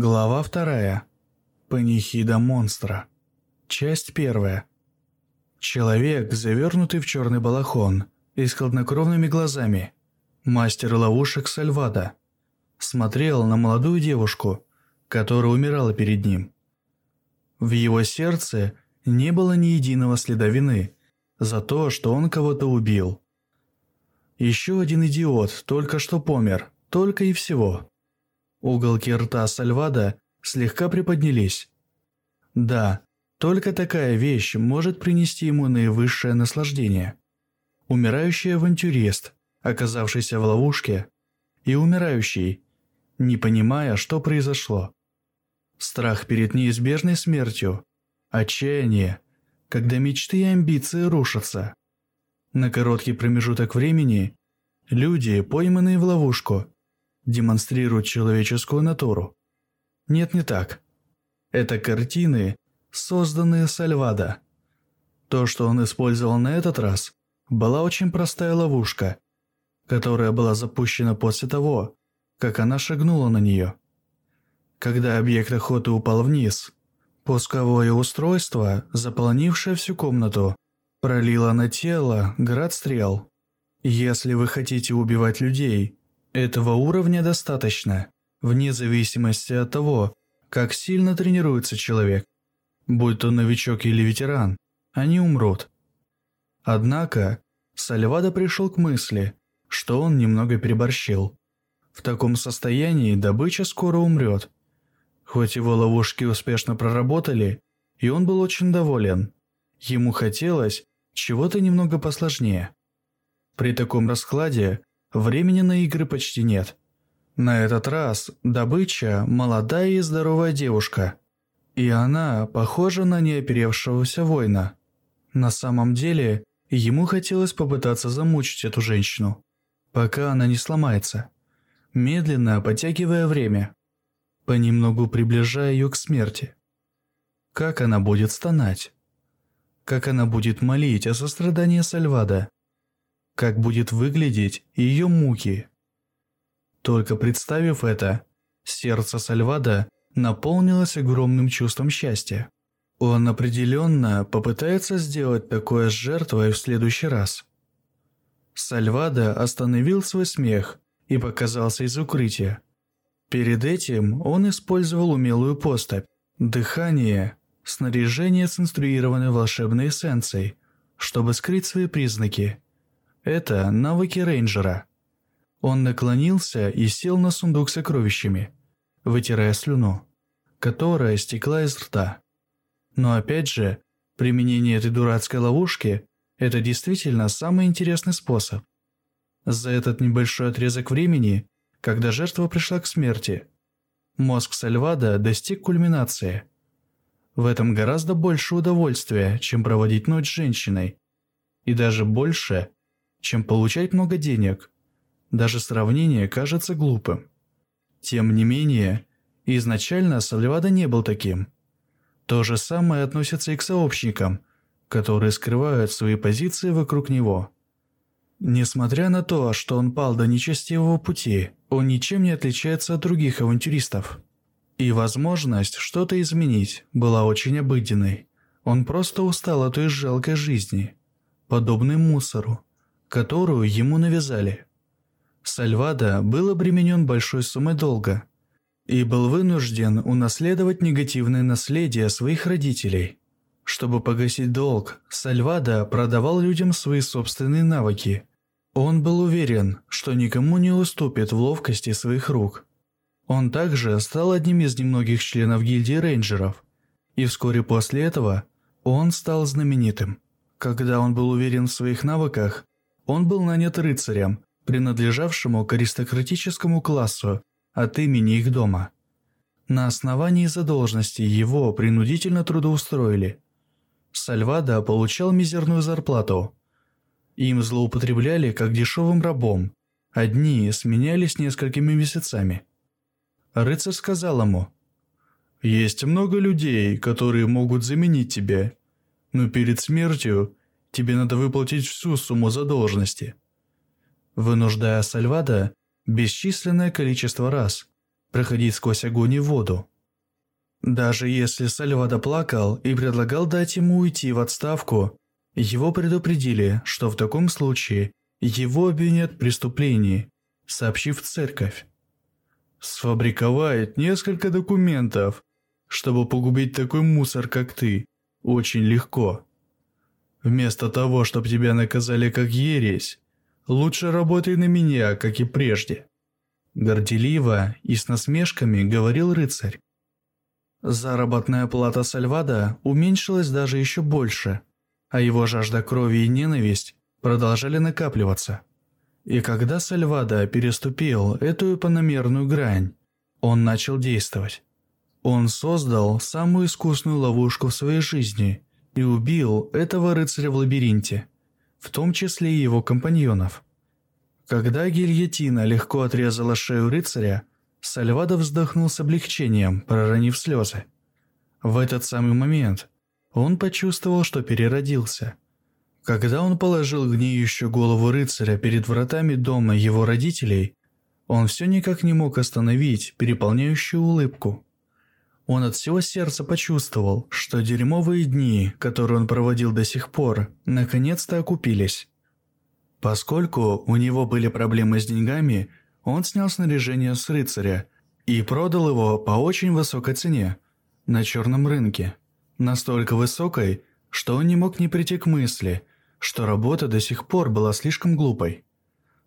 Глава вторая. Панихида монстра. Часть первая. Человек, завернутый в черный балахон и с хладнокровными глазами, мастер ловушек Сальвада, смотрел на молодую девушку, которая умирала перед ним. В его сердце не было ни единого следа вины за то, что он кого-то убил. Еще один идиот только что помер, только и всего. Уголки рта Сальвада слегка приподнялись. Да, только такая вещь может принести ему наивысшее наслаждение. Умирающий авантюрист, оказавшийся в ловушке, и умирающий, не понимая, что произошло. Страх перед неизбежной смертью, отчаяние, когда мечты и амбиции рушатся. На короткий промежуток времени люди, пойманные в ловушку, демонстрируют человеческую натуру. Нет, не так. Это картины, созданные Сальвада. То, что он использовал на этот раз, была очень простая ловушка, которая была запущена после того, как она шагнула на нее. Когда объект охоты упал вниз, пусковое устройство, заполнившее всю комнату, пролило на тело град стрел. Если вы хотите убивать людей, этого уровня достаточно, вне зависимости от того, как сильно тренируется человек. Будь то новичок или ветеран, они умрут. Однако, Сальвадо пришел к мысли, что он немного переборщил. В таком состоянии добыча скоро умрет. Хоть его ловушки успешно проработали, и он был очень доволен. Ему хотелось чего-то немного посложнее. При таком раскладе Времени на игры почти нет. На этот раз добыча – молодая и здоровая девушка. И она похожа на неоперевшегося воина. На самом деле, ему хотелось попытаться замучить эту женщину, пока она не сломается, медленно подтягивая время, понемногу приближая ее к смерти. Как она будет стонать? Как она будет молить о сострадании Сальвада? Как будет выглядеть ее муки. Только представив это, сердце Сальвада наполнилось огромным чувством счастья. Он определенно попытается сделать такое с жертвой в следующий раз. Сальвада остановил свой смех и показался из укрытия. Перед этим он использовал умелую поступь, дыхание, снаряжение с инструированной волшебной эссенцией, чтобы скрыть свои признаки – это навыки рейнджера. Он наклонился и сел на сундук с сокровищами, вытирая слюну, которая стекла из рта. Но опять же, применение этой дурацкой ловушки – это действительно самый интересный способ. За этот небольшой отрезок времени, когда жертва пришла к смерти, мозг Сальвада достиг кульминации. В этом гораздо больше удовольствия, чем проводить ночь с женщиной. И даже больше, чем получать много денег. Даже сравнение кажется глупым. Тем не менее, изначально Сальвадо не был таким. То же самое относится и к сообщникам, которые скрывают свои позиции вокруг него. Несмотря на то, что он пал до нечестивого пути, он ничем не отличается от других авантюристов. И возможность что-то изменить была очень обыденной. Он просто устал от той жалкой жизни, подобной мусору, которую ему навязали. Сальвадо был обременен большой суммой долга и был вынужден унаследовать негативное наследие своих родителей. Чтобы погасить долг, Сальвадо продавал людям свои собственные навыки. Он был уверен, что никому не уступит в ловкости своих рук. Он также стал одним из немногих членов гильдии рейнджеров, и вскоре после этого он стал знаменитым. Когда он был уверен в своих навыках, он был нанят рыцарем, принадлежавшему к аристократическому классу от имени их дома. На основании задолженности его принудительно трудоустроили. Сальвадо получал мизерную зарплату. Им злоупотребляли как дешевым рабом. Одни сменялись несколькими месяцами. Рыцарь сказал ему, «Есть много людей, которые могут заменить тебя, но перед смертью тебе надо выплатить всю сумму задолженности. Вынуждая Сальвада бесчисленное количество раз, проходить сквозь огонь и воду. Даже если Сальвадо плакал и предлагал дать ему уйти в отставку, его предупредили, что в таком случае его обвинят в преступлении, сообщив церковь. Сфабриковать несколько документов, чтобы погубить такой мусор, как ты, очень легко. Вместо того, чтобы тебя наказали как ересь, лучше работай на меня, как и прежде. Горделиво и с насмешками говорил рыцарь. Заработная плата Сальвада уменьшилась даже еще больше, а его жажда крови и ненависть продолжали накапливаться. И когда Сальвада переступил эту эпономерную грань, он начал действовать. Он создал самую искусную ловушку в своей жизни и убил этого рыцаря в лабиринте, в том числе и его компаньонов. Когда гильотина легко отрезала шею рыцаря, Сальвадо вздохнул с облегчением, проронив слезы. В этот самый момент он почувствовал, что переродился. Когда он положил гниющую голову рыцаря перед вратами дома его родителей, он все никак не мог остановить переполняющую улыбку. Он от всего сердца почувствовал, что дерьмовые дни, которые он проводил до сих пор, наконец-то окупились. Поскольку у него были проблемы с деньгами, он снял снаряжение с рыцаря и продал его по очень высокой цене на черном рынке. Настолько высокой, что он не мог не прийти к мысли, что работа до сих пор была слишком глупой.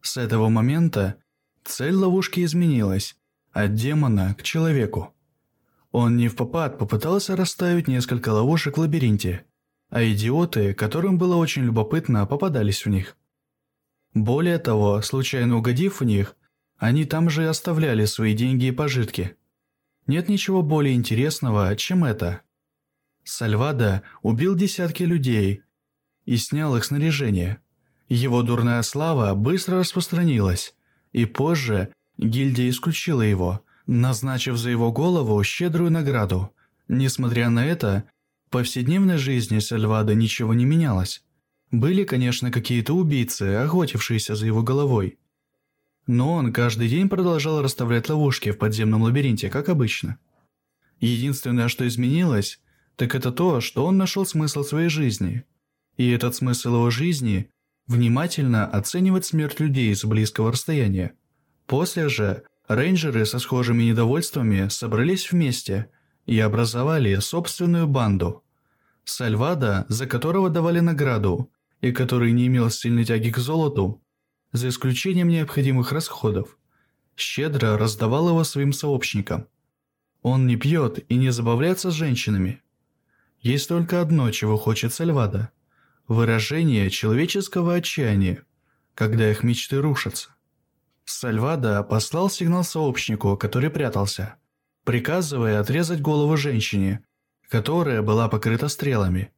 С этого момента цель ловушки изменилась от демона к человеку. Он не в попад попытался расставить несколько ловушек в лабиринте, а идиоты, которым было очень любопытно, попадались в них. Более того, случайно угодив в них, они там же и оставляли свои деньги и пожитки. Нет ничего более интересного, чем это. Сальвада убил десятки людей и снял их снаряжение. Его дурная слава быстро распространилась, и позже гильдия исключила его, назначив за его голову щедрую награду. Несмотря на это, в повседневной жизни Сальвада ничего не менялось. Были, конечно, какие-то убийцы, охотившиеся за его головой. Но он каждый день продолжал расставлять ловушки в подземном лабиринте, как обычно. Единственное, что изменилось, так это то, что он нашел смысл своей жизни. И этот смысл его жизни – внимательно оценивать смерть людей с близкого расстояния. После же рейнджеры со схожими недовольствами собрались вместе и образовали собственную банду. Сальвада, за которого давали награду, и который не имел сильной тяги к золоту, за исключением необходимых расходов, щедро раздавал его своим сообщникам. Он не пьет и не забавляется с женщинами. Есть только одно, чего хочет Сальвада – выражение человеческого отчаяния, когда их мечты рушатся. Сальвада послал сигнал сообщнику, который прятался, приказывая отрезать голову женщине, которая была покрыта стрелами.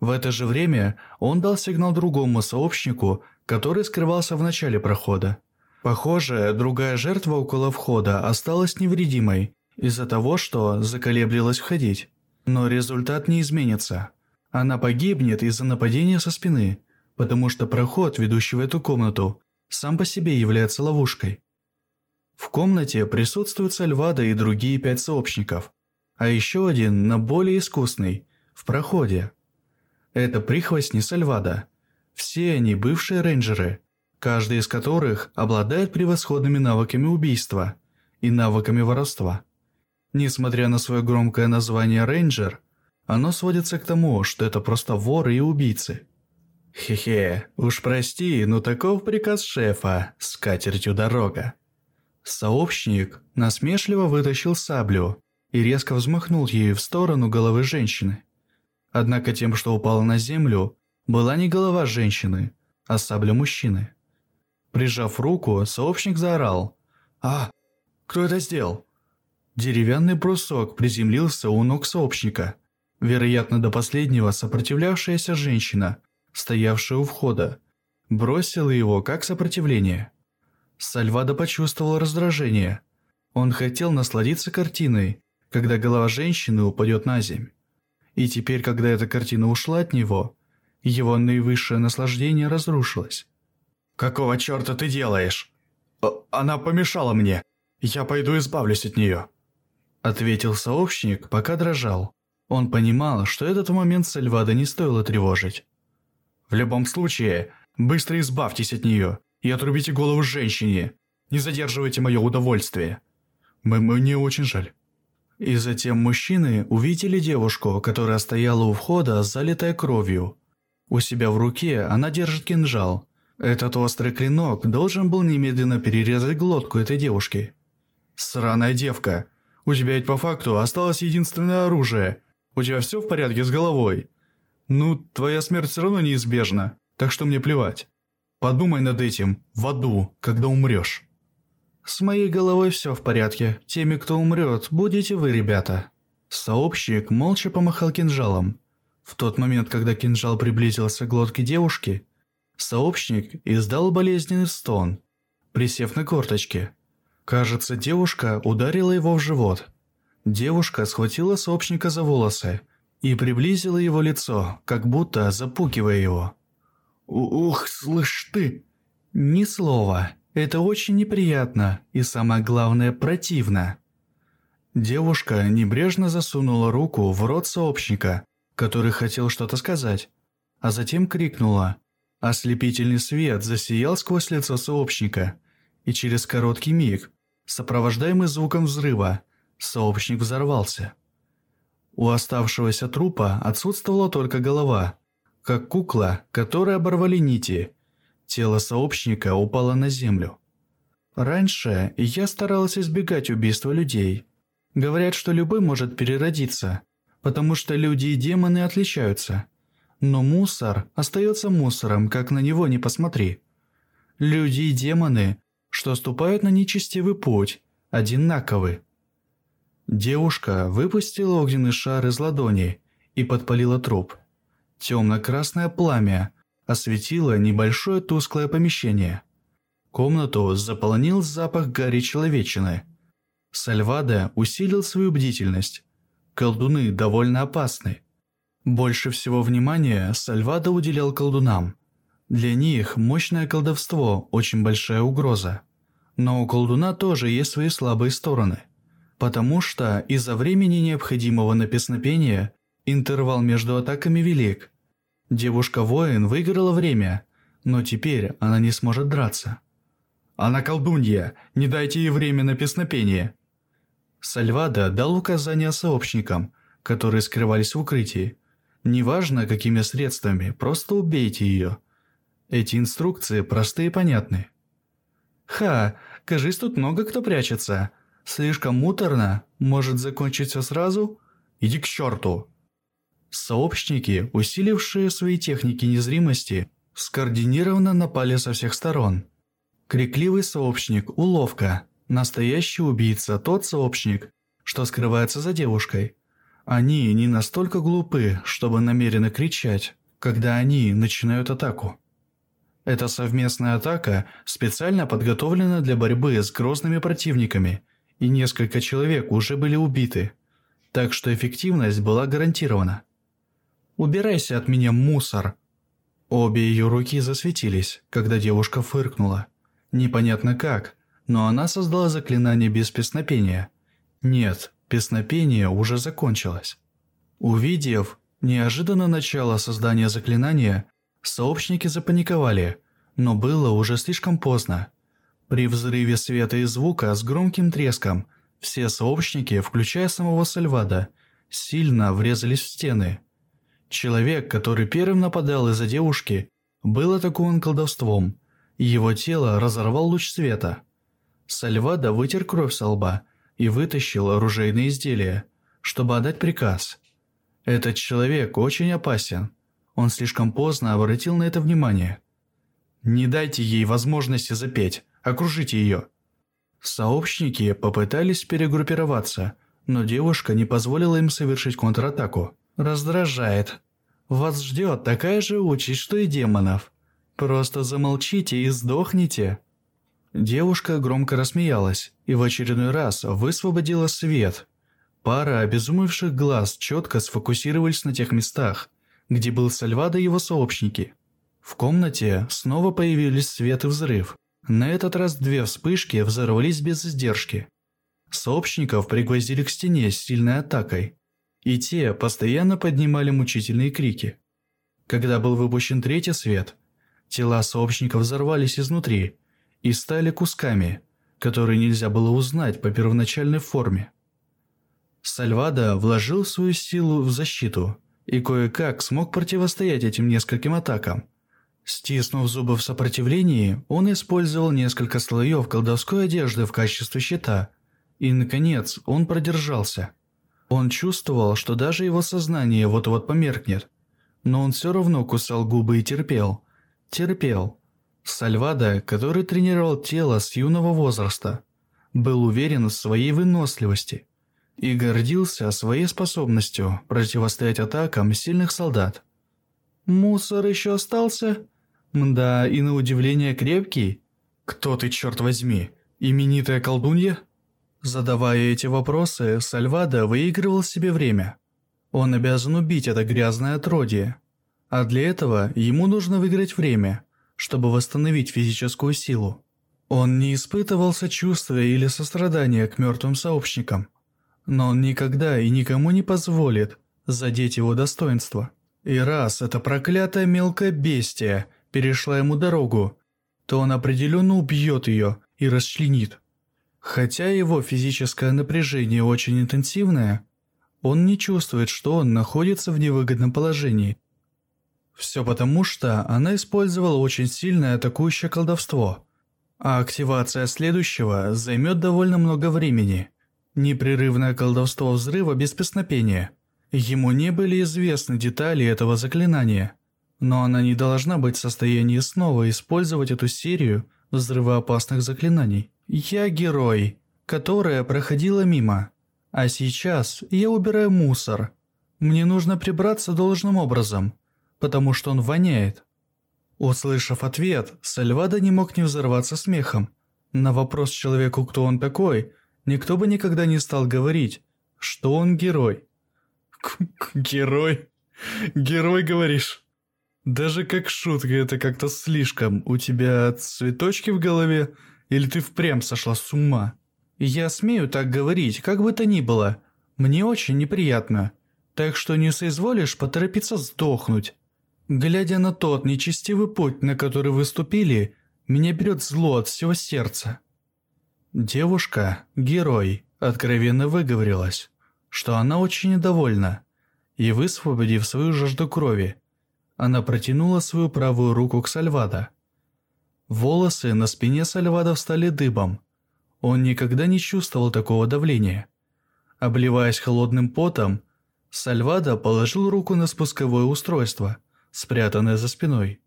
В это же время он дал сигнал другому сообщнику, который скрывался в начале прохода. Похоже, другая жертва около входа осталась невредимой из-за того, что заколеблилась входить. Но результат не изменится. Она погибнет из-за нападения со спины, потому что проход, ведущий в эту комнату, сам по себе является ловушкой. В комнате присутствуют Сальвада и другие пять сообщников, а еще один, на более искусный, в проходе. Это прихвостни Сальвада. Все они бывшие рейнджеры, каждый из которых обладает превосходными навыками убийства и навыками воровства. Несмотря на свое громкое название «рейнджер», оно сводится к тому, что это просто воры и убийцы. Хе-хе, уж прости, но таков приказ шефа, с катертью дорога. Сообщник насмешливо вытащил саблю и резко взмахнул ею в сторону головы женщины. Однако тем, что упало на землю, была не голова женщины, а сабля мужчины. Прижав руку, сообщник заорал. «А, кто это сделал?» Деревянный брусок приземлился у ног сообщника. Вероятно, до последнего сопротивлявшаяся женщина, стоявшая у входа, бросила его как сопротивление. Сальвадо почувствовал раздражение. Он хотел насладиться картиной, когда голова женщины упадет на земь. И теперь, когда эта картина ушла от него, его наивысшее наслаждение разрушилось. «Какого черта ты делаешь?» «Она помешала мне!» Я пойду избавлюсь от нее», – ответил сообщник, пока дрожал. Он понимал, что этот момент Сальвада не стоило тревожить. «В любом случае, быстро избавьтесь от нее и отрубите голову женщине. Не задерживайте мое удовольствие. Мне очень жаль». И затем мужчины увидели девушку, которая стояла у входа, залитая кровью. У себя в руке она держит кинжал. Этот острый клинок должен был немедленно перерезать глотку этой девушки. «Сраная девка! У тебя ведь по факту осталось единственное оружие. У тебя все в порядке с головой? Ну, твоя смерть все равно неизбежна, так что мне плевать. Подумай над этим в аду, когда умрешь». «С моей головой все в порядке. Теми, кто умрет, будете вы, ребята». Сообщник молча помахал кинжалом. В тот момент, когда кинжал приблизился к глотке девушки, сообщник издал болезненный стон, присев на корточки. Кажется, девушка ударила его в живот. Девушка схватила сообщника за волосы и приблизила его лицо, как будто запугивая его. «Ух, слышь ты!» «Ни слова. Это очень неприятно и, самое главное, противно». Девушка небрежно засунула руку в рот сообщника, который хотел что-то сказать, а затем крикнула. Ослепительный свет засиял сквозь лицо сообщника, и через короткий миг, сопровождаемый звуком взрыва, сообщник взорвался. У оставшегося трупа отсутствовала только голова, как кукла, которой оборвали нити – Тело сообщника упало на землю. Раньше я старалась избегать убийства людей. Говорят, что любой может переродиться, потому что люди и демоны отличаются. Но мусор остается мусором, как на него не посмотри. Люди и демоны, что ступают на нечестивый путь, одинаковы. Девушка выпустила огненный шар из ладони и подпалила труп. Темно-красное пламя осветило небольшое тусклое помещение. Комнату заполонил запах гари человечины. Сальвада усилил свою бдительность. Колдуны довольно опасны. Больше всего внимания Сальвада уделял колдунам. Для них мощное колдовство – очень большая угроза. Но у колдуна тоже есть свои слабые стороны. Потому что из-за времени необходимого на песнопение интервал между атаками велик – Девушка-воин выиграла время, но теперь она не сможет драться. «Она колдунья! Не дайте ей время на песнопение!» Сальвада дал указания сообщникам, которые скрывались в укрытии. «Неважно, какими средствами, просто убейте ее». Эти инструкции простые и понятны. «Ха, кажись, тут много кто прячется. Слишком муторно. Может закончить все сразу? Иди к черту!» Сообщники, усилившие свои техники незримости, скоординированно напали со всех сторон. Крикливый сообщник – уловка. Настоящий убийца – тот сообщник, что скрывается за девушкой. Они не настолько глупы, чтобы намеренно кричать, когда они начинают атаку. Эта совместная атака специально подготовлена для борьбы с грозными противниками, и несколько человек уже были убиты, так что эффективность была гарантирована. Убирайся от меня, мусор!» Обе ее руки засветились, когда девушка фыркнула. Непонятно как, но она создала заклинание без песнопения. Нет, песнопение уже закончилось. Увидев неожиданно начало создания заклинания, сообщники запаниковали, но было уже слишком поздно. При взрыве света и звука с громким треском все сообщники, включая самого Сальвада, сильно врезались в стены – Человек, который первым нападал из-за девушки, был атакован колдовством, и его тело разорвал луч света. Сальвада вытер кровь со лба и вытащил оружейное изделие, чтобы отдать приказ. Этот человек очень опасен. Он слишком поздно обратил на это внимание. «Не дайте ей возможности запеть, окружите ее». Сообщники попытались перегруппироваться, но девушка не позволила им совершить контратаку. Раздражает. Вас ждет такая же участь, что и демонов. Просто замолчите и сдохните». Девушка громко рассмеялась и в очередной раз высвободила свет. Пара обезумевших глаз четко сфокусировались на тех местах, где был Сальвадо и его сообщники. В комнате снова появились свет и взрыв, На этот раз две вспышки взорвались без издержки. Сообщников пригвоздили к стене с сильной атакой, и те постоянно поднимали мучительные крики. Когда был выпущен третий свет, тела сообщников взорвались изнутри и стали кусками, которые нельзя было узнать по первоначальной форме. Сальвада вложил свою силу в защиту и кое-как смог противостоять этим нескольким атакам. Стиснув зубы в сопротивлении, он использовал несколько слоев колдовской одежды в качестве щита, и, наконец, он продержался. Он чувствовал, что даже его сознание вот-вот померкнет, но он все равно кусал губы и терпел. Терпел. Сальвада, который тренировал тело с юного возраста, был уверен в своей выносливости и гордился своей способностью противостоять атакам сильных солдат. «Мусор еще остался?» «Да, и на удивление крепкий. Кто ты, черт возьми? Именитая колдунья?» Задавая эти вопросы, Сальвадо выигрывал себе время. Он обязан убить это грязное отродье. А для этого ему нужно выиграть время, чтобы восстановить физическую силу. Он не испытывал сочувствия или сострадания к мертвым сообщникам, но он никогда и никому не позволит задеть его достоинство. И раз это проклятое мелкое бестие перешла ему дорогу, то он определенно убьет ее и расчленит. Хотя его физическое напряжение очень интенсивное, он не чувствует, что он находится в невыгодном положении. Все потому, что она использовала очень сильное атакующее колдовство, а активация следующего займет довольно много времени. Непрерывное колдовство взрыва без песнопения. Ему не были известны детали этого заклинания – но она не должна быть в состоянии снова использовать эту серию взрывоопасных заклинаний. Я герой, которая проходила мимо. А сейчас я убираю мусор. Мне нужно прибраться должным образом, потому что он воняет. Услышав ответ, Сальвадо не мог не взорваться смехом. На вопрос человеку, кто он такой, никто бы никогда не стал говорить, что он герой. «Герой? Герой, говоришь?» Даже как шутка это как-то слишком. У тебя цветочки в голове? Или ты впрямь сошла с ума? Я смею так говорить, как бы то ни было. Мне очень неприятно. Так что не соизволишь поторопиться сдохнуть. Глядя на тот нечестивый путь, на который вы ступили, меня берет зло от всего сердца. Девушка, герой, откровенно выговорилась, что она очень недовольна, и высвободив свою жажду крови, она протянула свою правую руку к Сальвадо. Волосы на спине Сальвадо встали дыбом. Он никогда не чувствовал такого давления. Обливаясь холодным потом, Сальвадо положил руку на спусковое устройство, спрятанное за спиной.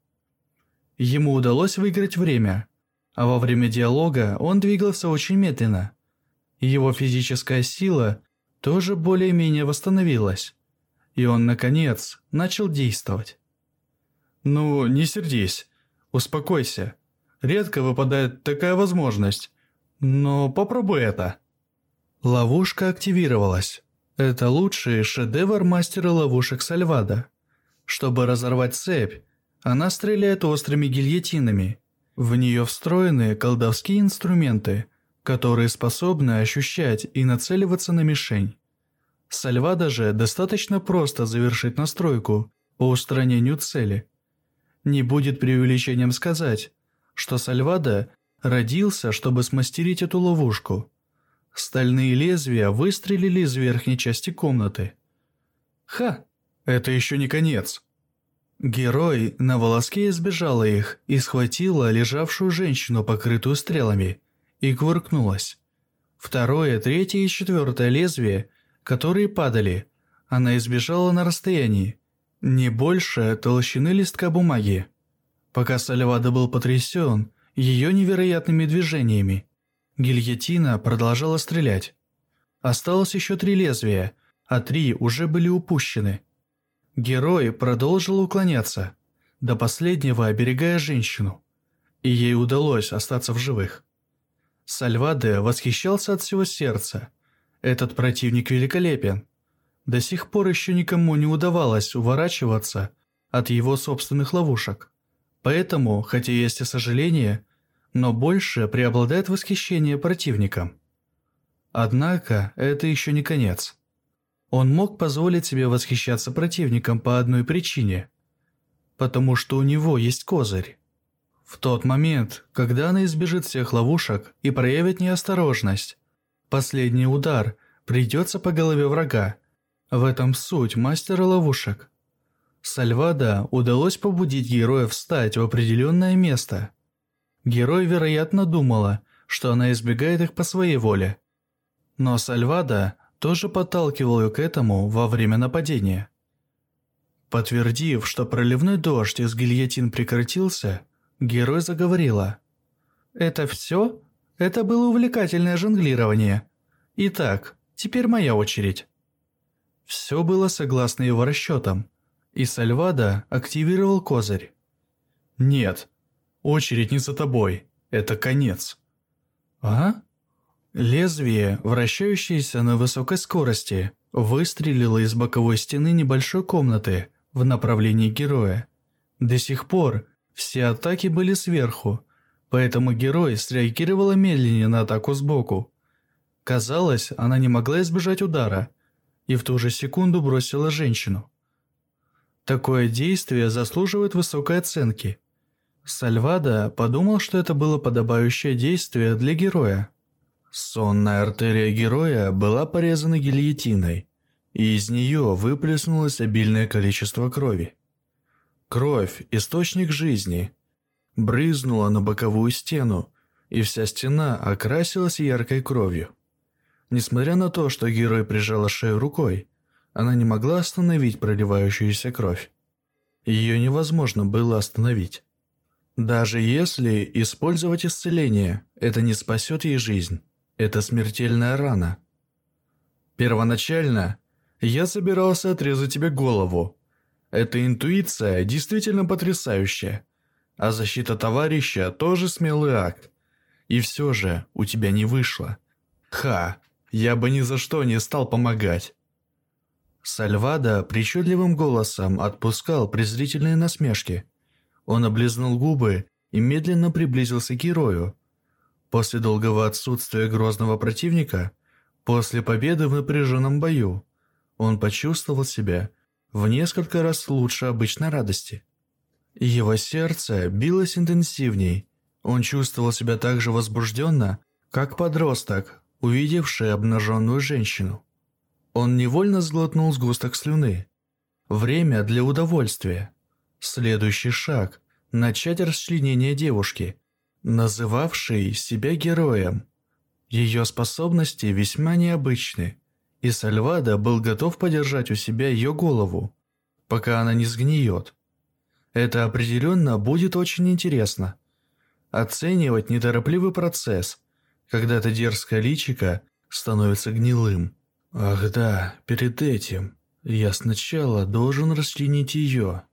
Ему удалось выиграть время, а во время диалога он двигался очень медленно. Его физическая сила тоже более-менее восстановилась, и он, наконец, начал действовать. «Ну, не сердись. Успокойся. Редко выпадает такая возможность. Но попробуй это». Ловушка активировалась. Это лучший шедевр мастера ловушек Сальвада. Чтобы разорвать цепь, она стреляет острыми гильотинами. В нее встроены колдовские инструменты, которые способны ощущать и нацеливаться на мишень. Сальвада же достаточно просто завершить настройку по устранению цели – не будет преувеличением сказать, что Сальвада родился, чтобы смастерить эту ловушку. Стальные лезвия выстрелили из верхней части комнаты. Ха! Это еще не конец. Герой на волоске избежала их и схватила лежавшую женщину, покрытую стрелами, и кувыркнулась. Второе, третье и четвертое лезвие, которые падали, она избежала на расстоянии, не больше толщины листка бумаги. Пока Сальвадо был потрясен ее невероятными движениями, гильотина продолжала стрелять. Осталось еще три лезвия, а три уже были упущены. Герой продолжил уклоняться, до последнего оберегая женщину, и ей удалось остаться в живых. Сальваде восхищался от всего сердца. Этот противник великолепен. До сих пор еще никому не удавалось уворачиваться от его собственных ловушек. Поэтому, хотя есть и сожаление, но больше преобладает восхищение противником. Однако это еще не конец. Он мог позволить себе восхищаться противником по одной причине. Потому что у него есть козырь. В тот момент, когда она избежит всех ловушек и проявит неосторожность, последний удар придется по голове врага. В этом суть мастера ловушек. Сальвада удалось побудить героя встать в определенное место. Герой, вероятно, думала, что она избегает их по своей воле. Но Сальвада тоже подталкивал ее к этому во время нападения. Подтвердив, что проливной дождь из гильотин прекратился, герой заговорила. «Это все? Это было увлекательное жонглирование. Итак, теперь моя очередь». Все было согласно его расчетам, и Сальвада активировал козырь. «Нет, очередь не за тобой, это конец». «А?» Лезвие, вращающееся на высокой скорости, выстрелило из боковой стены небольшой комнаты в направлении героя. До сих пор все атаки были сверху, поэтому герой среагировала медленнее на атаку сбоку. Казалось, она не могла избежать удара, и в ту же секунду бросила женщину. Такое действие заслуживает высокой оценки. Сальвада подумал, что это было подобающее действие для героя. Сонная артерия героя была порезана гильотиной, и из нее выплеснулось обильное количество крови. Кровь – источник жизни. Брызнула на боковую стену, и вся стена окрасилась яркой кровью. Несмотря на то, что герой прижала шею рукой, она не могла остановить проливающуюся кровь. Ее невозможно было остановить. Даже если использовать исцеление, это не спасет ей жизнь. Это смертельная рана. Первоначально я собирался отрезать тебе голову. Эта интуиция действительно потрясающая. А защита товарища тоже смелый акт. И все же у тебя не вышло. Ха, я бы ни за что не стал помогать. Сальвада причудливым голосом отпускал презрительные насмешки. Он облизнул губы и медленно приблизился к герою, После долгого отсутствия грозного противника, после победы в напряженном бою, он почувствовал себя в несколько раз лучше обычной радости. Его сердце билось интенсивней, он чувствовал себя так же возбужденно, как подросток, увидевший обнаженную женщину. Он невольно сглотнул сгусток слюны. Время для удовольствия. Следующий шаг – начать расчленение девушки – называвшей себя героем. Ее способности весьма необычны, и Сальвадо был готов подержать у себя ее голову, пока она не сгниет. Это определенно будет очень интересно. Оценивать неторопливый процесс, когда это дерзкое личико становится гнилым. Ах да, перед этим я сначала должен расчленить ее.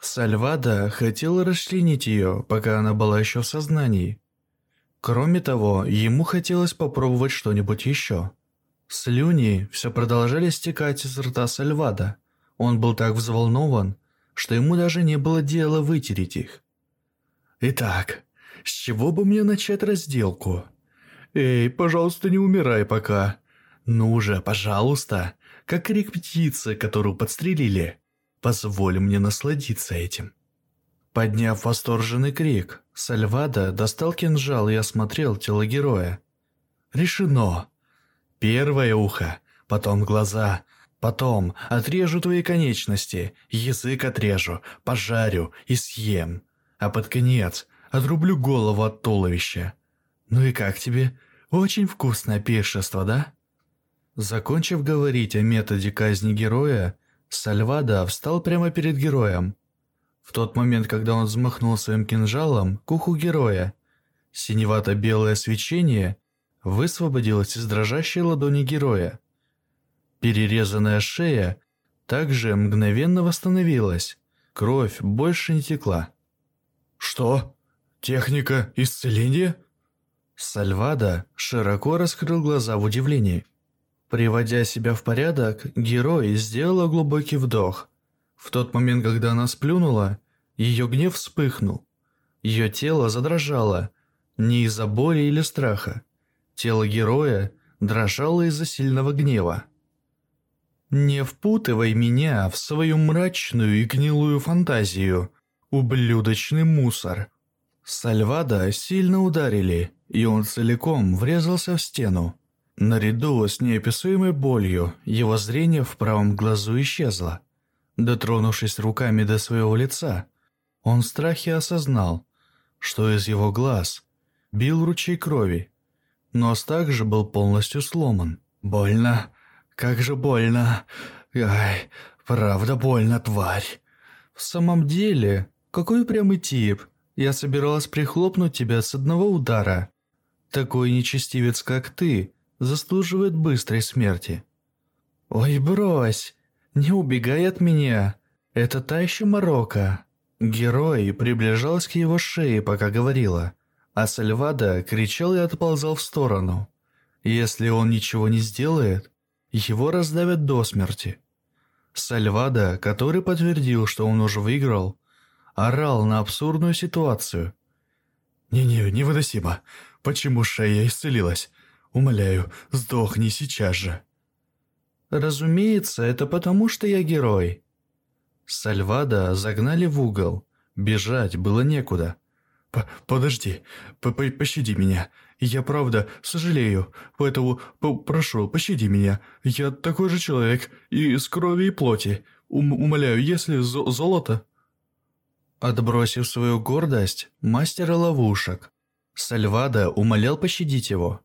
Сальвада хотел расчленить ее, пока она была еще в сознании. Кроме того, ему хотелось попробовать что-нибудь еще. Слюни все продолжали стекать из рта Сальвада. Он был так взволнован, что ему даже не было дела вытереть их. «Итак, с чего бы мне начать разделку? Эй, пожалуйста, не умирай пока. Ну же, пожалуйста, как крик птицы, которую подстрелили. Позволь мне насладиться этим». Подняв восторженный крик, Сальвада достал кинжал и осмотрел тело героя. «Решено! Первое ухо, потом глаза, потом отрежу твои конечности, язык отрежу, пожарю и съем, а под конец отрублю голову от туловища. Ну и как тебе? Очень вкусное пиршество, да?» Закончив говорить о методе казни героя, Сальвада встал прямо перед героем. В тот момент, когда он взмахнул своим кинжалом к уху героя, синевато-белое свечение высвободилось из дрожащей ладони героя. Перерезанная шея также мгновенно восстановилась, кровь больше не текла. «Что? Техника исцеления?» Сальвада широко раскрыл глаза в удивлении. Приводя себя в порядок, герой сделала глубокий вдох. В тот момент, когда она сплюнула, ее гнев вспыхнул. Ее тело задрожало, не из-за боли или страха. Тело героя дрожало из-за сильного гнева. «Не впутывай меня в свою мрачную и гнилую фантазию, ублюдочный мусор!» Сальвада сильно ударили, и он целиком врезался в стену. Наряду с неописуемой болью его зрение в правом глазу исчезло. Дотронувшись руками до своего лица, он в страхе осознал, что из его глаз бил ручей крови. Нос также был полностью сломан. «Больно, как же больно! Ай, правда больно, тварь!» «В самом деле, какой прямый тип! Я собиралась прихлопнуть тебя с одного удара. Такой нечестивец, как ты, заслуживает быстрой смерти». «Ой, брось! Не убегай от меня! Это та еще Марокко!» Герой приближалась к его шее, пока говорила, а Сальвада кричал и отползал в сторону. Если он ничего не сделает, его раздавят до смерти. Сальвада, который подтвердил, что он уже выиграл, орал на абсурдную ситуацию. «Не-не, невыносимо. Почему шея исцелилась? Умоляю, сдохни сейчас же». «Разумеется, это потому, что я герой. Сальвада загнали в угол. Бежать было некуда. П «Подожди, П -п пощади меня. Я правда сожалею, поэтому прошу, пощади меня. Я такой же человек, и из крови и плоти. Ум умоляю, если золото...» Отбросив свою гордость, мастера ловушек, Сальвада умолял пощадить его.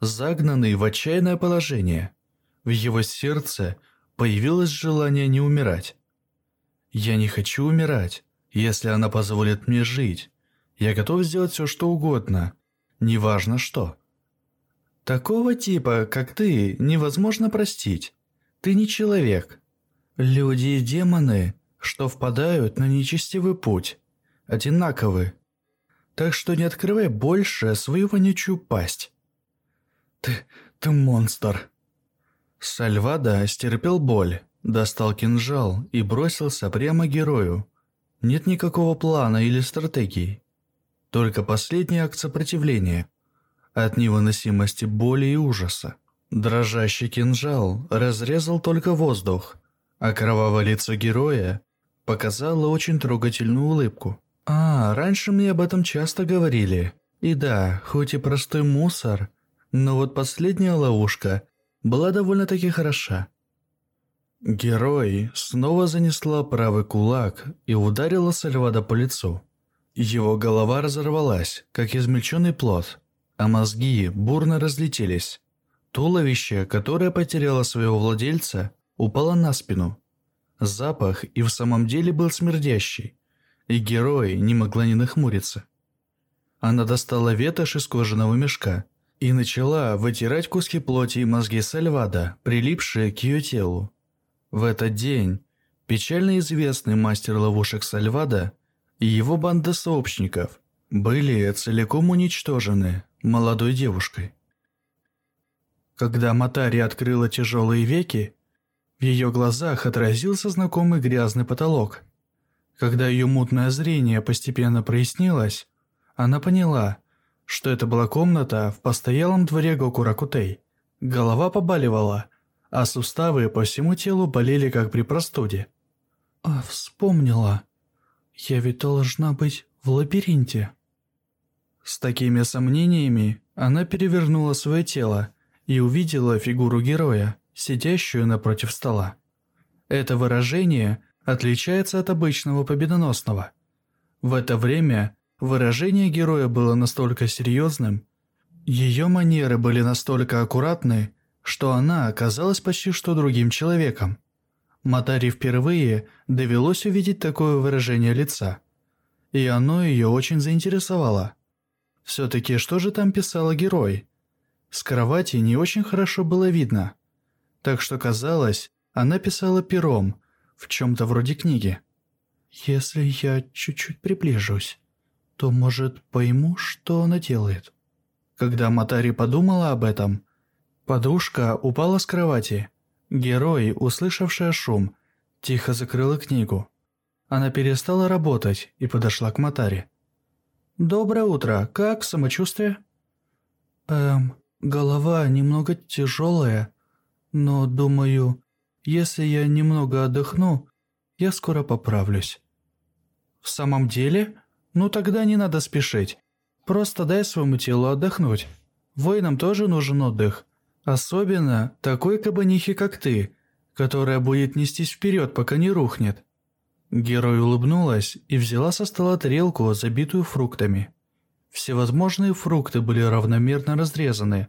Загнанный в отчаянное положение, в его сердце появилось желание не умирать. Я не хочу умирать, если она позволит мне жить. Я готов сделать все, что угодно, неважно что. Такого типа, как ты, невозможно простить. Ты не человек. Люди и демоны, что впадают на нечестивый путь, одинаковы. Так что не открывай больше свою вонючую пасть. Ты... ты монстр. Сальвада стерпел боль, Достал кинжал и бросился прямо герою. Нет никакого плана или стратегии. Только последний акт сопротивления. От невыносимости боли и ужаса. Дрожащий кинжал разрезал только воздух, а кровавое лицо героя показало очень трогательную улыбку. «А, раньше мне об этом часто говорили. И да, хоть и простой мусор, но вот последняя ловушка была довольно-таки хороша. Герой снова занесла правый кулак и ударила Сальвада по лицу. Его голова разорвалась, как измельченный плод, а мозги бурно разлетелись. Туловище, которое потеряло своего владельца, упало на спину. Запах и в самом деле был смердящий, и герой не могла не нахмуриться. Она достала ветошь из кожаного мешка и начала вытирать куски плоти и мозги Сальвада, прилипшие к ее телу. В этот день печально известный мастер ловушек Сальвада и его банда сообщников были целиком уничтожены молодой девушкой. Когда Матари открыла тяжелые веки, в ее глазах отразился знакомый грязный потолок. Когда ее мутное зрение постепенно прояснилось, она поняла, что это была комната в постоялом дворе Гокуракутей. Голова побаливала, а суставы по всему телу болели, как при простуде. «А, вспомнила. Я ведь должна быть в лабиринте». С такими сомнениями она перевернула свое тело и увидела фигуру героя, сидящую напротив стола. Это выражение отличается от обычного победоносного. В это время выражение героя было настолько серьезным, ее манеры были настолько аккуратны, что она оказалась почти что другим человеком. Матари впервые довелось увидеть такое выражение лица. И оно ее очень заинтересовало. Все-таки что же там писала герой? С кровати не очень хорошо было видно. Так что казалось, она писала пером, в чем-то вроде книги. «Если я чуть-чуть приближусь, то, может, пойму, что она делает». Когда Матари подумала об этом, Подушка упала с кровати. Герой, услышавшая шум, тихо закрыла книгу. Она перестала работать и подошла к Матаре. «Доброе утро. Как самочувствие?» «Эм, голова немного тяжелая, но, думаю, если я немного отдохну, я скоро поправлюсь». «В самом деле? Ну тогда не надо спешить. Просто дай своему телу отдохнуть. Воинам тоже нужен отдых. Особенно такой кабанихе, как ты, которая будет нестись вперед, пока не рухнет». Герой улыбнулась и взяла со стола тарелку, забитую фруктами. Всевозможные фрукты были равномерно разрезаны,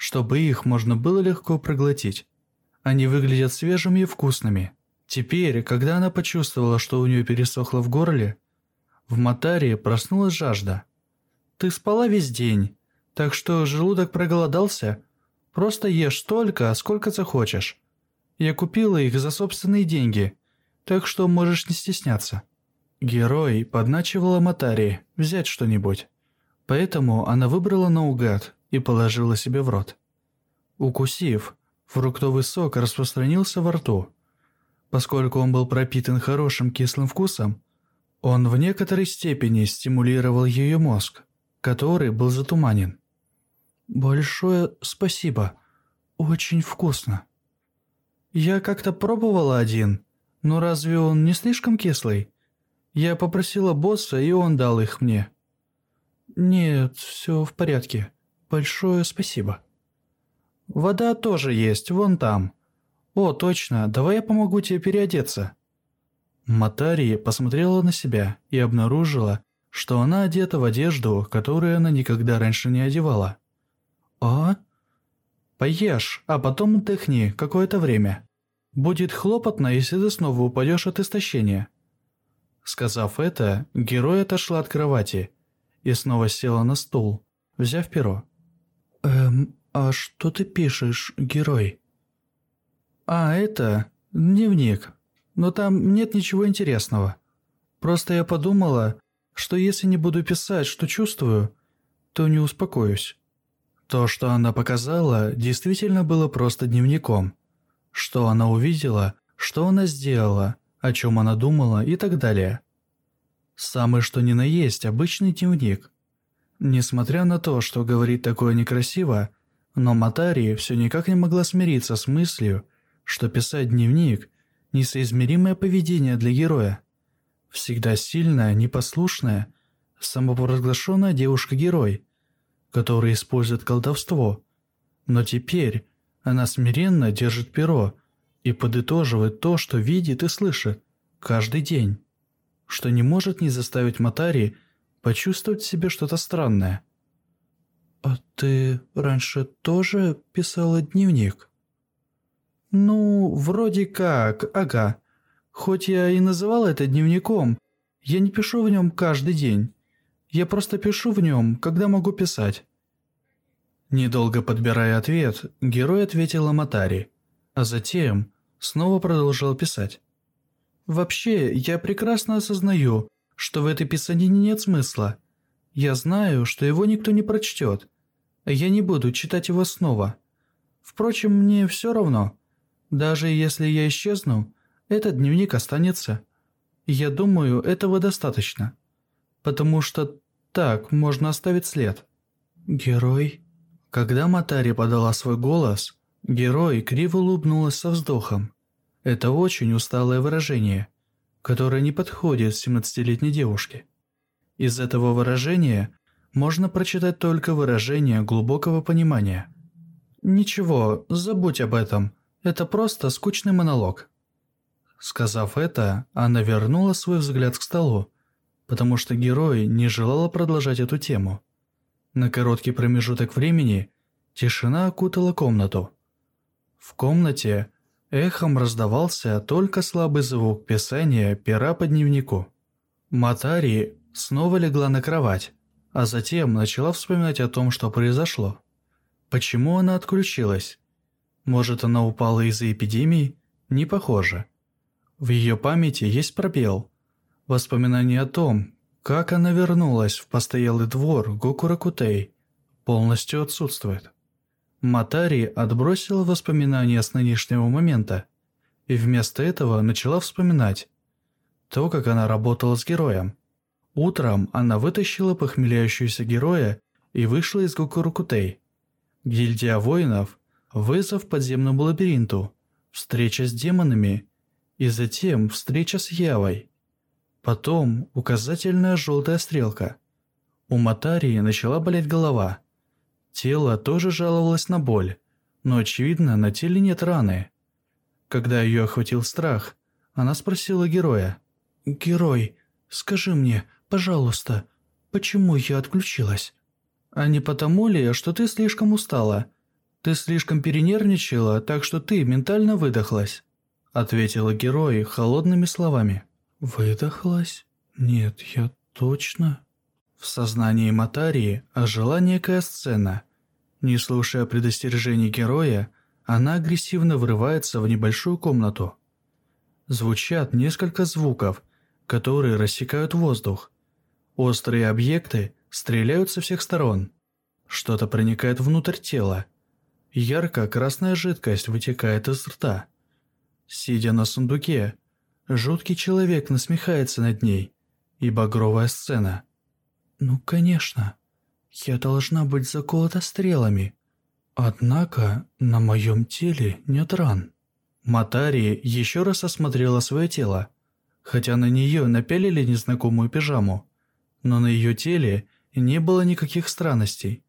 чтобы их можно было легко проглотить. Они выглядят свежими и вкусными. Теперь, когда она почувствовала, что у нее пересохло в горле, в Матаре проснулась жажда. «Ты спала весь день, так что желудок проголодался. Просто ешь столько, сколько захочешь. Я купила их за собственные деньги, так что можешь не стесняться». Герой подначивала Матари взять что-нибудь. Поэтому она выбрала наугад и положила себе в рот. Укусив, фруктовый сок распространился во рту. Поскольку он был пропитан хорошим кислым вкусом, он в некоторой степени стимулировал ее мозг, который был затуманен. «Большое спасибо. Очень вкусно». «Я как-то пробовала один, но разве он не слишком кислый? Я попросила босса, и он дал их мне». «Нет, все в порядке. Большое спасибо». «Вода тоже есть, вон там. О, точно, давай я помогу тебе переодеться». Матари посмотрела на себя и обнаружила, что она одета в одежду, которую она никогда раньше не одевала. «А?» «Поешь, а потом отдохни какое-то время. Будет хлопотно, если ты снова упадешь от истощения». Сказав это, герой отошла от кровати и снова села на стул, взяв перо. «Эм, а что ты пишешь, герой?» «А, это... дневник. Но там нет ничего интересного. Просто я подумала, что если не буду писать, что чувствую, то не успокоюсь». То, что она показала, действительно было просто дневником. Что она увидела, что она сделала, о чем она думала и так далее. Самый что ни на есть обычный дневник. Несмотря на то, что говорит такое некрасиво, но Матари все никак не могла смириться с мыслью, что писать дневник – несоизмеримое поведение для героя. Всегда сильная, непослушная, самопровозглашенная девушка-герой, которая использует колдовство. Но теперь она смиренно держит перо и подытоживает то, что видит и слышит каждый день что не может не заставить Матари почувствовать в себе что-то странное. «А ты раньше тоже писала дневник?» «Ну, вроде как, ага. Хоть я и называла это дневником, я не пишу в нем каждый день. Я просто пишу в нем, когда могу писать». Недолго подбирая ответ, герой ответила Матари, а затем снова продолжал писать. Вообще, я прекрасно осознаю, что в этой писанине нет смысла. Я знаю, что его никто не прочтет. Я не буду читать его снова. Впрочем, мне все равно. Даже если я исчезну, этот дневник останется. Я думаю, этого достаточно. Потому что так можно оставить след. Герой. Когда Матари подала свой голос, герой криво улыбнулась со вздохом. Это очень усталое выражение, которое не подходит 17-летней девушке. Из этого выражения можно прочитать только выражение глубокого понимания. «Ничего, забудь об этом. Это просто скучный монолог». Сказав это, она вернула свой взгляд к столу, потому что герой не желала продолжать эту тему. На короткий промежуток времени тишина окутала комнату. В комнате Эхом раздавался только слабый звук писания пера по дневнику. Матари снова легла на кровать, а затем начала вспоминать о том, что произошло. Почему она отключилась? Может, она упала из-за эпидемии? Не похоже. В ее памяти есть пробел. Воспоминание о том, как она вернулась в постоялый двор Гокуракутей, полностью отсутствует. Матари отбросила воспоминания с нынешнего момента и вместо этого начала вспоминать то, как она работала с героем. Утром она вытащила похмеляющуюся героя и вышла из Гокурукутей. Гильдия воинов, вызов подземному лабиринту, встреча с демонами и затем встреча с Явой. Потом указательная желтая стрелка. У Матарии начала болеть голова. Тело тоже жаловалось на боль, но очевидно на теле нет раны. Когда ее охватил страх, она спросила героя. «Герой, скажи мне, пожалуйста, почему я отключилась?» «А не потому ли, что ты слишком устала? Ты слишком перенервничала, так что ты ментально выдохлась», ответила герой холодными словами. «Выдохлась? Нет, я точно...» В сознании Матарии ожила некая сцена. Не слушая предостережений героя, она агрессивно врывается в небольшую комнату. Звучат несколько звуков, которые рассекают воздух. Острые объекты стреляют со всех сторон. Что-то проникает внутрь тела. Ярко-красная жидкость вытекает из рта. Сидя на сундуке, жуткий человек насмехается над ней. И багровая сцена. «Ну, конечно, я должна быть заколота стрелами. Однако на моем теле нет ран». Матари еще раз осмотрела свое тело, хотя на нее напялили незнакомую пижаму. Но на ее теле не было никаких странностей.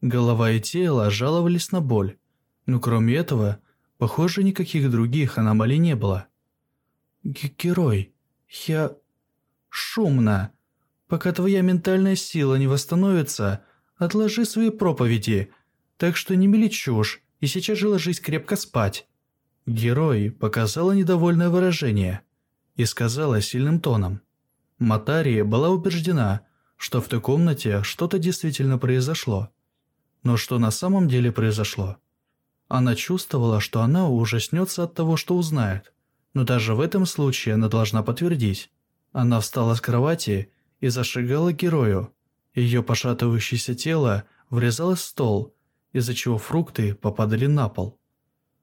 Голова и тело жаловались на боль, но кроме этого, похоже, никаких других аномалий не было. «Герой, я... шумно. Пока твоя ментальная сила не восстановится, отложи свои проповеди, так что не мели чушь и сейчас же ложись крепко спать». Герой показала недовольное выражение и сказала сильным тоном. Матария была убеждена, что в той комнате что-то действительно произошло. Но что на самом деле произошло? Она чувствовала, что она ужаснется от того, что узнает. Но даже в этом случае она должна подтвердить. Она встала с кровати и зашагала к герою. Ее пошатывающееся тело врезалось в стол, из-за чего фрукты попадали на пол.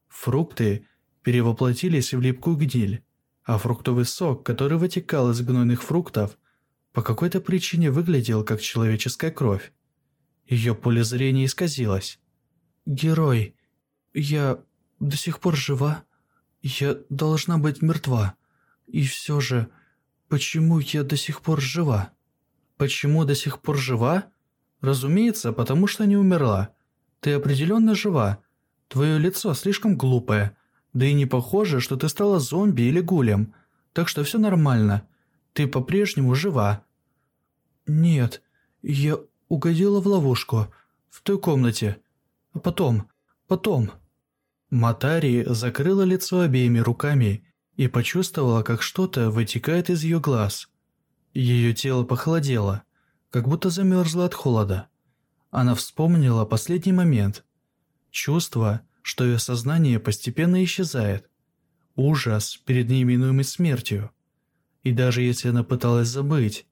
Фрукты перевоплотились в липкую гниль, а фруктовый сок, который вытекал из гнойных фруктов, по какой-то причине выглядел как человеческая кровь. Ее поле зрения исказилось. «Герой, я до сих пор жива? Я должна быть мертва. И все же, почему я до сих пор жива?» «Почему до сих пор жива?» «Разумеется, потому что не умерла. Ты определенно жива. Твое лицо слишком глупое. Да и не похоже, что ты стала зомби или гулем. Так что все нормально. Ты по-прежнему жива». «Нет, я угодила в ловушку. В той комнате. А потом, потом...» Матари закрыла лицо обеими руками и почувствовала, как что-то вытекает из ее глаз. Ее тело похолодело, как будто замерзло от холода. Она вспомнила последний момент. Чувство, что ее сознание постепенно исчезает. Ужас перед неименуемой смертью. И даже если она пыталась забыть,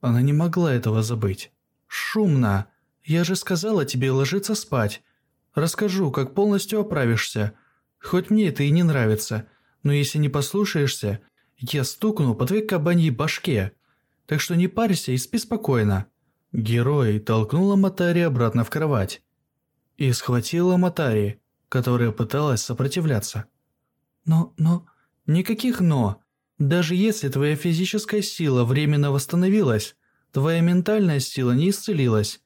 она не могла этого забыть. «Шумно! Я же сказала тебе ложиться спать. Расскажу, как полностью оправишься. Хоть мне это и не нравится, но если не послушаешься, я стукну по твоей кабаньей башке. Так что не парься и спи спокойно». Герой толкнула Матари обратно в кровать и схватила Матари, которая пыталась сопротивляться. «Но, но...» «Никаких «но». Даже если твоя физическая сила временно восстановилась, твоя ментальная сила не исцелилась.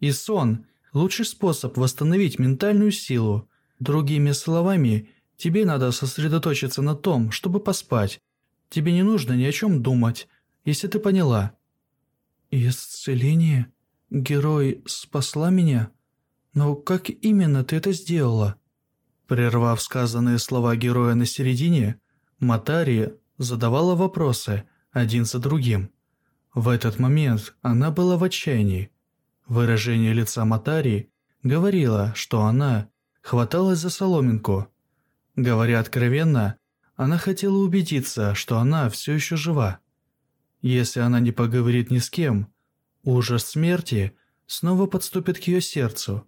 И сон – лучший способ восстановить ментальную силу. Другими словами, тебе надо сосредоточиться на том, чтобы поспать. Тебе не нужно ни о чем думать, если ты поняла. «Исцеление? Герой спасла меня? Но как именно ты это сделала?» Прервав сказанные слова героя на середине, Матари задавала вопросы один за другим. В этот момент она была в отчаянии. Выражение лица Матари говорило, что она хваталась за соломинку. Говоря откровенно, она хотела убедиться, что она все еще жива. Если она не поговорит ни с кем, ужас смерти снова подступит к ее сердцу.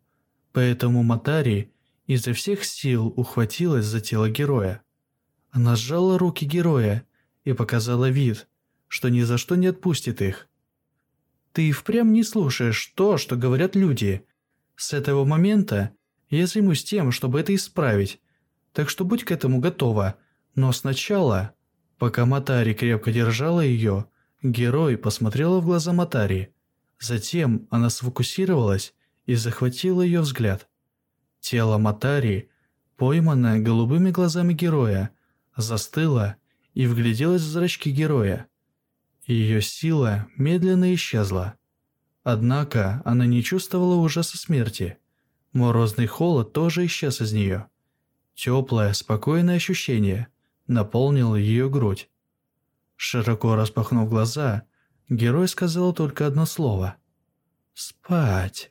Поэтому Матари изо всех сил ухватилась за тело героя. Она сжала руки героя и показала вид, что ни за что не отпустит их. Ты впрямь не слушаешь то, что говорят люди. С этого момента я займусь тем, чтобы это исправить. Так что будь к этому готова. Но сначала, пока Матари крепко держала ее, герой посмотрела в глаза Матари. Затем она сфокусировалась и захватила ее взгляд. Тело Матари, пойманное голубыми глазами героя, застыло и вгляделось в зрачки героя. Ее сила медленно исчезла. Однако она не чувствовала ужаса смерти. Морозный холод тоже исчез из нее. Теплое, спокойное ощущение наполнило ее грудь. Широко распахнув глаза, герой сказал только одно слово. «Спать».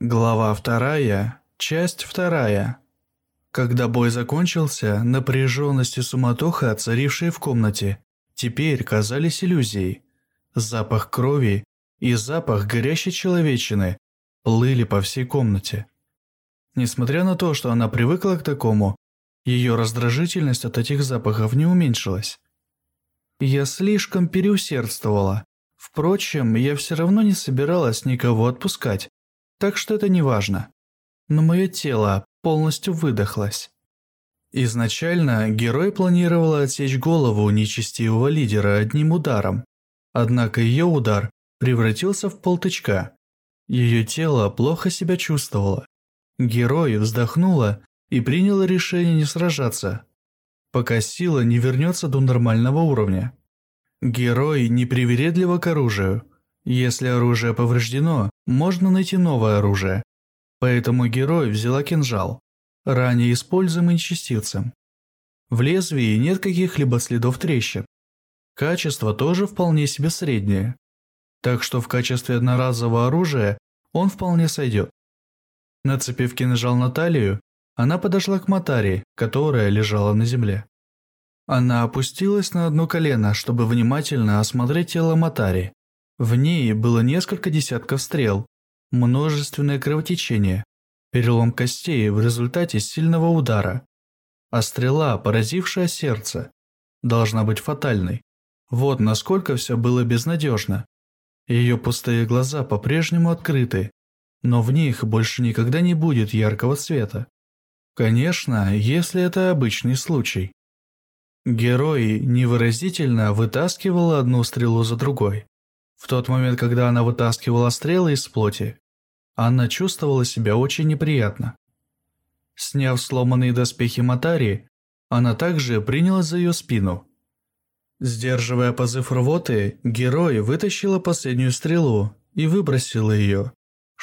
Глава вторая, часть вторая. Когда бой закончился, напряженность и суматоха, царившие в комнате, теперь казались иллюзией. Запах крови и запах горящей человечины плыли по всей комнате. Несмотря на то, что она привыкла к такому, ее раздражительность от этих запахов не уменьшилась. Я слишком переусердствовала. Впрочем, я все равно не собиралась никого отпускать, так что это не важно. Но мое тело полностью выдохлось. Изначально герой планировала отсечь голову нечестивого лидера одним ударом, однако ее удар превратился в полтычка. Ее тело плохо себя чувствовало. Герой вздохнула и приняла решение не сражаться, пока сила не вернется до нормального уровня. Герой непривередлива к оружию. Если оружие повреждено, можно найти новое оружие. Поэтому герой взяла кинжал, ранее используемый частицем. В лезвии нет каких-либо следов трещин. Качество тоже вполне себе среднее. Так что в качестве одноразового оружия он вполне сойдет. Нацепив кинжал на талию, она подошла к Матари, которая лежала на земле. Она опустилась на одно колено, чтобы внимательно осмотреть тело Матари. В ней было несколько десятков стрел, множественное кровотечение, перелом костей в результате сильного удара. А стрела, поразившая сердце, должна быть фатальной. Вот насколько все было безнадежно. Ее пустые глаза по-прежнему открыты, но в них больше никогда не будет яркого света. Конечно, если это обычный случай. Герой невыразительно вытаскивал одну стрелу за другой. В тот момент, когда она вытаскивала стрелы из плоти, Анна чувствовала себя очень неприятно. Сняв сломанные доспехи Матари, она также принялась за ее спину. Сдерживая позыв рвоты, герой вытащила последнюю стрелу и выбросила ее.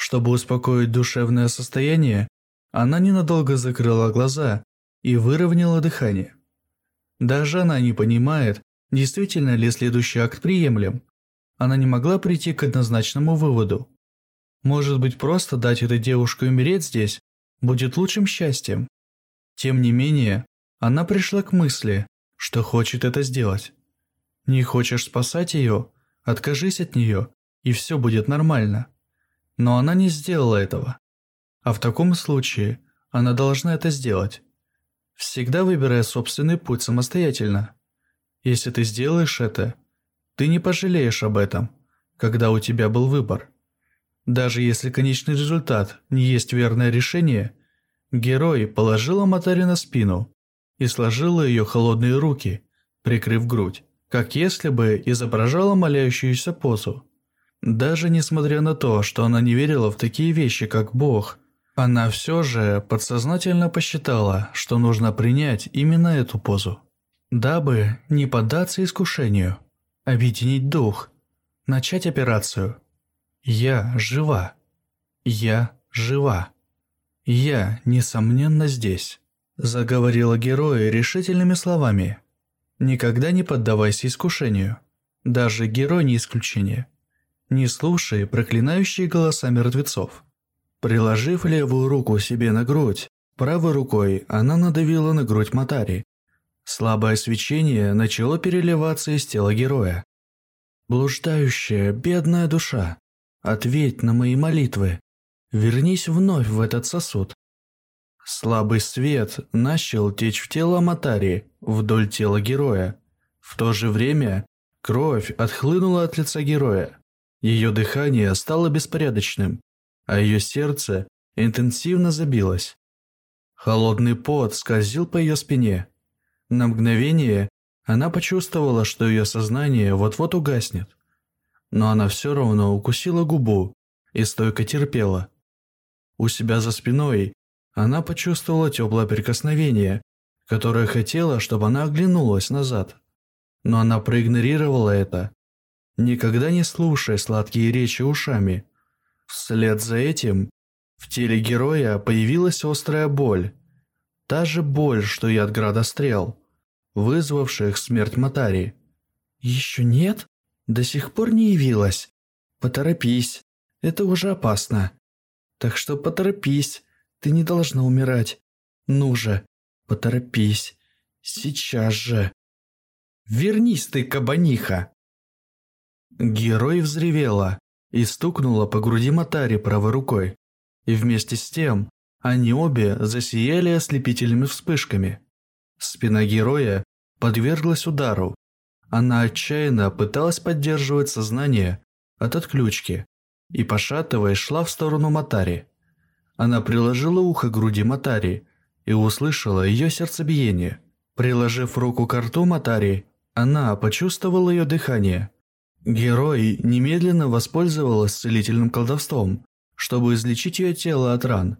Чтобы успокоить душевное состояние, она ненадолго закрыла глаза и выровняла дыхание. Даже она не понимает, действительно ли следующий акт приемлем. Она не могла прийти к однозначному выводу. Может быть, просто дать этой девушке умереть здесь будет лучшим счастьем. Тем не менее, она пришла к мысли, что хочет это сделать. Не хочешь спасать ее, откажись от нее, и все будет нормально. Но она не сделала этого. А в таком случае она должна это сделать. Всегда выбирая собственный путь самостоятельно. Если ты сделаешь это, ты не пожалеешь об этом, когда у тебя был выбор. Даже если конечный результат не есть верное решение, герой положила Матари на спину и сложила ее холодные руки, прикрыв грудь, как если бы изображала молящуюся позу. Даже несмотря на то, что она не верила в такие вещи, как Бог, она все же подсознательно посчитала, что нужно принять именно эту позу, дабы не поддаться искушению, объединить дух, начать операцию. Я жива. Я жива. Я, несомненно, здесь. Заговорила героя решительными словами. Никогда не поддавайся искушению. Даже герой не исключение не слушая проклинающие голоса мертвецов. Приложив левую руку себе на грудь, правой рукой она надавила на грудь Матари. Слабое свечение начало переливаться из тела героя. «Блуждающая, бедная душа, ответь на мои молитвы. Вернись вновь в этот сосуд». Слабый свет начал течь в тело Матари вдоль тела героя. В то же время Кровь отхлынула от лица героя. Ее дыхание стало беспорядочным, а ее сердце интенсивно забилось. Холодный пот скользил по ее спине. На мгновение она почувствовала, что ее сознание вот-вот угаснет. Но она все равно укусила губу и стойко терпела. У себя за спиной она почувствовала теплое прикосновение, которое хотело, чтобы она оглянулась назад. Но она проигнорировала это, никогда не слушая сладкие речи ушами. Вслед за этим в теле героя появилась острая боль. Та же боль, что и от града стрел, вызвавших смерть Матари. «Еще нет? До сих пор не явилась? Поторопись, это уже опасно. Так что поторопись, ты не должна умирать. Ну же, поторопись, сейчас же». «Вернись ты, кабаниха!» Герой взревела и стукнула по груди Матари правой рукой. И вместе с тем они обе засияли ослепительными вспышками. Спина героя подверглась удару. Она отчаянно пыталась поддерживать сознание от отключки и, пошатываясь, шла в сторону Матари. Она приложила ухо к груди Матари и услышала ее сердцебиение. Приложив руку к рту Матари, она почувствовала ее дыхание. Герой немедленно воспользовалась целительным колдовством, чтобы излечить ее тело от ран.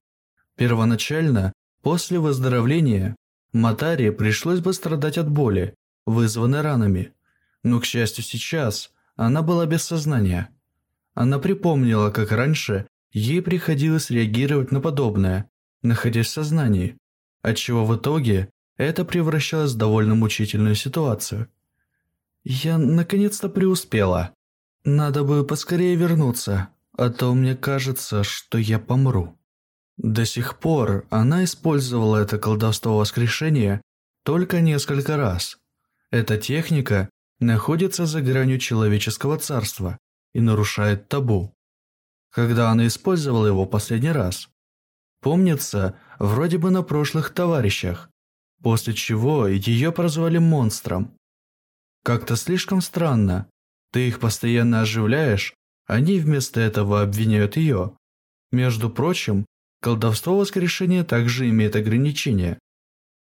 Первоначально, после выздоровления, Матаре пришлось бы страдать от боли, вызванной ранами. Но, к счастью, сейчас она была без сознания. Она припомнила, как раньше ей приходилось реагировать на подобное, находясь в сознании, отчего в итоге это превращалось в довольно мучительную ситуацию. Я наконец-то преуспела. Надо бы поскорее вернуться, а то мне кажется, что я помру. До сих пор она использовала это колдовство воскрешения только несколько раз. Эта техника находится за гранью человеческого царства и нарушает табу. Когда она использовала его последний раз? Помнится, вроде бы на прошлых товарищах, после чего ее прозвали монстром. Как-то слишком странно. Ты их постоянно оживляешь, они вместо этого обвиняют ее. Между прочим, колдовство воскрешения также имеет ограничения.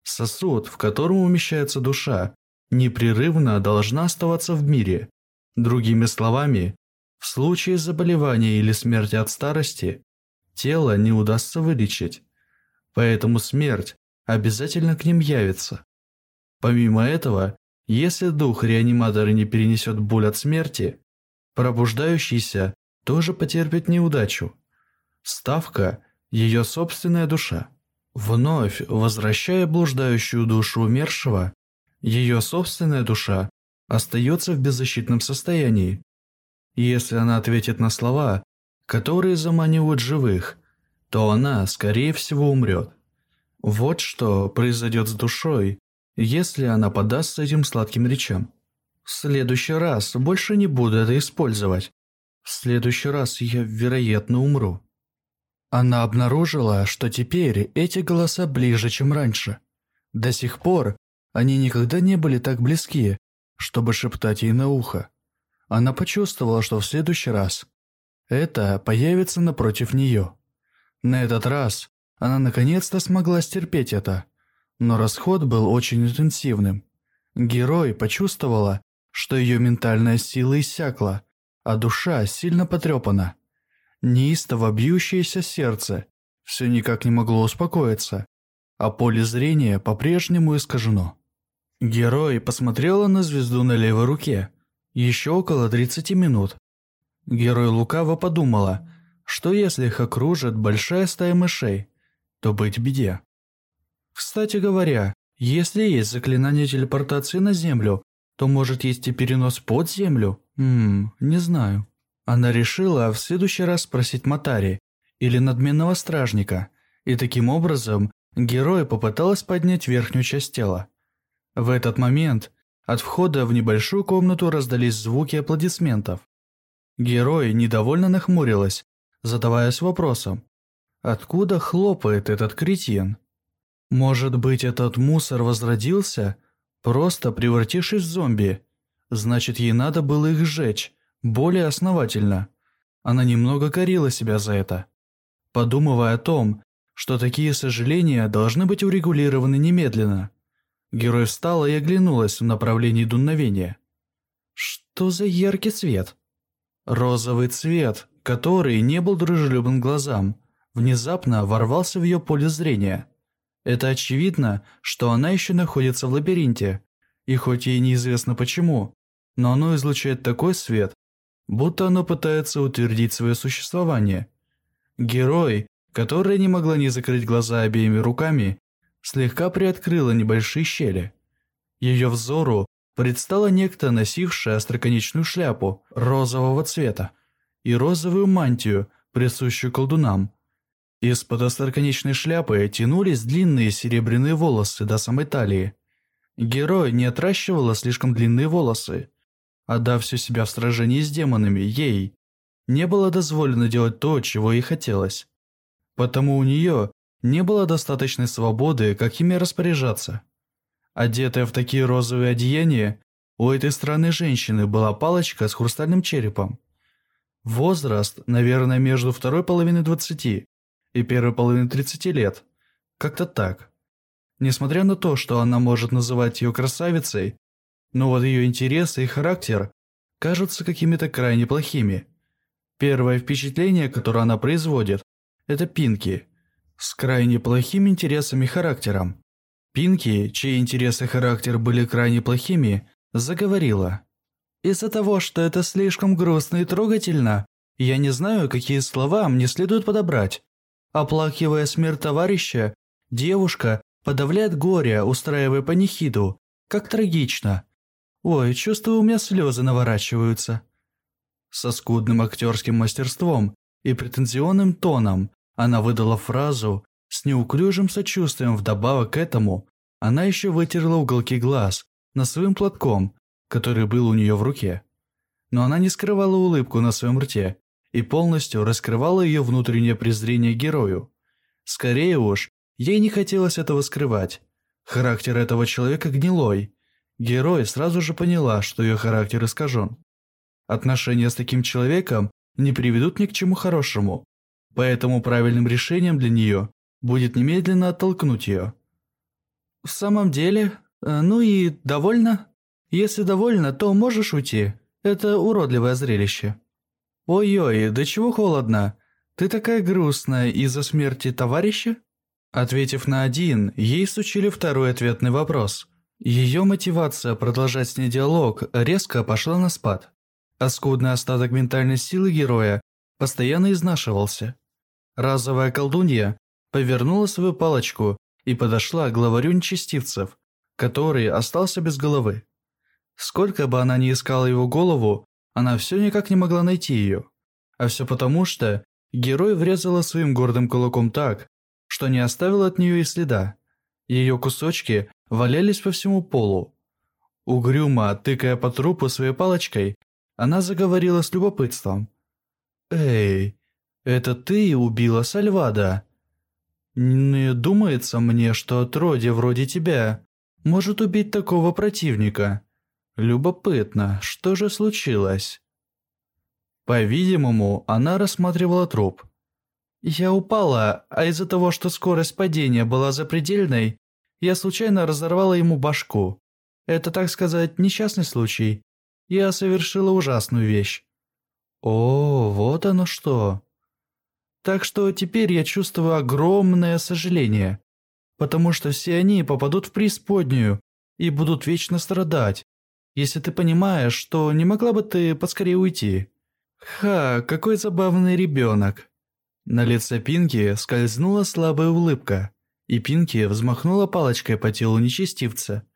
Сосуд, в котором умещается душа, непрерывно должна оставаться в мире. Другими словами, в случае заболевания или смерти от старости, тело не удастся вылечить. Поэтому смерть обязательно к ним явится. Помимо этого, если дух реаниматора не перенесет боль от смерти, пробуждающийся тоже потерпит неудачу. Ставка – ее собственная душа. Вновь возвращая блуждающую душу умершего, ее собственная душа остается в беззащитном состоянии. Если она ответит на слова, которые заманивают живых, то она, скорее всего, умрет. Вот что произойдет с душой, если она подастся этим сладким речам. В следующий раз больше не буду это использовать. В следующий раз я, вероятно, умру. Она обнаружила, что теперь эти голоса ближе, чем раньше. До сих пор они никогда не были так близки, чтобы шептать ей на ухо. Она почувствовала, что в следующий раз это появится напротив нее. На этот раз она наконец-то смогла стерпеть это – но расход был очень интенсивным. Герой почувствовала, что ее ментальная сила иссякла, а душа сильно потрепана. Неистово бьющееся сердце все никак не могло успокоиться, а поле зрения по-прежнему искажено. Герой посмотрела на звезду на левой руке. Еще около 30 минут. Герой лукаво подумала, что если их окружит большая стая мышей, то быть беде. Кстати говоря, если есть заклинание телепортации на Землю, то может есть и перенос под Землю? Ммм, не знаю. Она решила в следующий раз спросить Матари или надменного стражника, и таким образом герой попыталась поднять верхнюю часть тела. В этот момент от входа в небольшую комнату раздались звуки аплодисментов. Герой недовольно нахмурилась, задаваясь вопросом, откуда хлопает этот кретин? Может быть, этот мусор возродился, просто превратившись в зомби? Значит, ей надо было их сжечь, более основательно. Она немного корила себя за это. Подумывая о том, что такие сожаления должны быть урегулированы немедленно. Герой встала и оглянулась в направлении дуновения. Что за яркий цвет? Розовый цвет, который не был дружелюбным глазам, внезапно ворвался в ее поле зрения. Это очевидно, что она еще находится в лабиринте, и хоть ей неизвестно почему, но оно излучает такой свет, будто оно пытается утвердить свое существование. Герой, которая не могла не закрыть глаза обеими руками, слегка приоткрыла небольшие щели. Ее взору предстала некто, носившая остроконечную шляпу розового цвета и розовую мантию, присущую колдунам. Из-под остроконечной шляпы тянулись длинные серебряные волосы до самой талии. Герой не отращивала слишком длинные волосы. Отдав всю себя в сражении с демонами, ей не было дозволено делать то, чего ей хотелось. Потому у нее не было достаточной свободы, как ими распоряжаться. Одетая в такие розовые одеяния, у этой странной женщины была палочка с хрустальным черепом. Возраст, наверное, между второй половиной двадцати и первой половиной тридцати лет. Как-то так. Несмотря на то, что она может называть ее красавицей, но вот ее интересы и характер кажутся какими-то крайне плохими. Первое впечатление, которое она производит, это Пинки, с крайне плохими интересами и характером. Пинки, чьи интересы и характер были крайне плохими, заговорила. «Из-за того, что это слишком грустно и трогательно, я не знаю, какие слова мне следует подобрать. Оплакивая смерть товарища, девушка подавляет горе, устраивая панихиду. Как трагично. Ой, чувствую, у меня слезы наворачиваются». Со скудным актерским мастерством и претензионным тоном она выдала фразу с неуклюжим сочувствием вдобавок к этому. Она еще вытерла уголки глаз на своим платком, который был у нее в руке. Но она не скрывала улыбку на своем рте и полностью раскрывала ее внутреннее презрение герою. Скорее уж, ей не хотелось этого скрывать. Характер этого человека гнилой. Герой сразу же поняла, что ее характер искажен. Отношения с таким человеком не приведут ни к чему хорошему. Поэтому правильным решением для нее будет немедленно оттолкнуть ее. В самом деле, э, ну и довольно? Если довольна, то можешь уйти. Это уродливое зрелище. Ой-ой, да чего холодно? Ты такая грустная из-за смерти товарища? Ответив на один, ей сучили второй ответный вопрос. Ее мотивация продолжать с ней диалог резко пошла на спад, а скудный остаток ментальной силы героя постоянно изнашивался. Разовая колдунья повернула свою палочку и подошла к главарю нечестивцев, который остался без головы. Сколько бы она ни искала его голову, она все никак не могла найти ее. А все потому, что герой врезала своим гордым кулаком так, что не оставил от нее и следа. Ее кусочки валялись по всему полу. Угрюмо, тыкая по трупу своей палочкой, она заговорила с любопытством. «Эй, это ты убила Сальвада. Не думается мне, что отродье вроде тебя может убить такого противника. Любопытно, что же случилось? По-видимому, она рассматривала труп. Я упала, а из-за того, что скорость падения была запредельной, я случайно разорвала ему башку. Это, так сказать, несчастный случай. Я совершила ужасную вещь. О, вот оно что. Так что теперь я чувствую огромное сожаление, потому что все они попадут в преисподнюю и будут вечно страдать, если ты понимаешь, что не могла бы ты поскорее уйти. Ха, какой забавный ребенок. На лице Пинки скользнула слабая улыбка, и Пинки взмахнула палочкой по телу нечестивца.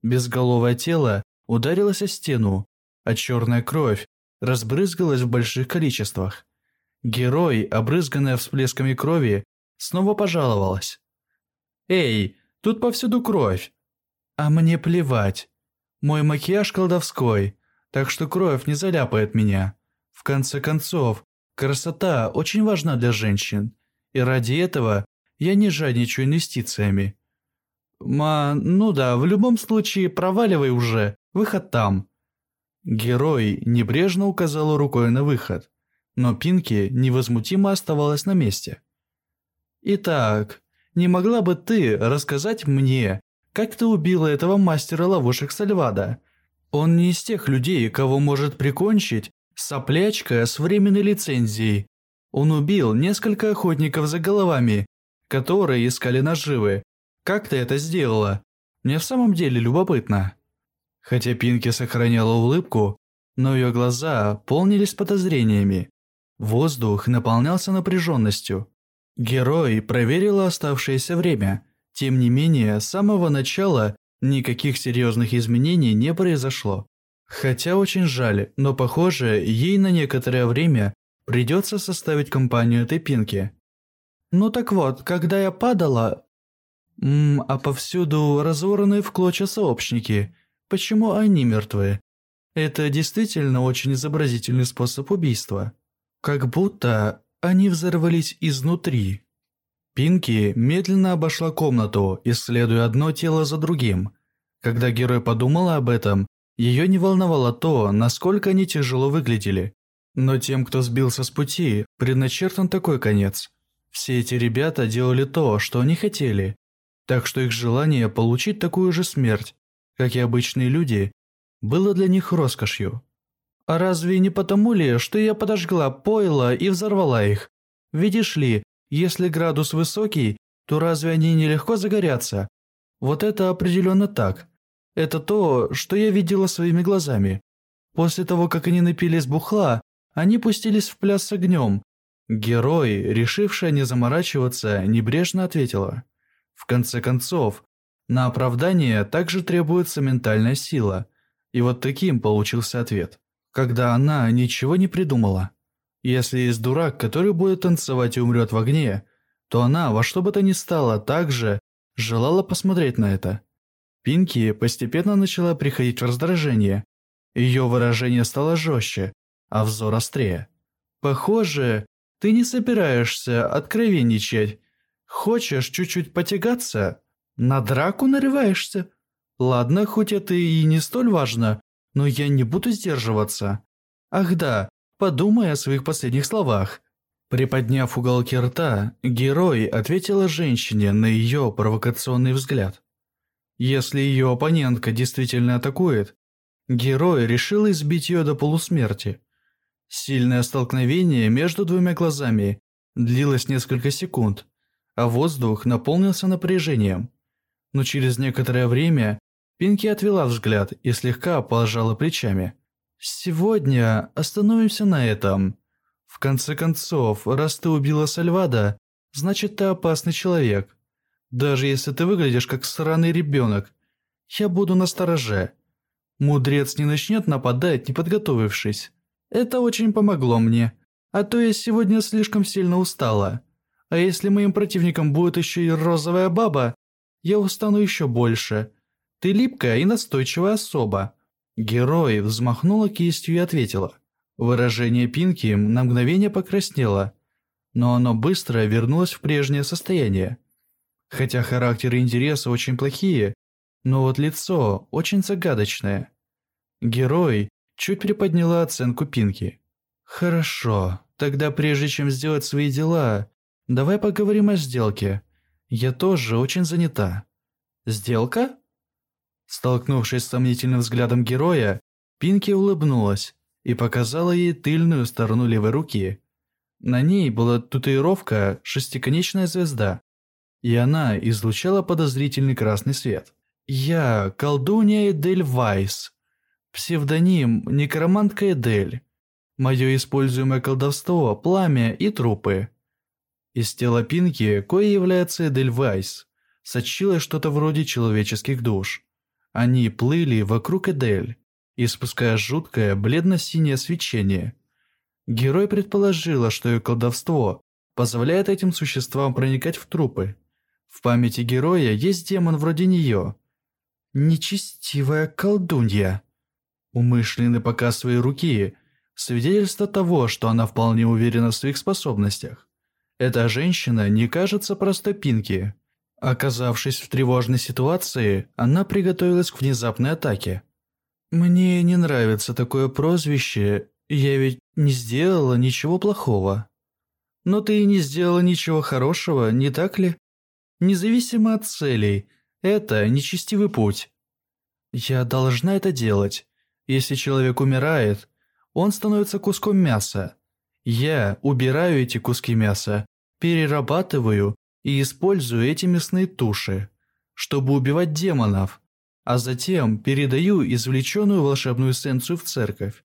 Безголовое тело ударилось о стену, а черная кровь разбрызгалась в больших количествах. Герой, обрызганная всплесками крови, снова пожаловалась. «Эй, тут повсюду кровь!» «А мне плевать. Мой макияж колдовской, так что кровь не заляпает меня. В конце концов, красота очень важна для женщин, и ради этого я не жадничаю инвестициями». «Ма, ну да, в любом случае проваливай уже, выход там». Герой небрежно указал рукой на выход, но Пинки невозмутимо оставалась на месте. «Итак, не могла бы ты рассказать мне, как ты убила этого мастера ловушек Сальвада? Он не из тех людей, кого может прикончить соплячка с временной лицензией. Он убил несколько охотников за головами, которые искали наживы. Как ты это сделала? Мне в самом деле любопытно». Хотя Пинки сохраняла улыбку, но ее глаза полнились подозрениями. Воздух наполнялся напряженностью. Герой проверил оставшееся время. Тем не менее, с самого начала никаких серьезных изменений не произошло. Хотя очень жаль, но похоже, ей на некоторое время придется составить компанию этой Пинки. Ну так вот, когда я падала... Ммм, а повсюду разорванные в клочья сообщники. Почему они мертвы? Это действительно очень изобразительный способ убийства. Как будто они взорвались изнутри. Пинки медленно обошла комнату, исследуя одно тело за другим. Когда герой подумала об этом, ее не волновало то, насколько они тяжело выглядели. Но тем, кто сбился с пути, предначертан такой конец. Все эти ребята делали то, что они хотели. Так что их желание получить такую же смерть, как и обычные люди, было для них роскошью. А разве не потому ли, что я подожгла пойло и взорвала их? Видишь ли, если градус высокий, то разве они нелегко загорятся? Вот это определенно так. Это то, что я видела своими глазами. После того, как они напились бухла, они пустились в пляс с огнем. Герой, решившая не заморачиваться, небрежно ответила. В конце концов, на оправдание также требуется ментальная сила. И вот таким получился ответ. Когда она ничего не придумала. Если есть дурак, который будет танцевать и умрет в огне, то она во что бы то ни стало также желала посмотреть на это. Пинки постепенно начала приходить в раздражение. Ее выражение стало жестче, а взор острее. «Похоже, ты не собираешься откровенничать. Хочешь чуть-чуть потягаться? На драку нарываешься? Ладно, хоть это и не столь важно, но я не буду сдерживаться. Ах да, подумай о своих последних словах. Приподняв уголки рта, герой ответила женщине на ее провокационный взгляд. Если ее оппонентка действительно атакует, герой решил избить ее до полусмерти. Сильное столкновение между двумя глазами длилось несколько секунд, а воздух наполнился напряжением. Но через некоторое время Пинки отвела взгляд и слегка положила плечами. «Сегодня остановимся на этом. В конце концов, раз ты убила Сальвада, значит ты опасный человек. Даже если ты выглядишь как сраный ребенок, я буду настороже. Мудрец не начнет нападать, не подготовившись. Это очень помогло мне, а то я сегодня слишком сильно устала. А если моим противником будет еще и розовая баба, я устану еще больше». Ты липкая и настойчивая особа». Герой взмахнула кистью и ответила. Выражение Пинки на мгновение покраснело, но оно быстро вернулось в прежнее состояние. Хотя характер и интересы очень плохие, но вот лицо очень загадочное. Герой чуть приподняла оценку Пинки. «Хорошо, тогда прежде чем сделать свои дела, давай поговорим о сделке. Я тоже очень занята». «Сделка?» Столкнувшись с сомнительным взглядом героя, Пинки улыбнулась и показала ей тыльную сторону левой руки. На ней была татуировка «Шестиконечная звезда», и она излучала подозрительный красный свет. «Я колдунья Эдель Вайс, псевдоним Некромантка Эдель. Мое используемое колдовство – пламя и трупы». Из тела Пинки, кое является Эдель Вайс, сочилось что-то вроде человеческих душ. Они плыли вокруг Эдель, испуская жуткое бледно-синее свечение. Герой предположила, что ее колдовство позволяет этим существам проникать в трупы. В памяти героя есть демон вроде нее. Нечестивая колдунья. Умышленный показ своей руки – свидетельство того, что она вполне уверена в своих способностях. Эта женщина не кажется просто Пинки. Оказавшись в тревожной ситуации, она приготовилась к внезапной атаке. Мне не нравится такое прозвище, я ведь не сделала ничего плохого. Но ты и не сделала ничего хорошего, не так ли? Независимо от целей, это нечестивый путь. Я должна это делать. Если человек умирает, он становится куском мяса. Я убираю эти куски мяса, перерабатываю и использую эти мясные туши, чтобы убивать демонов, а затем передаю извлеченную волшебную эссенцию в церковь.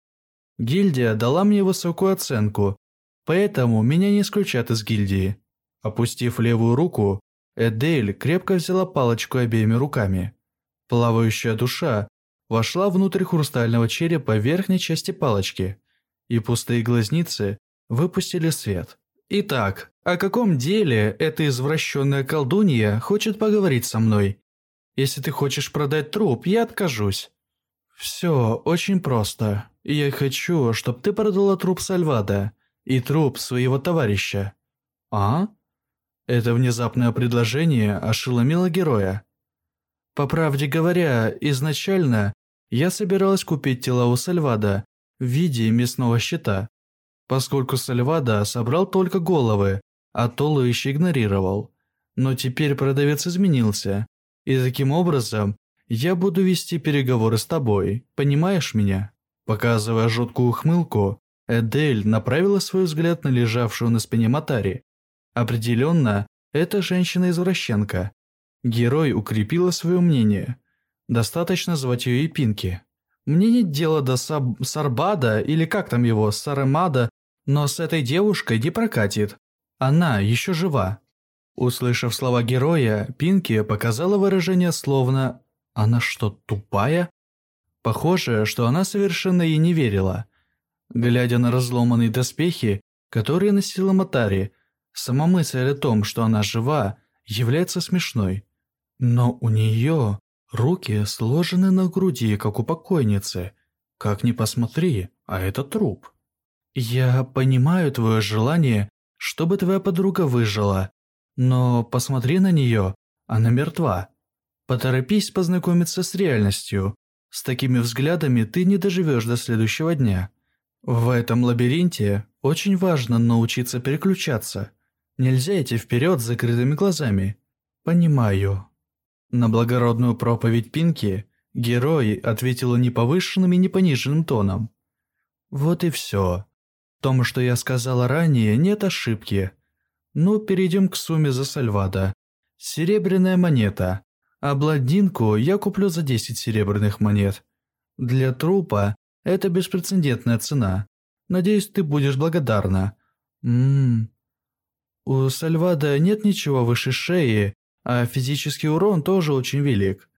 Гильдия дала мне высокую оценку, поэтому меня не исключат из гильдии. Опустив левую руку, Эдель крепко взяла палочку обеими руками. Плавающая душа вошла внутрь хрустального черепа верхней части палочки, и пустые глазницы выпустили свет. «Итак, о каком деле эта извращенная колдунья хочет поговорить со мной? Если ты хочешь продать труп, я откажусь». «Все очень просто. Я хочу, чтобы ты продала труп Сальвада и труп своего товарища». «А?» Это внезапное предложение ошеломило героя. По правде говоря, изначально я собиралась купить тела у Сальвада в виде мясного щита, поскольку Сальвада собрал только головы, а туловище игнорировал. Но теперь продавец изменился, и таким образом я буду вести переговоры с тобой, понимаешь меня?» Показывая жуткую ухмылку, Эдель направила свой взгляд на лежавшую на спине Матари. Определенно, это женщина-извращенка. Герой укрепила свое мнение. Достаточно звать ее и Пинки. Мне нет дела до Саб... Сарбада или как там его, Сарамада, но с этой девушкой не прокатит. Она еще жива. Услышав слова героя, Пинки показала выражение словно «Она что, тупая?» Похоже, что она совершенно ей не верила. Глядя на разломанные доспехи, которые носила Матари, сама мысль о том, что она жива, является смешной. Но у нее руки сложены на груди, как у покойницы. Как ни посмотри, а это труп. Я понимаю твое желание, чтобы твоя подруга выжила, но посмотри на нее, она мертва. Поторопись познакомиться с реальностью. С такими взглядами ты не доживешь до следующего дня. В этом лабиринте очень важно научиться переключаться. Нельзя идти вперед с закрытыми глазами. Понимаю. На благородную проповедь Пинки герой ответила не повышенным и не пониженным тоном. Вот и все. Том, что я сказала ранее, нет ошибки. Ну, перейдем к сумме за Сальвада. Серебряная монета. А блондинку я куплю за 10 серебряных монет. Для трупа это беспрецедентная цена. Надеюсь, ты будешь благодарна. Ммм. У Сальвада нет ничего выше шеи, а физический урон тоже очень велик.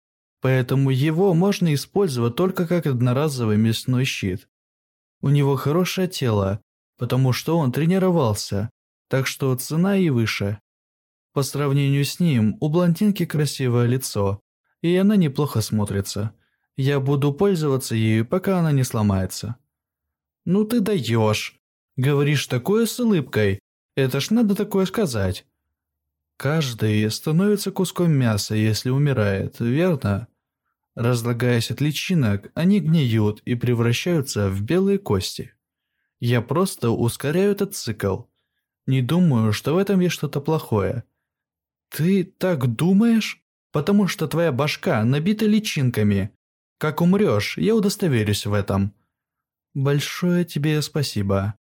Поэтому его можно использовать только как одноразовый мясной щит. У него хорошее тело, потому что он тренировался, так что цена и выше. По сравнению с ним, у блондинки красивое лицо, и она неплохо смотрится. Я буду пользоваться ею, пока она не сломается. Ну ты даешь. Говоришь такое с улыбкой. Это ж надо такое сказать. Каждый становится куском мяса, если умирает, верно? Разлагаясь от личинок, они гниют и превращаются в белые кости. Я просто ускоряю этот цикл. Не думаю, что в этом есть что-то плохое. Ты так думаешь? Потому что твоя башка набита личинками. Как умрешь, я удостоверюсь в этом. Большое тебе спасибо.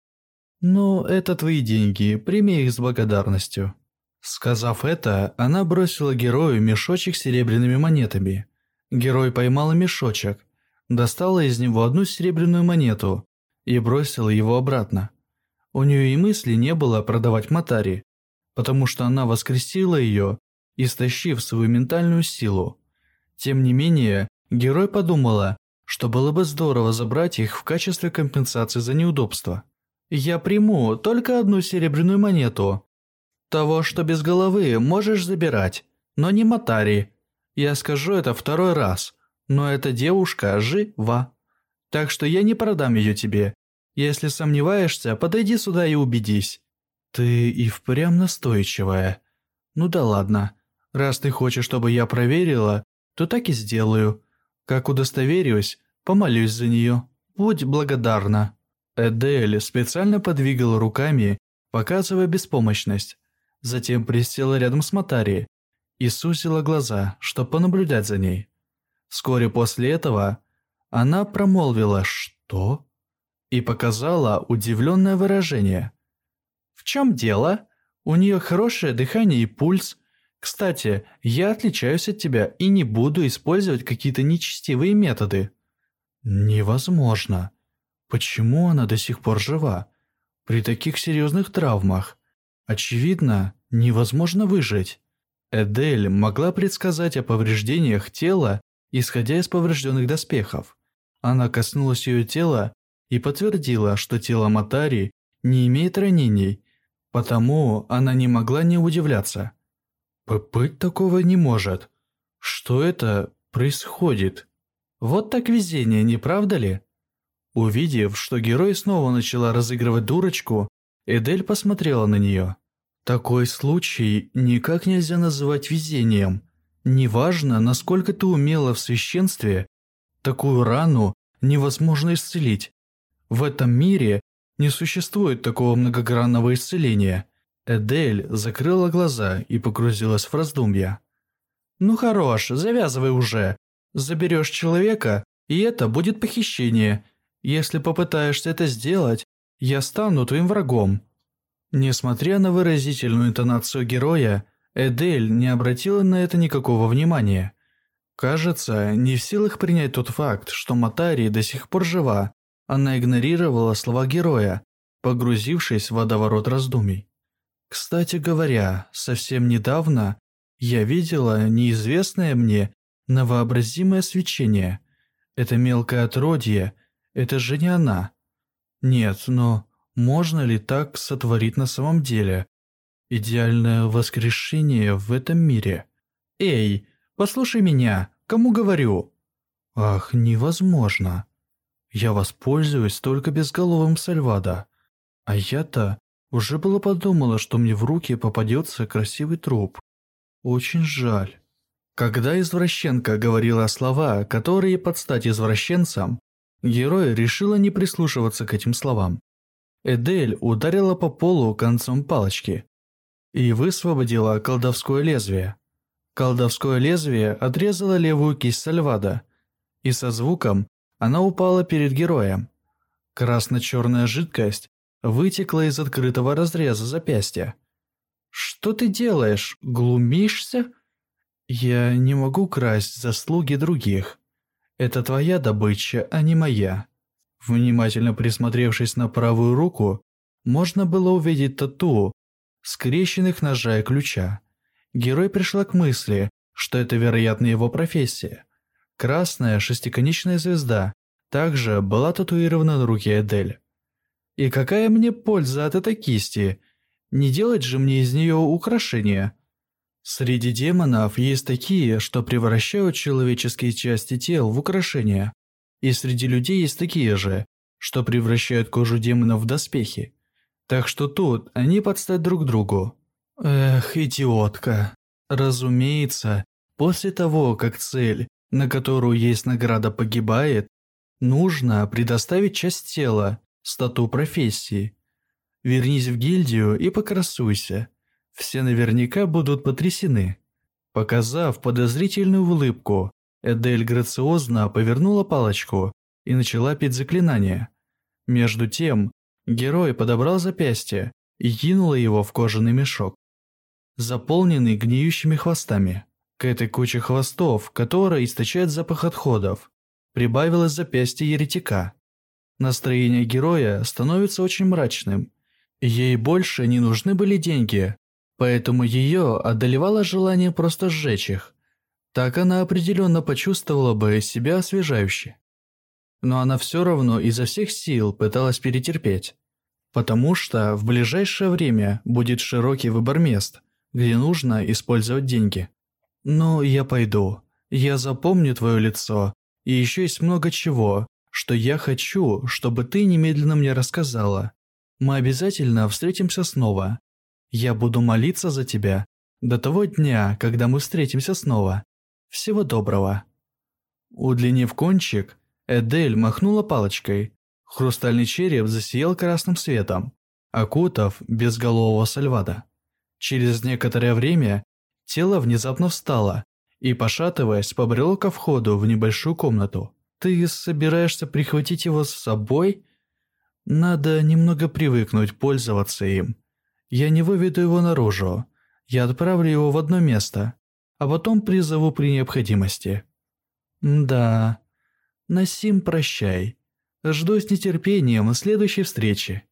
Но это твои деньги, прими их с благодарностью. Сказав это, она бросила герою мешочек с серебряными монетами. Герой поймал мешочек, достала из него одну серебряную монету и бросила его обратно. У нее и мысли не было продавать Матари, потому что она воскресила ее, истощив свою ментальную силу. Тем не менее, герой подумала, что было бы здорово забрать их в качестве компенсации за неудобство. «Я приму только одну серебряную монету», того, что без головы, можешь забирать, но не Матари. Я скажу это второй раз, но эта девушка жива. Так что я не продам ее тебе. Если сомневаешься, подойди сюда и убедись. Ты и впрямь настойчивая. Ну да ладно. Раз ты хочешь, чтобы я проверила, то так и сделаю. Как удостоверюсь, Помолюсь за нее. Будь благодарна». Эдель специально подвигала руками, показывая беспомощность. Затем присела рядом с Матари и сузила глаза, чтобы понаблюдать за ней. Вскоре после этого она промолвила «Что?» И показала удивленное выражение. «В чем дело? У нее хорошее дыхание и пульс. Кстати, я отличаюсь от тебя и не буду использовать какие-то нечестивые методы». «Невозможно. Почему она до сих пор жива? При таких серьезных травмах. Очевидно, невозможно выжить». Эдель могла предсказать о повреждениях тела, исходя из поврежденных доспехов. Она коснулась ее тела и подтвердила, что тело Матари не имеет ранений, потому она не могла не удивляться. «Быть такого не может. Что это происходит?» Вот так везение, не правда ли? Увидев, что герой снова начала разыгрывать дурочку, Эдель посмотрела на нее. Такой случай никак нельзя называть везением. Неважно, насколько ты умела в священстве, такую рану невозможно исцелить. В этом мире не существует такого многогранного исцеления. Эдель закрыла глаза и погрузилась в раздумья. «Ну хорош, завязывай уже. Заберешь человека, и это будет похищение. Если попытаешься это сделать, я стану твоим врагом». Несмотря на выразительную интонацию героя, Эдель не обратила на это никакого внимания. Кажется, не в силах принять тот факт, что Матари до сих пор жива, она игнорировала слова героя, погрузившись в водоворот раздумий. Кстати говоря, совсем недавно я видела неизвестное мне Новообразимое свечение. Это мелкое отродье. Это же не она. Нет, но можно ли так сотворить на самом деле? Идеальное воскрешение в этом мире. Эй, послушай меня, кому говорю? Ах, невозможно. Я воспользуюсь только безголовым Сальвада. А я-то уже было подумала, что мне в руки попадется красивый труп. Очень жаль. Когда извращенка говорила слова, которые под стать извращенцам, герой решила не прислушиваться к этим словам. Эдель ударила по полу концом палочки и высвободила колдовское лезвие. Колдовское лезвие отрезало левую кисть Сальвада, и со звуком она упала перед героем. Красно-черная жидкость вытекла из открытого разреза запястья. «Что ты делаешь? Глумишься?» «Я не могу красть заслуги других. Это твоя добыча, а не моя». Внимательно присмотревшись на правую руку, можно было увидеть тату скрещенных ножа и ключа. Герой пришла к мысли, что это, вероятно, его профессия. Красная шестиконечная звезда также была татуирована на руке Эдель. И какая мне польза от этой кисти? Не делать же мне из нее украшения. Среди демонов есть такие, что превращают человеческие части тел в украшения. И среди людей есть такие же, что превращают кожу демонов в доспехи. Так что тут они подстать друг другу. Эх, идиотка. Разумеется, после того, как цель, на которую есть награда, погибает, нужно предоставить часть тела, стату профессии. Вернись в гильдию и покрасуйся. Все наверняка будут потрясены. Показав подозрительную улыбку, Эдель грациозно повернула палочку и начала петь заклинание. Между тем, герой подобрал запястье и кинул его в кожаный мешок, заполненный гниющими хвостами. К этой куче хвостов, которая источает запах отходов, прибавилось запястье еретика. Настроение героя становится очень мрачным. Ей больше не нужны были деньги, Поэтому ее одолевало желание просто сжечь их. Так она определенно почувствовала бы себя освежающе. Но она все равно изо всех сил пыталась перетерпеть. Потому что в ближайшее время будет широкий выбор мест, где нужно использовать деньги. «Ну, я пойду. Я запомню твое лицо. И еще есть много чего, что я хочу, чтобы ты немедленно мне рассказала. Мы обязательно встретимся снова. Я буду молиться за тебя до того дня, когда мы встретимся снова. Всего доброго». Удлинив кончик, Эдель махнула палочкой. Хрустальный череп засиял красным светом, окутав безголового Сальвада. Через некоторое время тело внезапно встало и, пошатываясь, побрело ко входу в небольшую комнату. «Ты собираешься прихватить его с собой?» «Надо немного привыкнуть пользоваться им. Я не выведу его наружу. Я отправлю его в одно место, а потом призову при необходимости». «Да. Насим, прощай. Жду с нетерпением следующей встречи».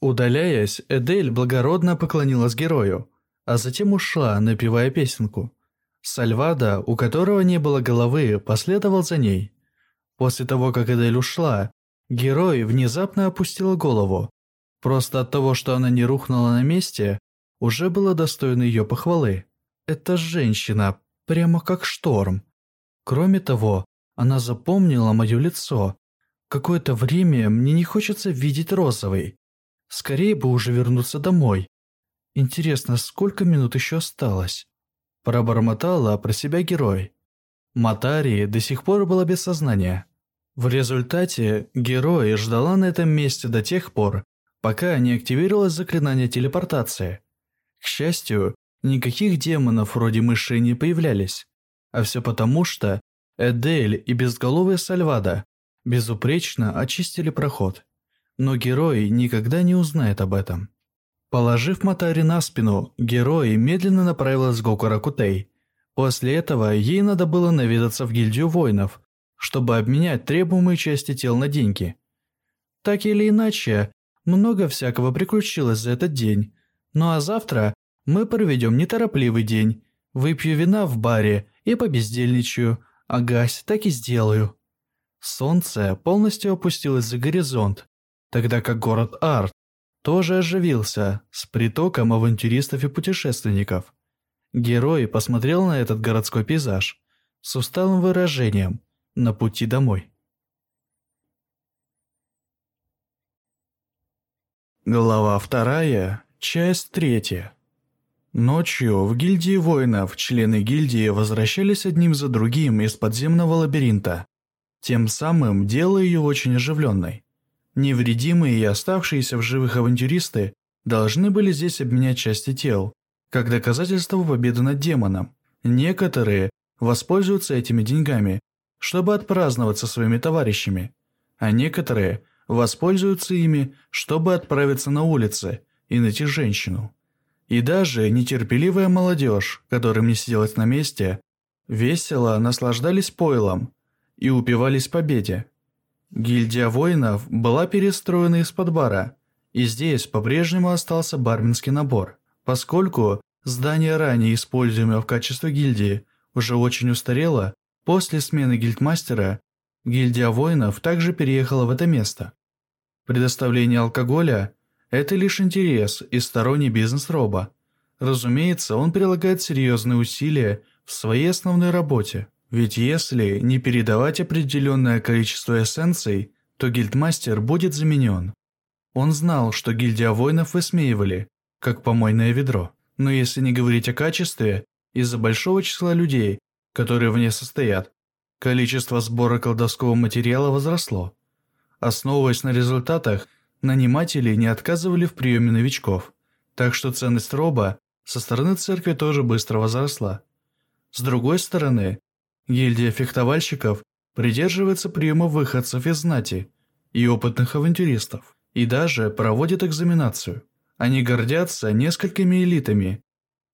Удаляясь, Эдель благородно поклонилась герою, а затем ушла, напевая песенку. Сальвада, у которого не было головы, последовал за ней. После того, как Эдель ушла, герой внезапно опустила голову. Просто от того, что она не рухнула на месте, уже было достойно ее похвалы. Эта женщина, прямо как шторм. Кроме того, она запомнила мое лицо. Какое-то время мне не хочется видеть розовый. Скорее бы уже вернуться домой. Интересно, сколько минут еще осталось? Пробормотала про себя герой. Матари до сих пор была без сознания. В результате герой ждала на этом месте до тех пор, пока не активировалось заклинание телепортации. К счастью, никаких демонов вроде мышей не появлялись, а все потому, что Эдель и безголовый Сальвада безупречно очистили проход. Но герой никогда не узнает об этом. Положив Матари на спину, герой медленно направилась к Гокуракутей. После этого ей надо было наведаться в гильдию воинов, чтобы обменять требуемые части тел на деньги. Так или иначе, много всякого приключилось за этот день. Ну а завтра мы проведем неторопливый день. Выпью вина в баре и побездельничаю. Агась, так и сделаю. Солнце полностью опустилось за горизонт, тогда как город Арт тоже оживился с притоком авантюристов и путешественников. Герой посмотрел на этот городской пейзаж с усталым выражением на пути домой. Глава вторая, часть третья. Ночью в гильдии воинов члены гильдии возвращались одним за другим из подземного лабиринта, тем самым делая ее очень оживленной. Невредимые и оставшиеся в живых авантюристы должны были здесь обменять части тел, как доказательство победы над демоном. Некоторые воспользуются этими деньгами, чтобы отпраздновать со своими товарищами, а некоторые воспользуются ими, чтобы отправиться на улицы и найти женщину. И даже нетерпеливая молодежь, которым не сиделась на месте, весело наслаждались пойлом и упивались победе. Гильдия воинов была перестроена из-под бара, и здесь по-прежнему остался барменский набор. Поскольку здание, ранее используемое в качестве гильдии, уже очень устарело, после смены гильдмастера, гильдия воинов также переехала в это место. Предоставление алкоголя – это лишь интерес и сторонний бизнес Роба. Разумеется, он прилагает серьезные усилия в своей основной работе. Ведь если не передавать определенное количество эссенций, то гильдмастер будет заменен. Он знал, что гильдия воинов высмеивали, как помойное ведро. Но если не говорить о качестве, из-за большого числа людей, которые в ней состоят, количество сбора колдовского материала возросло. Основываясь на результатах, наниматели не отказывали в приеме новичков, так что ценность роба со стороны церкви тоже быстро возросла. С другой стороны, Гильдия фехтовальщиков придерживается приема выходцев из знати и опытных авантюристов, и даже проводит экзаменацию. Они гордятся несколькими элитами,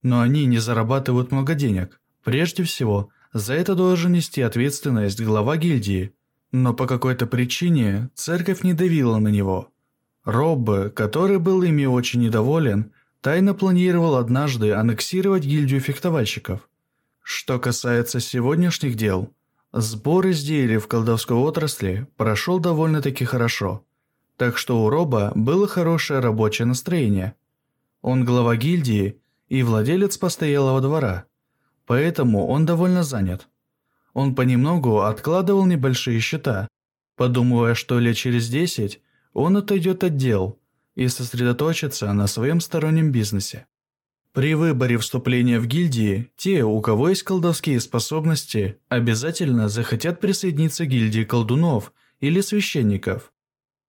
но они не зарабатывают много денег. Прежде всего, за это должен нести ответственность глава гильдии, но по какой-то причине церковь не давила на него. Роб, который был ими очень недоволен, тайно планировал однажды аннексировать гильдию фехтовальщиков – что касается сегодняшних дел, сбор изделий в колдовской отрасли прошел довольно-таки хорошо, так что у Роба было хорошее рабочее настроение. Он глава гильдии и владелец постоялого двора, поэтому он довольно занят. Он понемногу откладывал небольшие счета, подумывая, что лет через десять он отойдет от дел и сосредоточится на своем стороннем бизнесе. При выборе вступления в гильдии, те, у кого есть колдовские способности, обязательно захотят присоединиться к гильдии колдунов или священников.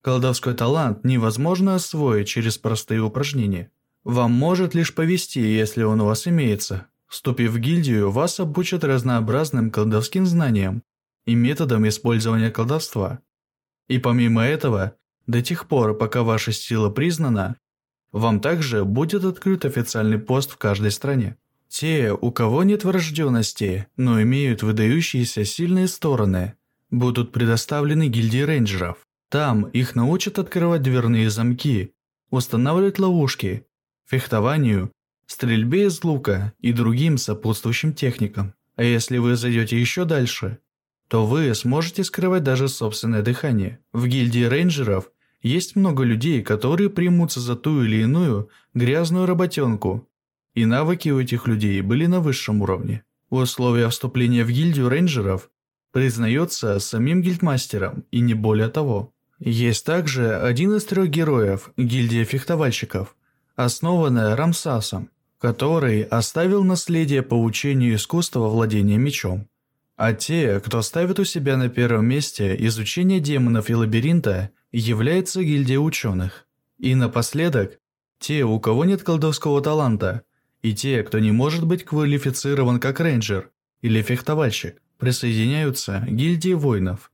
Колдовской талант невозможно освоить через простые упражнения. Вам может лишь повести, если он у вас имеется. Вступив в гильдию, вас обучат разнообразным колдовским знаниям и методам использования колдовства. И помимо этого, до тех пор, пока ваша сила признана, вам также будет открыт официальный пост в каждой стране. Те, у кого нет врожденности, но имеют выдающиеся сильные стороны, будут предоставлены гильдии рейнджеров. Там их научат открывать дверные замки, устанавливать ловушки, фехтованию, стрельбе из лука и другим сопутствующим техникам. А если вы зайдете еще дальше, то вы сможете скрывать даже собственное дыхание. В гильдии рейнджеров есть много людей, которые примутся за ту или иную грязную работенку, и навыки у этих людей были на высшем уровне. Условия вступления в гильдию рейнджеров признается самим гильдмастером и не более того. Есть также один из трех героев гильдии фехтовальщиков, основанная Рамсасом, который оставил наследие по учению искусства владения мечом. А те, кто ставит у себя на первом месте изучение демонов и лабиринта, является гильдия ученых. И напоследок, те, у кого нет колдовского таланта, и те, кто не может быть квалифицирован как рейнджер или фехтовальщик, присоединяются к гильдии воинов.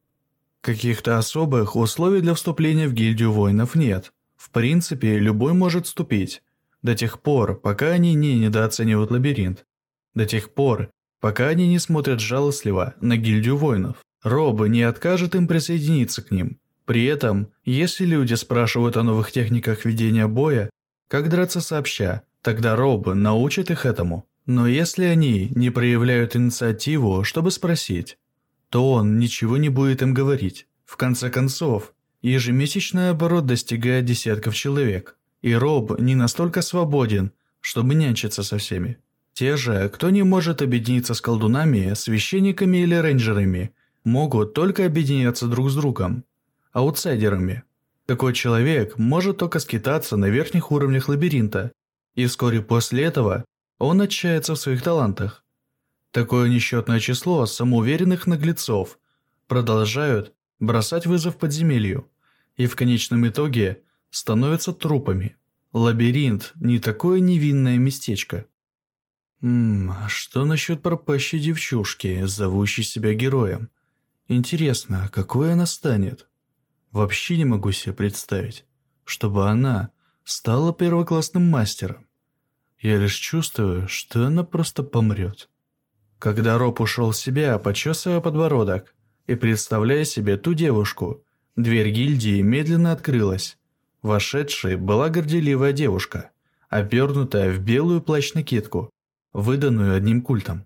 Каких-то особых условий для вступления в гильдию воинов нет. В принципе, любой может вступить. До тех пор, пока они не недооценивают лабиринт. До тех пор, пока они не смотрят жалостливо на гильдию воинов. Робы не откажет им присоединиться к ним. При этом, если люди спрашивают о новых техниках ведения боя, как драться сообща, тогда робы научат их этому. Но если они не проявляют инициативу, чтобы спросить, то он ничего не будет им говорить. В конце концов, ежемесячный оборот достигает десятков человек, и Роб не настолько свободен, чтобы нянчиться со всеми. Те же, кто не может объединиться с колдунами, священниками или рейнджерами, могут только объединяться друг с другом, аутсайдерами. Такой человек может только скитаться на верхних уровнях лабиринта, и вскоре после этого он отчается в своих талантах. Такое несчетное число самоуверенных наглецов продолжают бросать вызов подземелью и в конечном итоге становятся трупами. Лабиринт – не такое невинное местечко. Ммм, а что насчет пропащей девчушки, зовущей себя героем? Интересно, какой она станет? Вообще не могу себе представить, чтобы она стала первоклассным мастером. Я лишь чувствую, что она просто помрет. Когда Роб ушел в себя, почесывая подбородок и представляя себе ту девушку, дверь гильдии медленно открылась. Вошедшей была горделивая девушка, обернутая в белую плащ-накидку, выданную одним культом.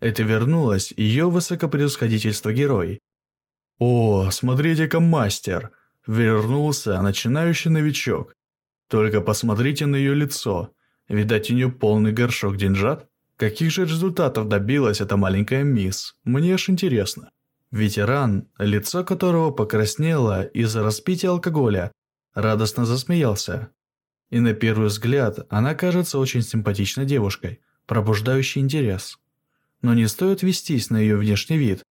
Это вернулось ее высокопревосходительство герой. «О, смотрите-ка, мастер!» Вернулся начинающий новичок. Только посмотрите на ее лицо. Видать, у нее полный горшок деньжат. Каких же результатов добилась эта маленькая мисс? Мне аж интересно. Ветеран, лицо которого покраснело из-за распития алкоголя, радостно засмеялся. И на первый взгляд она кажется очень симпатичной девушкой, пробуждающей интерес. Но не стоит вестись на ее внешний вид.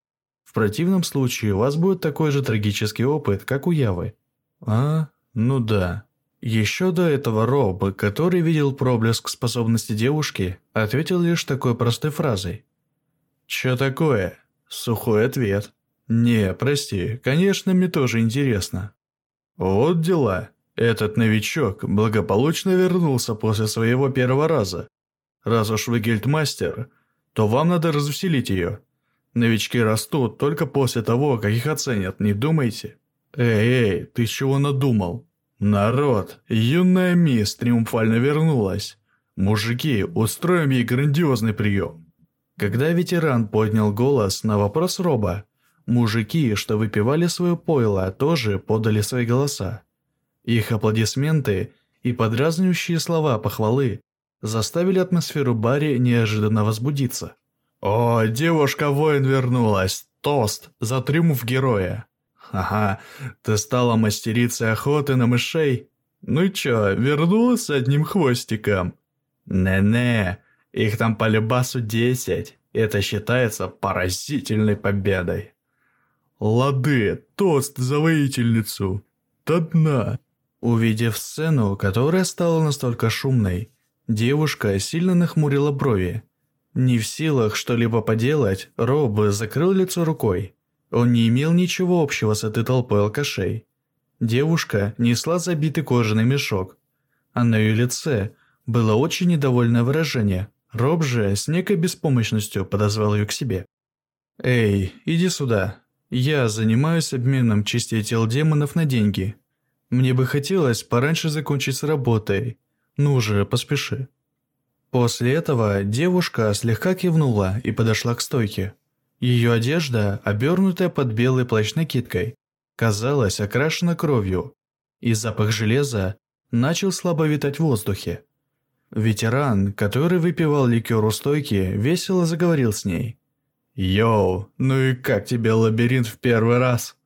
В противном случае у вас будет такой же трагический опыт, как у Явы. А, ну да. Еще до этого Роб, который видел проблеск способности девушки, ответил лишь такой простой фразой. «Чё такое?» Сухой ответ. «Не, прости, конечно, мне тоже интересно». Вот дела. Этот новичок благополучно вернулся после своего первого раза. Раз уж вы гильдмастер, то вам надо развеселить ее. Новички растут только после того, как их оценят, не думайте. Эй, эй, ты чего надумал? «Народ, юная мисс триумфально вернулась. Мужики, устроим ей грандиозный прием». Когда ветеран поднял голос на вопрос Роба, мужики, что выпивали свое пойло, тоже подали свои голоса. Их аплодисменты и подразнивающие слова похвалы заставили атмосферу баре неожиданно возбудиться. «О, девушка-воин вернулась! Тост за триумф героя!» Ага, ты стала мастерицей охоты на мышей? Ну чё, вернулась с одним хвостиком? Не-не, их там по любасу десять. Это считается поразительной победой. Лады, тост за воительницу. До дна. Увидев сцену, которая стала настолько шумной, девушка сильно нахмурила брови. Не в силах что-либо поделать, Роб закрыл лицо рукой. Он не имел ничего общего с этой толпой алкашей. Девушка несла забитый кожаный мешок, а на ее лице было очень недовольное выражение. Роб же с некой беспомощностью подозвал ее к себе. «Эй, иди сюда. Я занимаюсь обменом частей тел демонов на деньги. Мне бы хотелось пораньше закончить с работой. Ну же, поспеши». После этого девушка слегка кивнула и подошла к стойке. Ее одежда, обернутая под белой плащ-накидкой, казалась окрашена кровью, и запах железа начал слабо витать в воздухе. Ветеран, который выпивал ликер у стойки, весело заговорил с ней. «Йоу, ну и как тебе лабиринт в первый раз?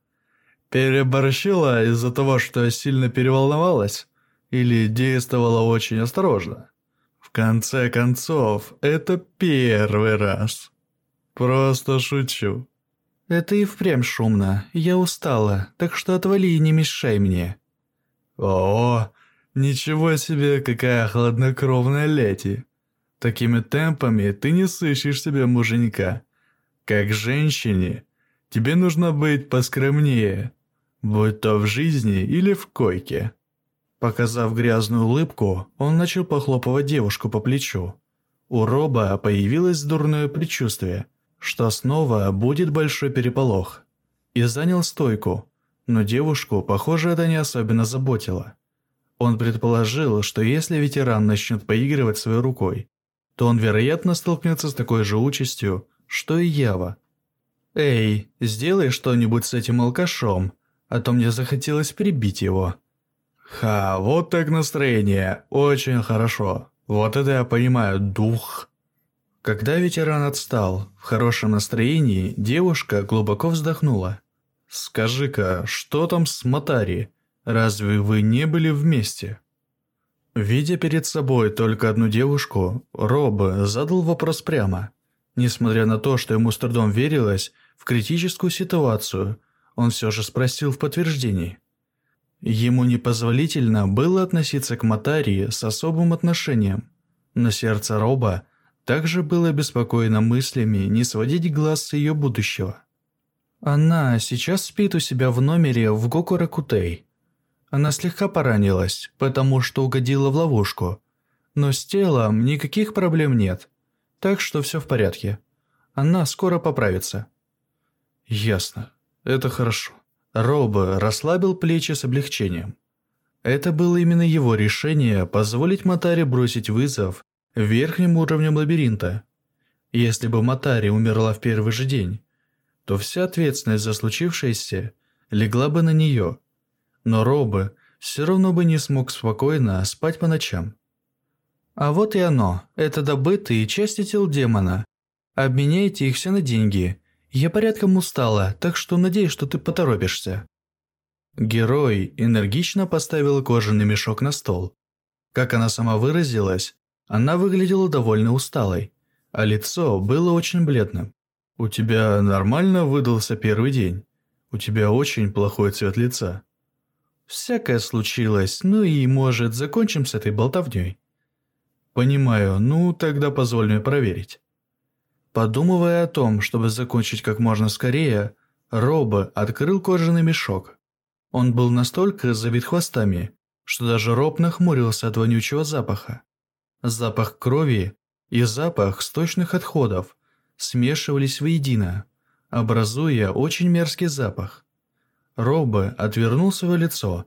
Переборщила из-за того, что сильно переволновалась? Или действовала очень осторожно?» В конце концов, это первый раз. Просто шучу. Это и впрямь шумно. Я устала, так что отвали и не мешай мне. О, ничего себе, какая хладнокровная леди. Такими темпами ты не сыщешь себе муженька. Как женщине, тебе нужно быть поскромнее, будь то в жизни или в койке. Показав грязную улыбку, он начал похлопывать девушку по плечу. У Роба появилось дурное предчувствие, что снова будет большой переполох. И занял стойку, но девушку, похоже, это не особенно заботило. Он предположил, что если ветеран начнет поигрывать своей рукой, то он, вероятно, столкнется с такой же участью, что и Ява. «Эй, сделай что-нибудь с этим алкашом, а то мне захотелось прибить его». Ха, вот так настроение. Очень хорошо. Вот это я понимаю, дух. Когда ветеран отстал, в хорошем настроении, девушка глубоко вздохнула. «Скажи-ка, что там с Матари? Разве вы не были вместе?» Видя перед собой только одну девушку, Роб задал вопрос прямо. Несмотря на то, что ему с трудом верилось в критическую ситуацию, он все же спросил в подтверждении – Ему непозволительно было относиться к Матарии с особым отношением, но сердце Роба также было беспокоено мыслями не сводить глаз с ее будущего. Она сейчас спит у себя в номере в Гокуракутей. Она слегка поранилась, потому что угодила в ловушку, но с телом никаких проблем нет, так что все в порядке. Она скоро поправится. Ясно, это хорошо. Роба расслабил плечи с облегчением. Это было именно его решение позволить Матаре бросить вызов верхним уровням лабиринта. Если бы Матари умерла в первый же день, то вся ответственность за случившееся легла бы на нее. Но Роба все равно бы не смог спокойно спать по ночам. А вот и оно, это добытые части тел демона. Обменяйте их все на деньги я порядком устала, так что надеюсь, что ты поторопишься». Герой энергично поставил кожаный мешок на стол. Как она сама выразилась, она выглядела довольно усталой, а лицо было очень бледным. «У тебя нормально выдался первый день? У тебя очень плохой цвет лица». «Всякое случилось, ну и, может, закончим с этой болтовней?» «Понимаю, ну тогда позволь мне проверить». Подумывая о том, чтобы закончить как можно скорее, Роб открыл кожаный мешок. Он был настолько забит хвостами, что даже Роб нахмурился от вонючего запаха. Запах крови и запах сточных отходов смешивались воедино, образуя очень мерзкий запах. Роб отвернул свое лицо,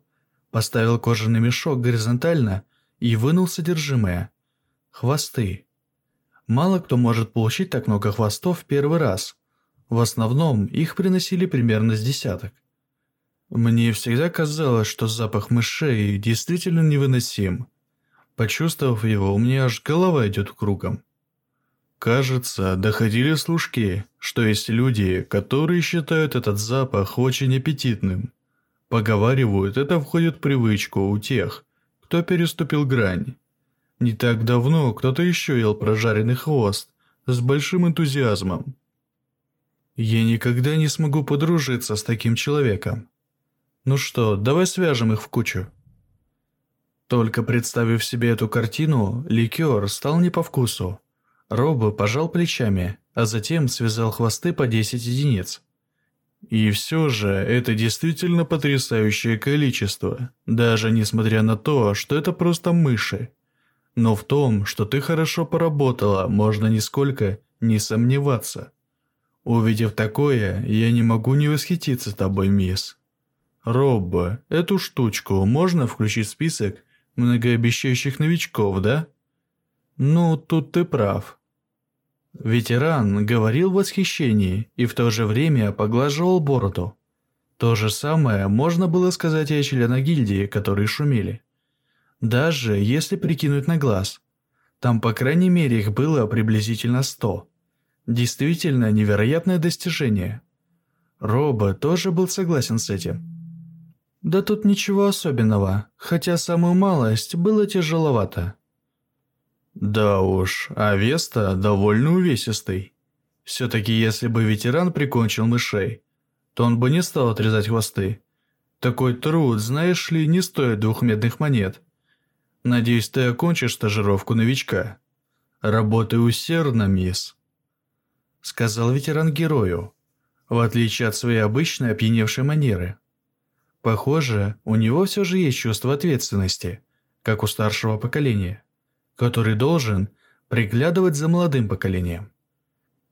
поставил кожаный мешок горизонтально и вынул содержимое. Хвосты. Мало кто может получить так много хвостов в первый раз. В основном их приносили примерно с десяток. Мне всегда казалось, что запах мышей действительно невыносим. Почувствовав его, у меня аж голова идет кругом. Кажется, доходили служки, что есть люди, которые считают этот запах очень аппетитным. Поговаривают, это входит в привычку у тех, кто переступил грань. Не так давно кто-то еще ел прожаренный хвост с большим энтузиазмом. Я никогда не смогу подружиться с таким человеком. Ну что, давай свяжем их в кучу. Только представив себе эту картину, ликер стал не по вкусу. Робо пожал плечами, а затем связал хвосты по 10 единиц. И все же это действительно потрясающее количество, даже несмотря на то, что это просто мыши. Но в том, что ты хорошо поработала, можно нисколько не сомневаться. Увидев такое, я не могу не восхититься тобой, мисс. Робба, эту штучку можно включить в список многообещающих новичков, да? Ну, тут ты прав. Ветеран говорил в восхищении и в то же время поглаживал бороду. То же самое можно было сказать и о членах гильдии, которые шумели. Даже если прикинуть на глаз. Там по крайней мере их было приблизительно сто. Действительно невероятное достижение. Роба тоже был согласен с этим. Да тут ничего особенного, хотя самую малость было тяжеловато. Да уж, а Веста довольно увесистый. Все-таки если бы ветеран прикончил мышей, то он бы не стал отрезать хвосты. Такой труд, знаешь ли, не стоит двух медных монет. Надеюсь, ты окончишь стажировку новичка. Работай усердно, мисс. Сказал ветеран герою, в отличие от своей обычной опьяневшей манеры. Похоже, у него все же есть чувство ответственности, как у старшего поколения, который должен приглядывать за молодым поколением.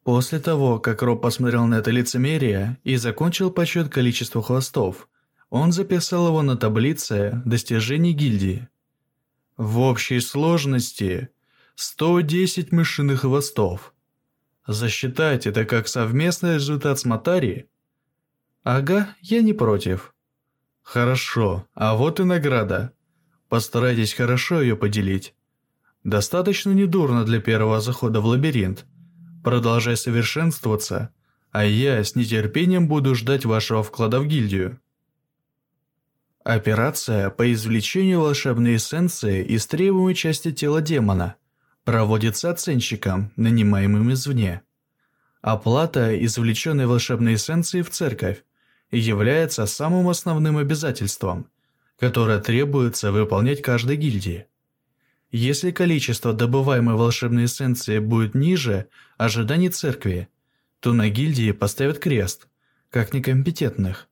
После того, как Роб посмотрел на это лицемерие и закончил подсчет количества хвостов, он записал его на таблице достижений гильдии. В общей сложности 110 мышиных хвостов. Засчитать это как совместный результат с Матари? Ага, я не против. Хорошо, а вот и награда. Постарайтесь хорошо ее поделить. Достаточно недурно для первого захода в лабиринт. Продолжай совершенствоваться, а я с нетерпением буду ждать вашего вклада в гильдию. Операция по извлечению волшебной эссенции из требуемой части тела демона проводится оценщиком, нанимаемым извне. Оплата извлеченной волшебной эссенции в церковь является самым основным обязательством, которое требуется выполнять каждой гильдии. Если количество добываемой волшебной эссенции будет ниже ожиданий церкви, то на гильдии поставят крест, как некомпетентных,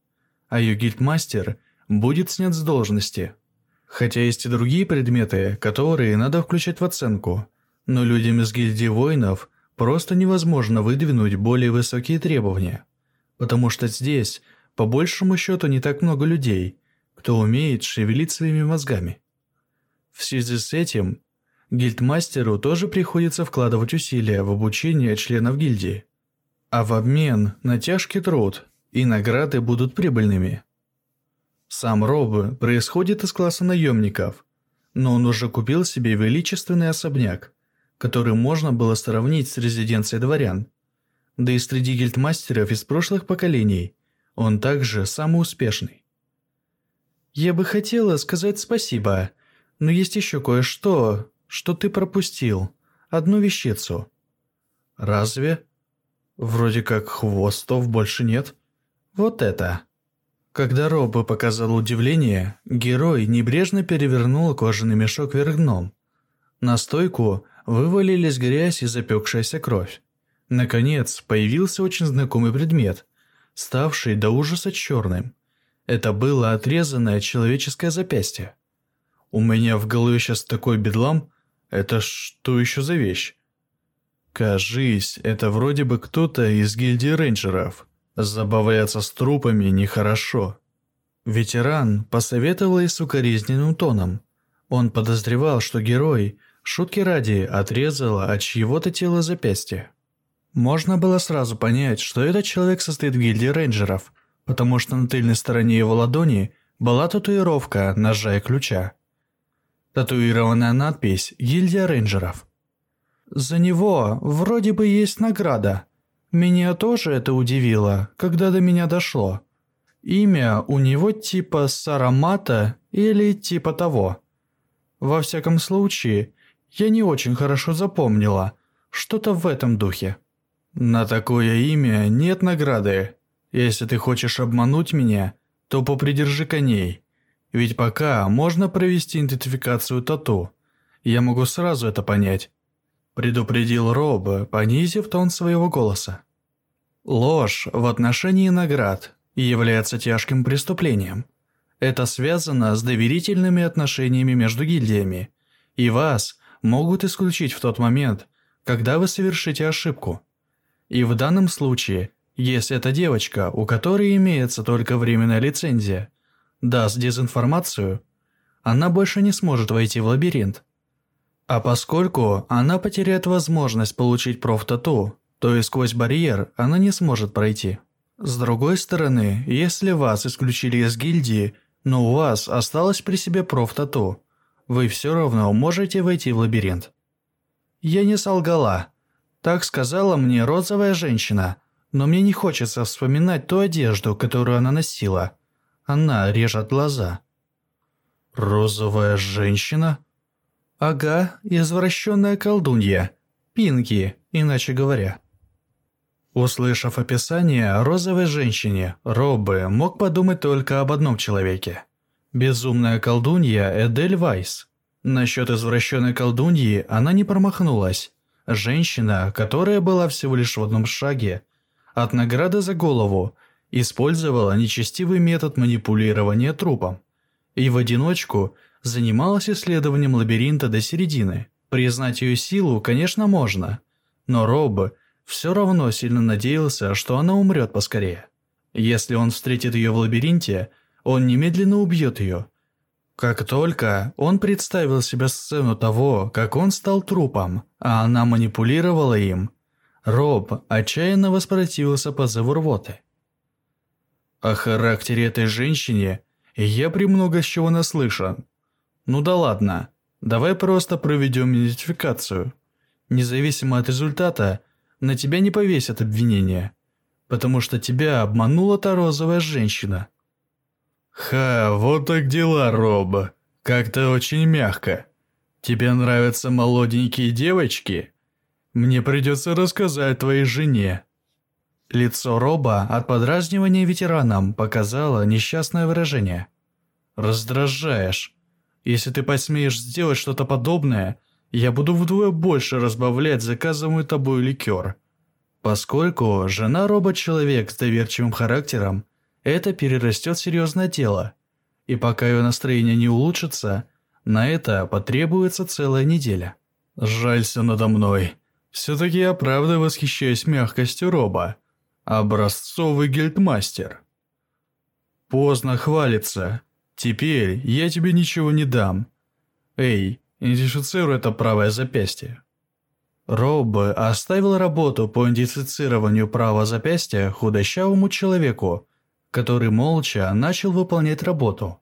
а ее гильдмастер будет снят с должности. Хотя есть и другие предметы, которые надо включать в оценку, но людям из гильдии воинов просто невозможно выдвинуть более высокие требования, потому что здесь – по большему счету не так много людей, кто умеет шевелить своими мозгами. В связи с этим, гильдмастеру тоже приходится вкладывать усилия в обучение членов гильдии. А в обмен на тяжкий труд и награды будут прибыльными. Сам Роб происходит из класса наемников, но он уже купил себе величественный особняк, который можно было сравнить с резиденцией дворян. Да и среди гильдмастеров из прошлых поколений он также самый успешный. Я бы хотела сказать спасибо, но есть еще кое-что, что ты пропустил. Одну вещицу. Разве? Вроде как хвостов больше нет. Вот это. Когда Робо показал удивление, герой небрежно перевернул кожаный мешок вверх дном. На стойку вывалились грязь и запекшаяся кровь. Наконец, появился очень знакомый предмет, ставший до ужаса черным. Это было отрезанное человеческое запястье. У меня в голове сейчас такой бедлам. Это что еще за вещь? Кажись, это вроде бы кто-то из гильдии рейнджеров. Забавляться с трупами нехорошо. Ветеран посоветовал и с укоризненным тоном. Он подозревал, что герой, шутки ради, отрезал от чьего-то тела запястье. Можно было сразу понять, что этот человек состоит в гильдии рейнджеров, потому что на тыльной стороне его ладони была татуировка ножа и ключа. Татуированная надпись «Гильдия рейнджеров». За него вроде бы есть награда. Меня тоже это удивило, когда до меня дошло. Имя у него типа Сарамата или типа того. Во всяком случае, я не очень хорошо запомнила, что-то в этом духе. На такое имя нет награды. Если ты хочешь обмануть меня, то попридержи коней. Ведь пока можно провести идентификацию тату. Я могу сразу это понять. Предупредил Роб, понизив тон своего голоса. Ложь в отношении наград является тяжким преступлением. Это связано с доверительными отношениями между гильдиями, и вас могут исключить в тот момент, когда вы совершите ошибку. И в данном случае, если эта девочка, у которой имеется только временная лицензия, даст дезинформацию, она больше не сможет войти в лабиринт. А поскольку она потеряет возможность получить профтату, то и сквозь барьер она не сможет пройти. С другой стороны, если вас исключили из гильдии, но у вас осталось при себе профтату, вы все равно можете войти в лабиринт. Я не солгала. Так сказала мне розовая женщина, но мне не хочется вспоминать ту одежду, которую она носила. Она режет глаза. Розовая женщина? Ага, извращенная колдунья. Пинки, иначе говоря. Услышав описание о розовой женщине, Робби мог подумать только об одном человеке. Безумная колдунья Эдель Вайс. Насчет извращенной колдуньи она не промахнулась. Женщина, которая была всего лишь в одном шаге от награды за голову, использовала нечестивый метод манипулирования трупом и в одиночку занималась исследованием лабиринта до середины. Признать ее силу, конечно, можно, но Роб все равно сильно надеялся, что она умрет поскорее. Если он встретит ее в лабиринте, он немедленно убьет ее. Как только он представил себе сцену того, как он стал трупом, а она манипулировала им, Роб отчаянно воспротивился позыву рвоты. О характере этой женщине я премного с чего наслышан. Ну да ладно, давай просто проведем идентификацию. Независимо от результата, на тебя не повесят обвинения, потому что тебя обманула та розовая женщина. Ха, вот так дела, Роб. Как-то очень мягко. Тебе нравятся молоденькие девочки? Мне придется рассказать твоей жене. Лицо Роба от подразнивания ветеранам показало несчастное выражение. «Раздражаешь. Если ты посмеешь сделать что-то подобное, я буду вдвое больше разбавлять заказываемый тобой ликер. Поскольку жена робот-человек с доверчивым характером, это перерастет в серьезное дело. И пока ее настроение не улучшится, на это потребуется целая неделя. Жалься надо мной. Все-таки я правда восхищаюсь мягкостью Роба. Образцовый гильдмастер. Поздно хвалиться. Теперь я тебе ничего не дам. Эй, Идентифицируй это правое запястье. Роб оставил работу по идентифицированию правого запястья худощавому человеку, который молча начал выполнять работу.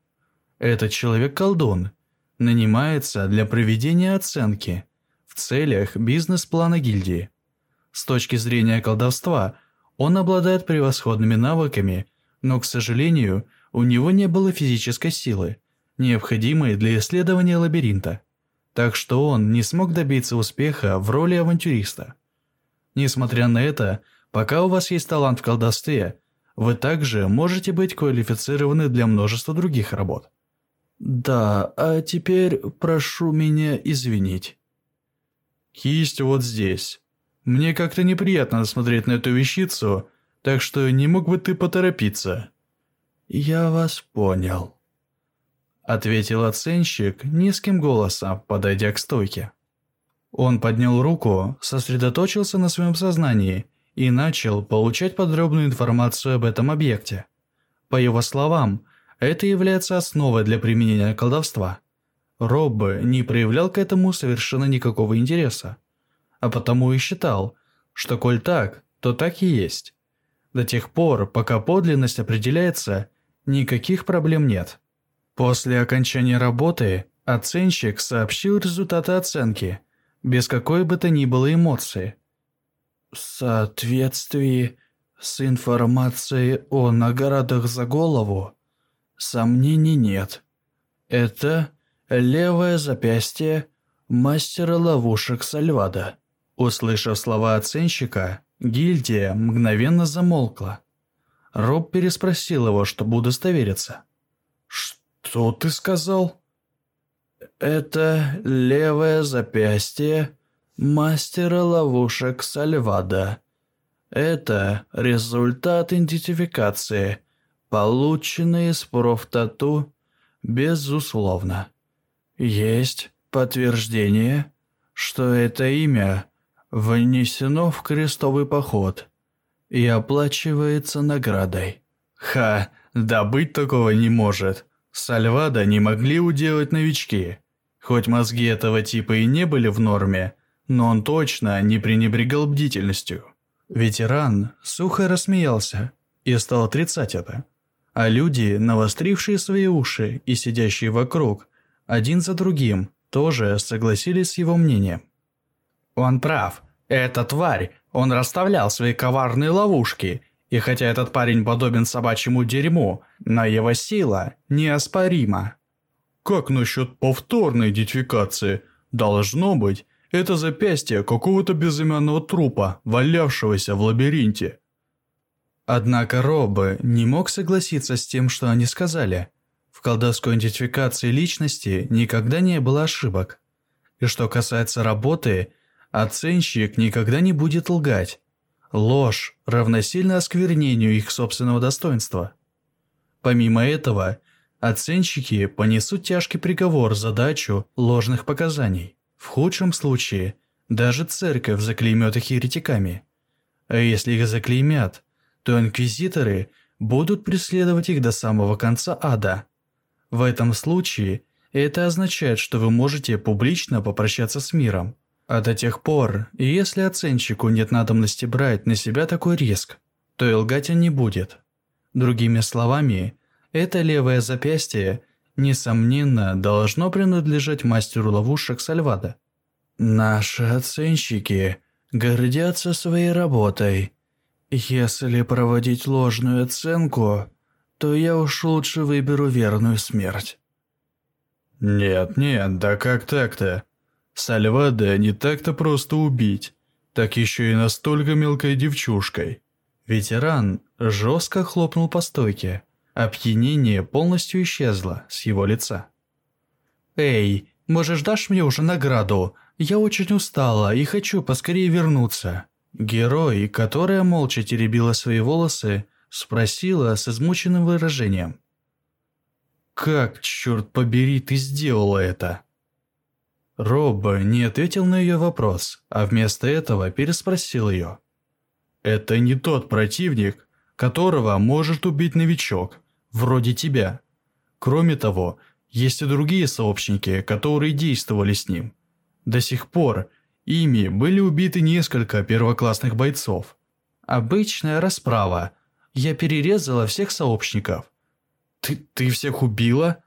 Этот человек-колдун нанимается для проведения оценки в целях бизнес-плана гильдии. С точки зрения колдовства, он обладает превосходными навыками, но, к сожалению, у него не было физической силы, необходимой для исследования лабиринта так что он не смог добиться успеха в роли авантюриста. Несмотря на это, пока у вас есть талант в колдовстве, вы также можете быть квалифицированы для множества других работ. Да, а теперь прошу меня извинить. Кисть вот здесь. Мне как-то неприятно смотреть на эту вещицу, так что не мог бы ты поторопиться? Я вас понял ответил оценщик низким голосом, подойдя к стойке. Он поднял руку, сосредоточился на своем сознании и начал получать подробную информацию об этом объекте. По его словам, это является основой для применения колдовства. Роб не проявлял к этому совершенно никакого интереса, а потому и считал, что коль так, то так и есть. До тех пор, пока подлинность определяется, никаких проблем нет. После окончания работы оценщик сообщил результаты оценки, без какой бы то ни было эмоции. В соответствии с информацией о наградах за голову, сомнений нет. Это левое запястье мастера ловушек Сальвада. Услышав слова оценщика, Гильдия мгновенно замолкла. Роб переспросил его, чтобы удостовериться. «Что ты сказал?» «Это левое запястье мастера ловушек Сальвада. Это результат идентификации, полученный из профтату, безусловно. Есть подтверждение, что это имя внесено в крестовый поход и оплачивается наградой. Ха, да такого не может. Сальвада не могли уделать новички. Хоть мозги этого типа и не были в норме, но он точно не пренебрегал бдительностью. Ветеран сухо рассмеялся и стал отрицать это. А люди, навострившие свои уши и сидящие вокруг, один за другим, тоже согласились с его мнением. Он прав. Эта тварь, он расставлял свои коварные ловушки. И хотя этот парень подобен собачьему дерьму, но его сила неоспорима. Как насчет повторной идентификации? Должно быть, это запястье какого-то безымянного трупа, валявшегося в лабиринте. Однако Робы не мог согласиться с тем, что они сказали. В колдовской идентификации личности никогда не было ошибок. И что касается работы, Оценщик никогда не будет лгать. Ложь равносильно осквернению их собственного достоинства. Помимо этого, оценщики понесут тяжкий приговор за дачу ложных показаний. В худшем случае, даже церковь заклеймет их еретиками. А если их заклеймят, то инквизиторы будут преследовать их до самого конца ада. В этом случае это означает, что вы можете публично попрощаться с миром. А до тех пор, если оценщику нет надобности брать на себя такой риск, то и лгать он не будет. Другими словами, это левое запястье, несомненно, должно принадлежать мастеру ловушек Сальвада. Наши оценщики гордятся своей работой. Если проводить ложную оценку, то я уж лучше выберу верную смерть. Нет, нет, да как так-то? Сальвада не так-то просто убить, так еще и настолько мелкой девчушкой. Ветеран жестко хлопнул по стойке. Опьянение полностью исчезло с его лица. «Эй, можешь дашь мне уже награду? Я очень устала и хочу поскорее вернуться». Герой, которая молча теребила свои волосы, спросила с измученным выражением. «Как, черт побери, ты сделала это?» Роб не ответил на ее вопрос, а вместо этого переспросил ее. «Это не тот противник, которого может убить новичок, вроде тебя. Кроме того, есть и другие сообщники, которые действовали с ним. До сих пор ими были убиты несколько первоклассных бойцов. Обычная расправа. Я перерезала всех сообщников». «Ты, ты всех убила?»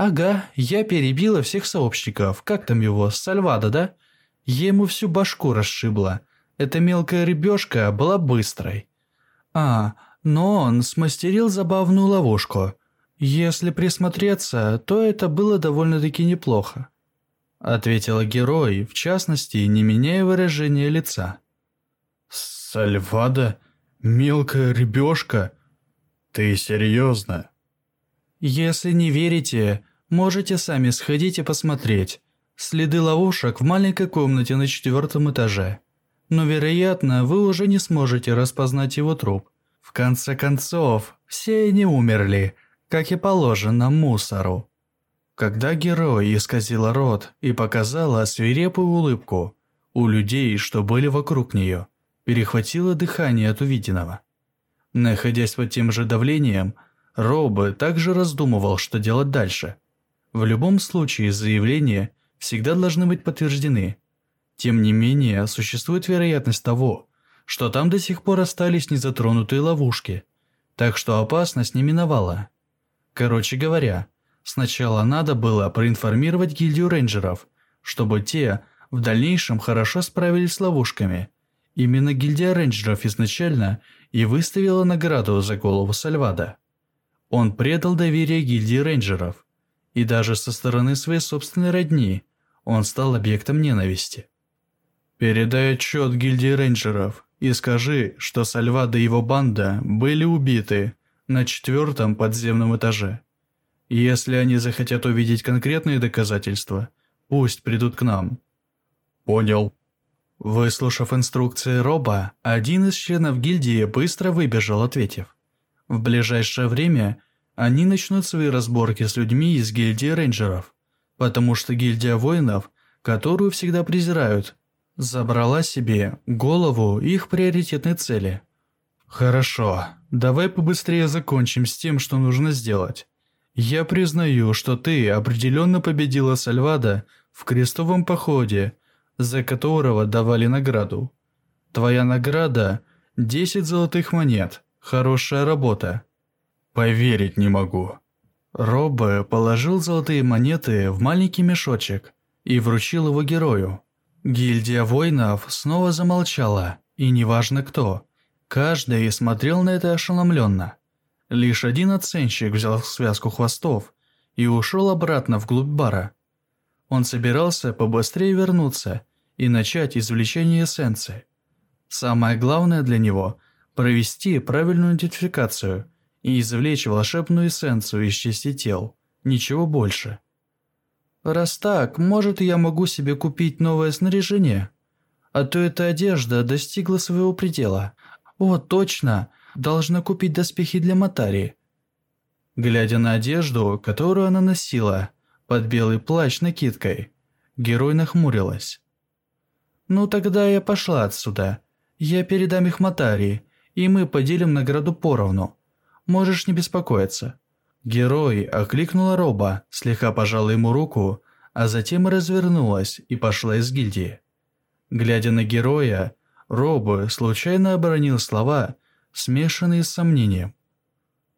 «Ага, я перебила всех сообщников. Как там его, Сальвада, да? Ему всю башку расшибла. Эта мелкая рыбешка была быстрой. А, но он смастерил забавную ловушку. Если присмотреться, то это было довольно-таки неплохо». Ответила герой, в частности, не меняя выражения лица. «Сальвада? Мелкая рыбешка? Ты серьезно?» Если не верите, можете сами сходить и посмотреть. Следы ловушек в маленькой комнате на четвертом этаже. Но, вероятно, вы уже не сможете распознать его труп. В конце концов, все они умерли, как и положено мусору. Когда герой исказила рот и показала свирепую улыбку, у людей, что были вокруг нее, перехватило дыхание от увиденного. Находясь под тем же давлением, Роуба также раздумывал, что делать дальше. В любом случае, заявления всегда должны быть подтверждены. Тем не менее, существует вероятность того, что там до сих пор остались незатронутые ловушки, так что опасность не миновала. Короче говоря, сначала надо было проинформировать гильдию рейнджеров, чтобы те в дальнейшем хорошо справились с ловушками. Именно гильдия рейнджеров изначально и выставила награду за голову Сальвада. Он предал доверие гильдии рейнджеров, и даже со стороны своей собственной родни он стал объектом ненависти. «Передай отчет гильдии рейнджеров и скажи, что Сальвадо и его банда были убиты на четвертом подземном этаже. Если они захотят увидеть конкретные доказательства, пусть придут к нам. Понял. Выслушав инструкции Роба, один из членов гильдии быстро выбежал, ответив. В ближайшее время они начнут свои разборки с людьми из гильдии рейнджеров, потому что гильдия воинов, которую всегда презирают, забрала себе голову их приоритетной цели. Хорошо, давай побыстрее закончим с тем, что нужно сделать. Я признаю, что ты определенно победила Сальвада в крестовом походе, за которого давали награду. Твоя награда – 10 золотых монет. Хорошая работа. Поверить не могу. Роббе положил золотые монеты в маленький мешочек и вручил его герою. Гильдия воинов снова замолчала, и неважно кто. Каждый смотрел на это ошеломленно. Лишь один оценщик взял связку хвостов и ушел обратно вглубь бара. Он собирался побыстрее вернуться и начать извлечение эссенции. Самое главное для него – провести правильную идентификацию и извлечь волшебную эссенцию из части тел, ничего больше. Раз так, может я могу себе купить новое снаряжение? А то эта одежда достигла своего предела. О, точно, должна купить доспехи для Матари. Глядя на одежду, которую она носила, под белый плащ накидкой, герой нахмурилась. «Ну тогда я пошла отсюда. Я передам их Матари, и мы поделим награду поровну. Можешь не беспокоиться». Герой окликнула Роба, слегка пожала ему руку, а затем развернулась и пошла из гильдии. Глядя на героя, Робо случайно оборонил слова, смешанные с сомнением.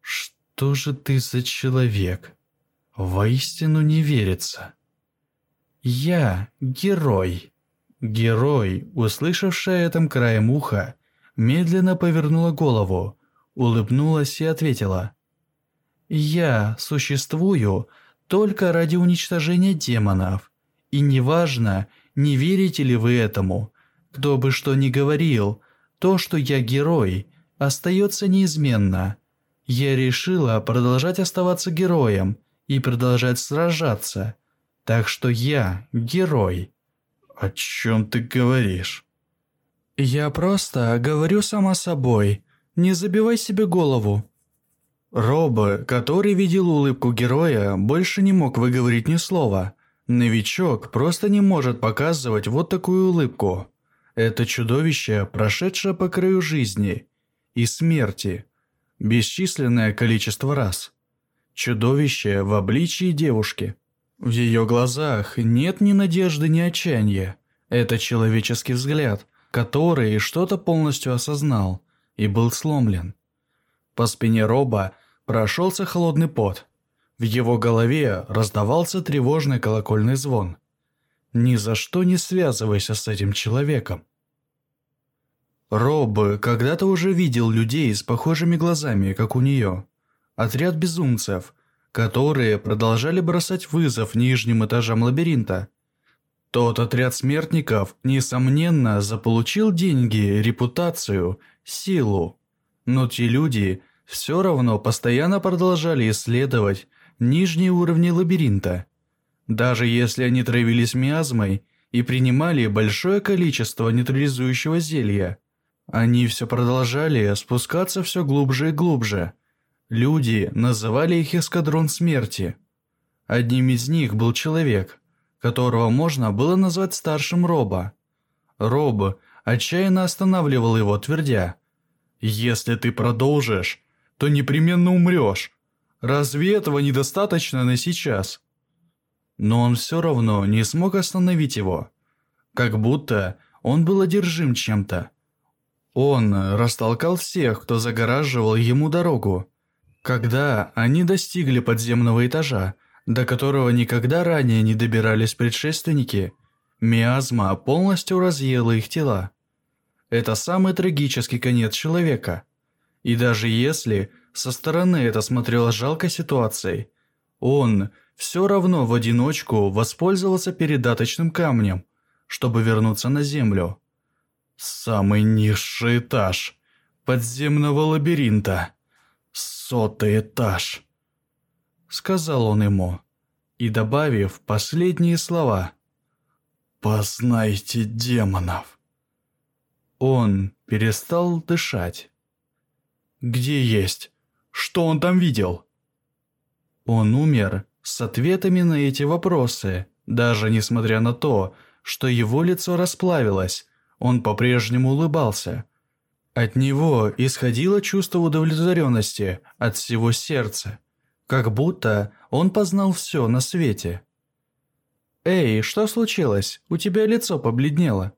«Что же ты за человек? Воистину не верится». «Я герой». Герой, услышавшая этом краем уха, медленно повернула голову, улыбнулась и ответила. «Я существую только ради уничтожения демонов. И неважно, не верите ли вы этому, кто бы что ни говорил, то, что я герой, остается неизменно. Я решила продолжать оставаться героем и продолжать сражаться. Так что я герой. О чем ты говоришь? Я просто говорю сама собой. Не забивай себе голову. Робо, который видел улыбку героя, больше не мог выговорить ни слова. Новичок просто не может показывать вот такую улыбку. Это чудовище, прошедшее по краю жизни и смерти, бесчисленное количество раз. Чудовище в обличии девушки. В ее глазах нет ни надежды, ни отчаяния. Это человеческий взгляд, который что-то полностью осознал и был сломлен. По спине Роба прошелся холодный пот. В его голове раздавался тревожный колокольный звон. Ни за что не связывайся с этим человеком. Роб когда-то уже видел людей с похожими глазами, как у нее. Отряд безумцев, которые продолжали бросать вызов нижним этажам лабиринта. Тот отряд смертников, несомненно, заполучил деньги, репутацию, силу. Но те люди все равно постоянно продолжали исследовать нижние уровни лабиринта. Даже если они травились миазмой и принимали большое количество нейтрализующего зелья, они все продолжали спускаться все глубже и глубже. Люди называли их эскадрон смерти. Одним из них был человек, которого можно было назвать старшим Роба. Роб отчаянно останавливал его, твердя, «Если ты продолжишь, то непременно умрешь. Разве этого недостаточно на сейчас?» но он все равно не смог остановить его. Как будто он был одержим чем-то. Он растолкал всех, кто загораживал ему дорогу. Когда они достигли подземного этажа, до которого никогда ранее не добирались предшественники, миазма полностью разъела их тела. Это самый трагический конец человека. И даже если со стороны это смотрело жалкой ситуацией, он все равно в одиночку воспользовался передаточным камнем, чтобы вернуться на землю. Самый низший этаж подземного лабиринта. Сотый этаж. Сказал он ему, и добавив последние слова. «Познайте демонов». Он перестал дышать. «Где есть? Что он там видел?» Он умер с ответами на эти вопросы, даже несмотря на то, что его лицо расплавилось, он по-прежнему улыбался. От него исходило чувство удовлетворенности от всего сердца, как будто он познал все на свете. «Эй, что случилось? У тебя лицо побледнело».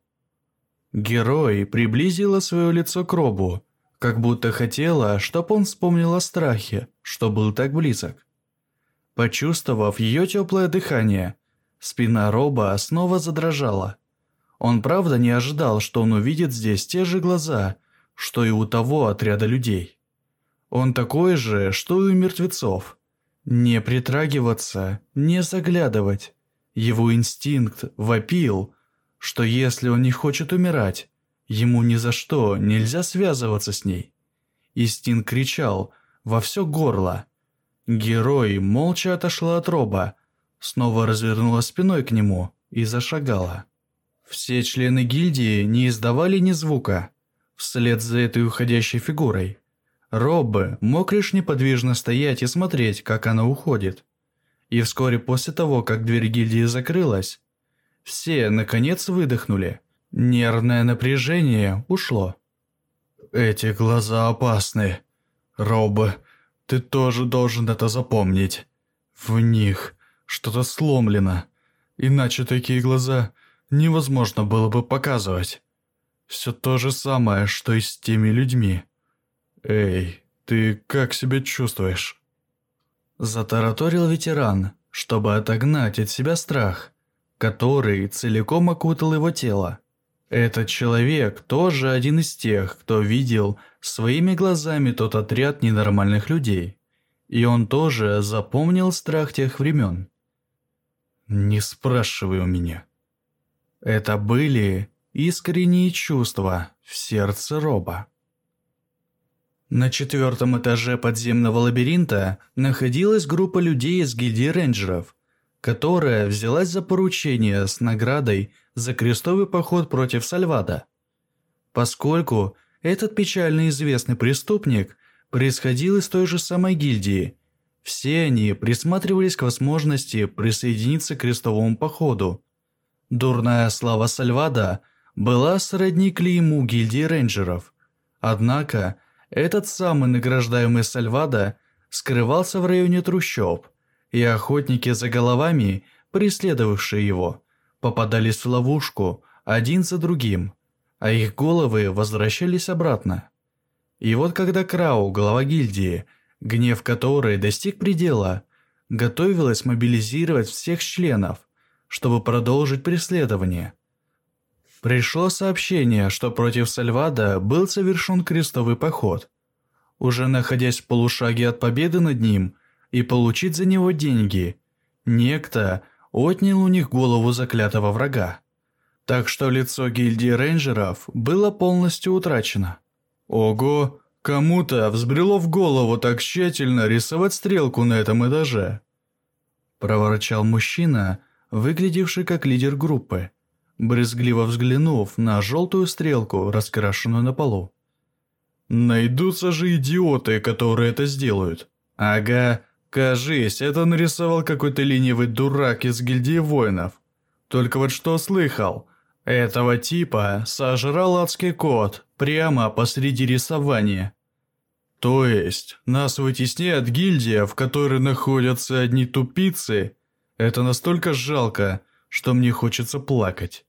Герой приблизила свое лицо к Робу, как будто хотела, чтоб он вспомнил о страхе, что был так близок. Почувствовав ее теплое дыхание, спина Роба снова задрожала. Он правда не ожидал, что он увидит здесь те же глаза, что и у того отряда людей. Он такой же, что и у мертвецов. Не притрагиваться, не заглядывать. Его инстинкт вопил, что если он не хочет умирать, ему ни за что нельзя связываться с ней. Инстинкт кричал во все горло. Герой молча отошла от роба, снова развернула спиной к нему и зашагала. Все члены гильдии не издавали ни звука, вслед за этой уходящей фигурой. Роббе мог лишь неподвижно стоять и смотреть, как она уходит. И вскоре после того, как дверь гильдии закрылась, все, наконец, выдохнули. Нервное напряжение ушло. «Эти глаза опасны. Роббе, ты тоже должен это запомнить. В них что-то сломлено. Иначе такие глаза невозможно было бы показывать. Все то же самое, что и с теми людьми. Эй, ты как себя чувствуешь? Затараторил ветеран, чтобы отогнать от себя страх, который целиком окутал его тело. Этот человек тоже один из тех, кто видел своими глазами тот отряд ненормальных людей. И он тоже запомнил страх тех времен. «Не спрашивай у меня», это были искренние чувства в сердце Роба. На четвертом этаже подземного лабиринта находилась группа людей из гильдии рейнджеров, которая взялась за поручение с наградой за крестовый поход против Сальвада. Поскольку этот печально известный преступник происходил из той же самой гильдии, все они присматривались к возможности присоединиться к крестовому походу Дурная слава Сальвада была сродни клейму гильдии рейнджеров. Однако, этот самый награждаемый Сальвада скрывался в районе трущоб, и охотники за головами, преследовавшие его, попадались в ловушку один за другим, а их головы возвращались обратно. И вот когда Крау, глава гильдии, гнев которой достиг предела, готовилась мобилизировать всех членов, чтобы продолжить преследование. Пришло сообщение, что против Сальвада был совершен крестовый поход. Уже находясь в полушаге от победы над ним и получить за него деньги, некто отнял у них голову заклятого врага. Так что лицо гильдии рейнджеров было полностью утрачено. Ого, кому-то взбрело в голову так тщательно рисовать стрелку на этом этаже. Проворчал мужчина, выглядевший как лидер группы, брезгливо взглянув на желтую стрелку, раскрашенную на полу. «Найдутся же идиоты, которые это сделают. Ага, кажись, это нарисовал какой-то ленивый дурак из гильдии воинов. Только вот что слыхал, этого типа сожрал адский кот прямо посреди рисования». То есть, нас вытесняет гильдия, в которой находятся одни тупицы, это настолько жалко, что мне хочется плакать.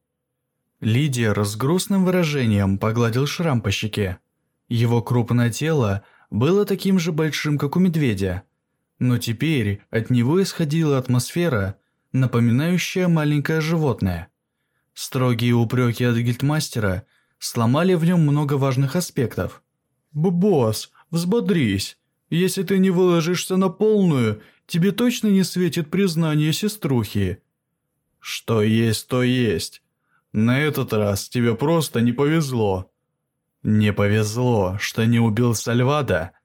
Лидия с грустным выражением погладил шрам по щеке. Его крупное тело было таким же большим, как у медведя, но теперь от него исходила атмосфера, напоминающая маленькое животное. Строгие упреки от гильдмастера сломали в нем много важных аспектов. «Босс, взбодрись. Если ты не выложишься на полную, тебе точно не светит признание сеструхи?» «Что есть, то есть. На этот раз тебе просто не повезло». «Не повезло, что не убил Сальвада?»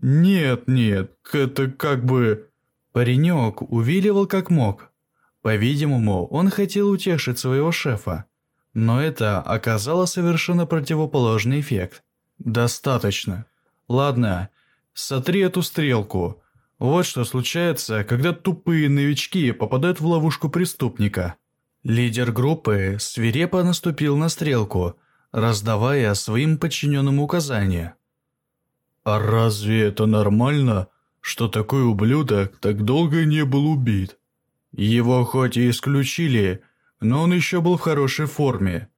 «Нет, нет, это как бы...» Паренек увиливал как мог. По-видимому, он хотел утешить своего шефа. Но это оказало совершенно противоположный эффект. «Достаточно. Ладно, сотри эту стрелку. Вот что случается, когда тупые новички попадают в ловушку преступника». Лидер группы свирепо наступил на стрелку, раздавая своим подчиненным указания. «А разве это нормально, что такой ублюдок так долго не был убит?» Его хоть и исключили, но он еще был в хорошей форме.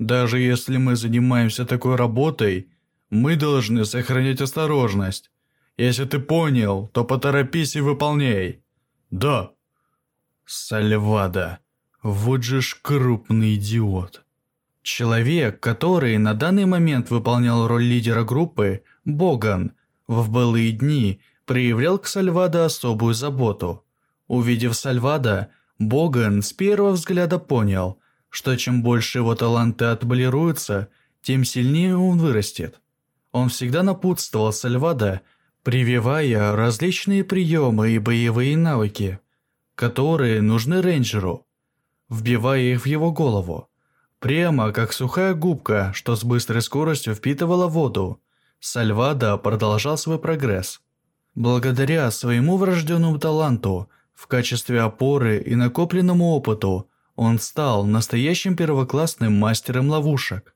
Даже если мы занимаемся такой работой, мы должны сохранять осторожность. Если ты понял, то поторопись и выполняй. Да. Сальвада. Вот же ж крупный идиот. Человек, который на данный момент выполнял роль лидера группы, Боган, в былые дни проявлял к Сальвадо особую заботу. Увидев Сальвада, Боган с первого взгляда понял, что чем больше его таланты отполируются, тем сильнее он вырастет. Он всегда напутствовал Сальвада, прививая различные приемы и боевые навыки, которые нужны рейнджеру, вбивая их в его голову. Прямо как сухая губка, что с быстрой скоростью впитывала воду, Сальвада продолжал свой прогресс. Благодаря своему врожденному таланту – в качестве опоры и накопленному опыту он стал настоящим первоклассным мастером ловушек.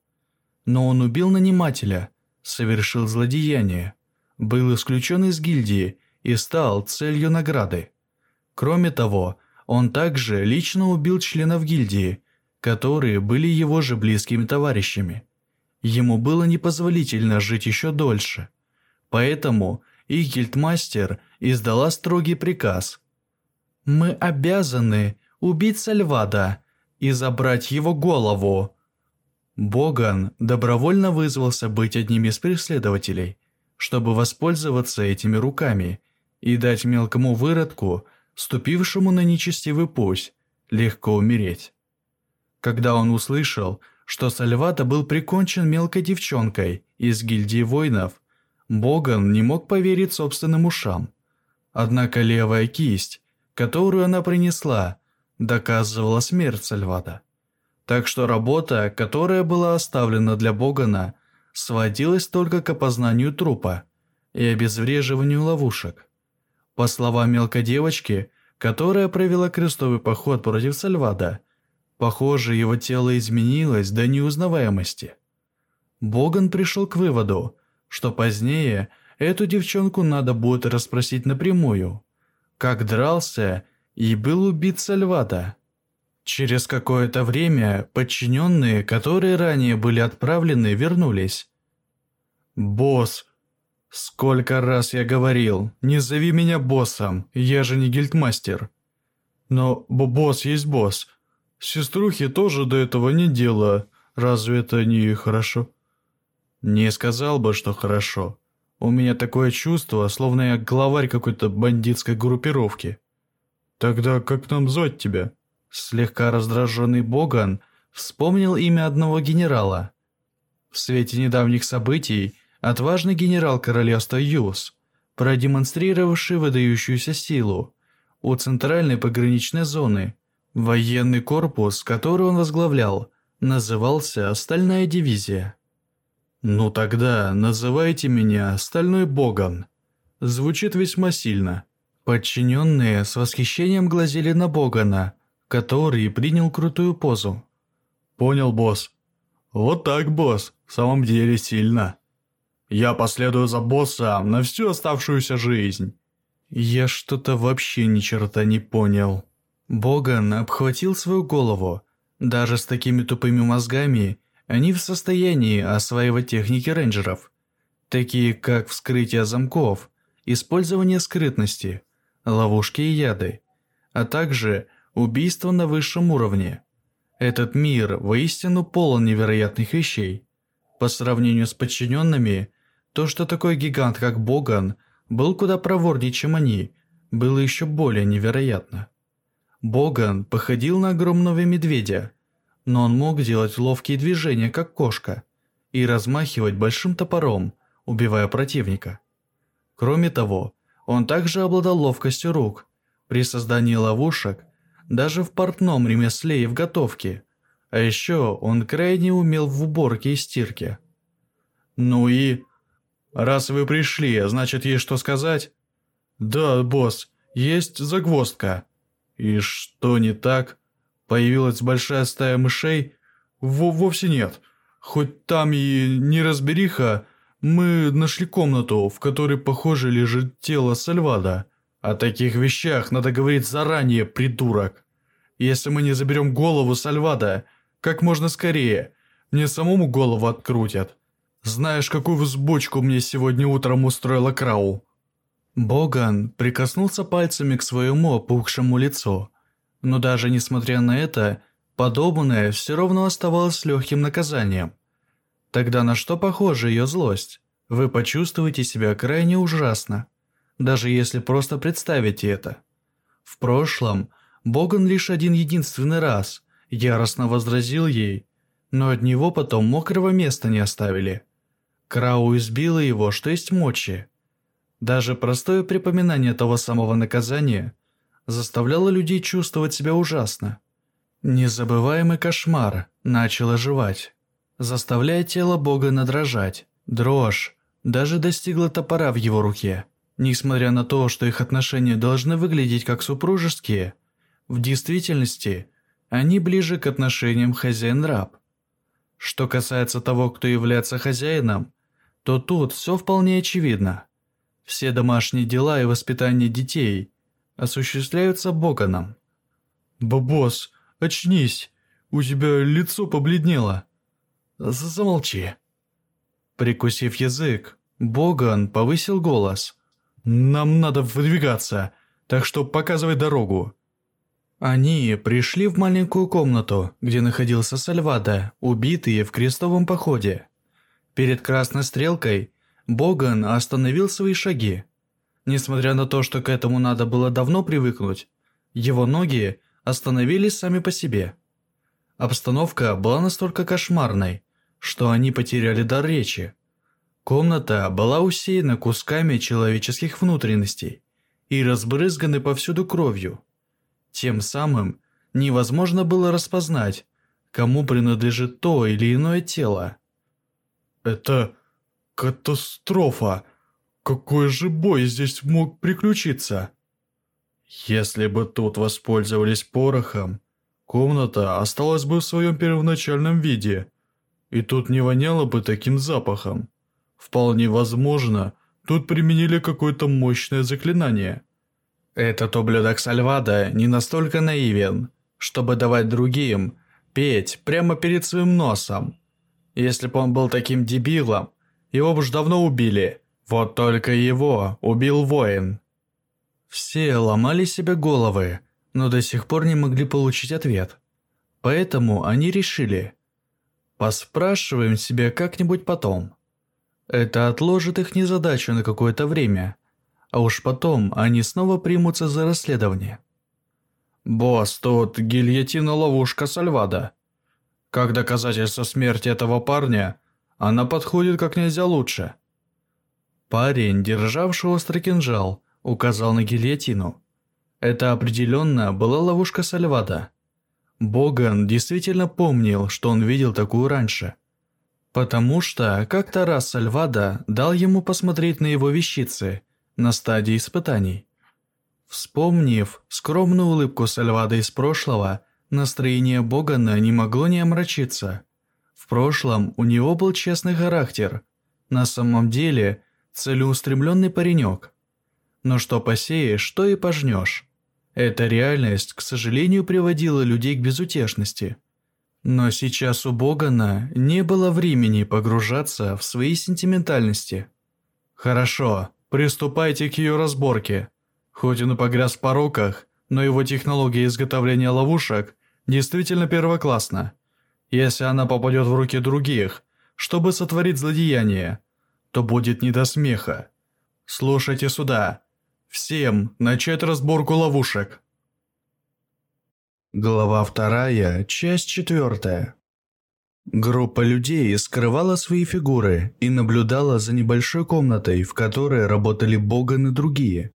Но он убил нанимателя, совершил злодеяние, был исключен из гильдии и стал целью награды. Кроме того, он также лично убил членов гильдии, которые были его же близкими товарищами. Ему было непозволительно жить еще дольше. Поэтому их гильдмастер издала строгий приказ – мы обязаны убить Сальвада и забрать его голову. Боган добровольно вызвался быть одним из преследователей, чтобы воспользоваться этими руками и дать мелкому выродку, ступившему на нечестивый путь, легко умереть. Когда он услышал, что Сальвата был прикончен мелкой девчонкой из гильдии воинов, Боган не мог поверить собственным ушам. Однако левая кисть которую она принесла, доказывала смерть Сальвата. Так что работа, которая была оставлена для Богана, сводилась только к опознанию трупа и обезвреживанию ловушек. По словам мелкой девочки, которая провела крестовый поход против Сальвада, похоже, его тело изменилось до неузнаваемости. Боган пришел к выводу, что позднее эту девчонку надо будет расспросить напрямую – как дрался и был убит Сальвата. Через какое-то время подчиненные, которые ранее были отправлены, вернулись. «Босс, сколько раз я говорил, не зови меня боссом, я же не гильдмастер». «Но босс есть босс. Сеструхи тоже до этого не дело. Разве это не хорошо?» «Не сказал бы, что хорошо. У меня такое чувство, словно я главарь какой-то бандитской группировки. Тогда как нам звать тебя? Слегка раздраженный Боган вспомнил имя одного генерала. В свете недавних событий отважный генерал королевства Юс, продемонстрировавший выдающуюся силу у центральной пограничной зоны, военный корпус, который он возглавлял, назывался «Стальная дивизия». «Ну тогда называйте меня Стальной Боган». Звучит весьма сильно. Подчиненные с восхищением глазели на Богана, который принял крутую позу. «Понял, босс». «Вот так, босс, в самом деле сильно. Я последую за боссом на всю оставшуюся жизнь». Я что-то вообще ни черта не понял. Боган обхватил свою голову. Даже с такими тупыми мозгами они в состоянии осваивать техники рейнджеров, такие как вскрытие замков, использование скрытности, ловушки и яды, а также убийство на высшем уровне. Этот мир воистину полон невероятных вещей. По сравнению с подчиненными, то, что такой гигант, как Боган, был куда проворнее, чем они, было еще более невероятно. Боган походил на огромного медведя, но он мог делать ловкие движения, как кошка, и размахивать большим топором, убивая противника. Кроме того, он также обладал ловкостью рук при создании ловушек, даже в портном ремесле и в готовке. А еще он крайне умел в уборке и стирке. «Ну и...» «Раз вы пришли, значит, есть что сказать?» «Да, босс, есть загвоздка». «И что не так? Появилась большая стая мышей?» в «Вовсе нет. Хоть там и неразбериха, мы нашли комнату, в которой, похоже, лежит тело Сальвада. О таких вещах надо говорить заранее, придурок. Если мы не заберем голову Сальвада, как можно скорее, мне самому голову открутят. Знаешь, какую взбочку мне сегодня утром устроила Крау?» Боган прикоснулся пальцами к своему опухшему лицу. Но даже несмотря на это, подобное все равно оставалось легким наказанием. Тогда на что похожа ее злость? Вы почувствуете себя крайне ужасно, даже если просто представите это. В прошлом Боган лишь один единственный раз яростно возразил ей, но от него потом мокрого места не оставили. Крау избила его, что есть мочи. Даже простое припоминание того самого наказания заставляло людей чувствовать себя ужасно. Незабываемый кошмар начал оживать заставляя тело бога надрожать. Дрожь даже достигла топора в его руке. Несмотря на то, что их отношения должны выглядеть как супружеские, в действительности они ближе к отношениям хозяин-раб. Что касается того, кто является хозяином, то тут все вполне очевидно. Все домашние дела и воспитание детей осуществляются Боганом. «Бабос, очнись, у тебя лицо побледнело». Замолчи. Прикусив язык, Боган повысил голос. Нам надо выдвигаться, так что показывай дорогу. Они пришли в маленькую комнату, где находился Сальвада, убитый в крестовом походе. Перед красной стрелкой Боган остановил свои шаги. Несмотря на то, что к этому надо было давно привыкнуть, его ноги остановились сами по себе. Обстановка была настолько кошмарной, что они потеряли дар речи. Комната была усеяна кусками человеческих внутренностей и разбрызганы повсюду кровью. Тем самым невозможно было распознать, кому принадлежит то или иное тело. «Это катастрофа! Какой же бой здесь мог приключиться?» Если бы тут воспользовались порохом, комната осталась бы в своем первоначальном виде – и тут не воняло бы таким запахом. Вполне возможно, тут применили какое-то мощное заклинание. Этот ублюдок Сальвада не настолько наивен, чтобы давать другим петь прямо перед своим носом. Если бы он был таким дебилом, его бы уж давно убили. Вот только его убил воин. Все ломали себе головы, но до сих пор не могли получить ответ. Поэтому они решили, Поспрашиваем себя как-нибудь потом. Это отложит их незадачу на какое-то время, а уж потом они снова примутся за расследование. «Босс, тут гильотина-ловушка Сальвада. Как доказательство смерти этого парня, она подходит как нельзя лучше». Парень, державший острый кинжал, указал на гильотину. Это определенно была ловушка Сальвада. Боган действительно помнил, что он видел такую раньше. Потому что как-то раз Сальвада дал ему посмотреть на его вещицы на стадии испытаний. Вспомнив скромную улыбку Сальвада из прошлого, настроение Богана не могло не омрачиться. В прошлом у него был честный характер, на самом деле целеустремленный паренек. Но что посеешь, то и пожнешь. Эта реальность, к сожалению, приводила людей к безутешности. Но сейчас у Богана не было времени погружаться в свои сентиментальности. Хорошо, приступайте к ее разборке. Хоть он и погряз в пороках, но его технология изготовления ловушек действительно первоклассна. Если она попадет в руки других, чтобы сотворить злодеяние, то будет не до смеха. Слушайте сюда. Всем начать разборку ловушек. Глава вторая, часть четвертая. Группа людей скрывала свои фигуры и наблюдала за небольшой комнатой, в которой работали Боган и другие.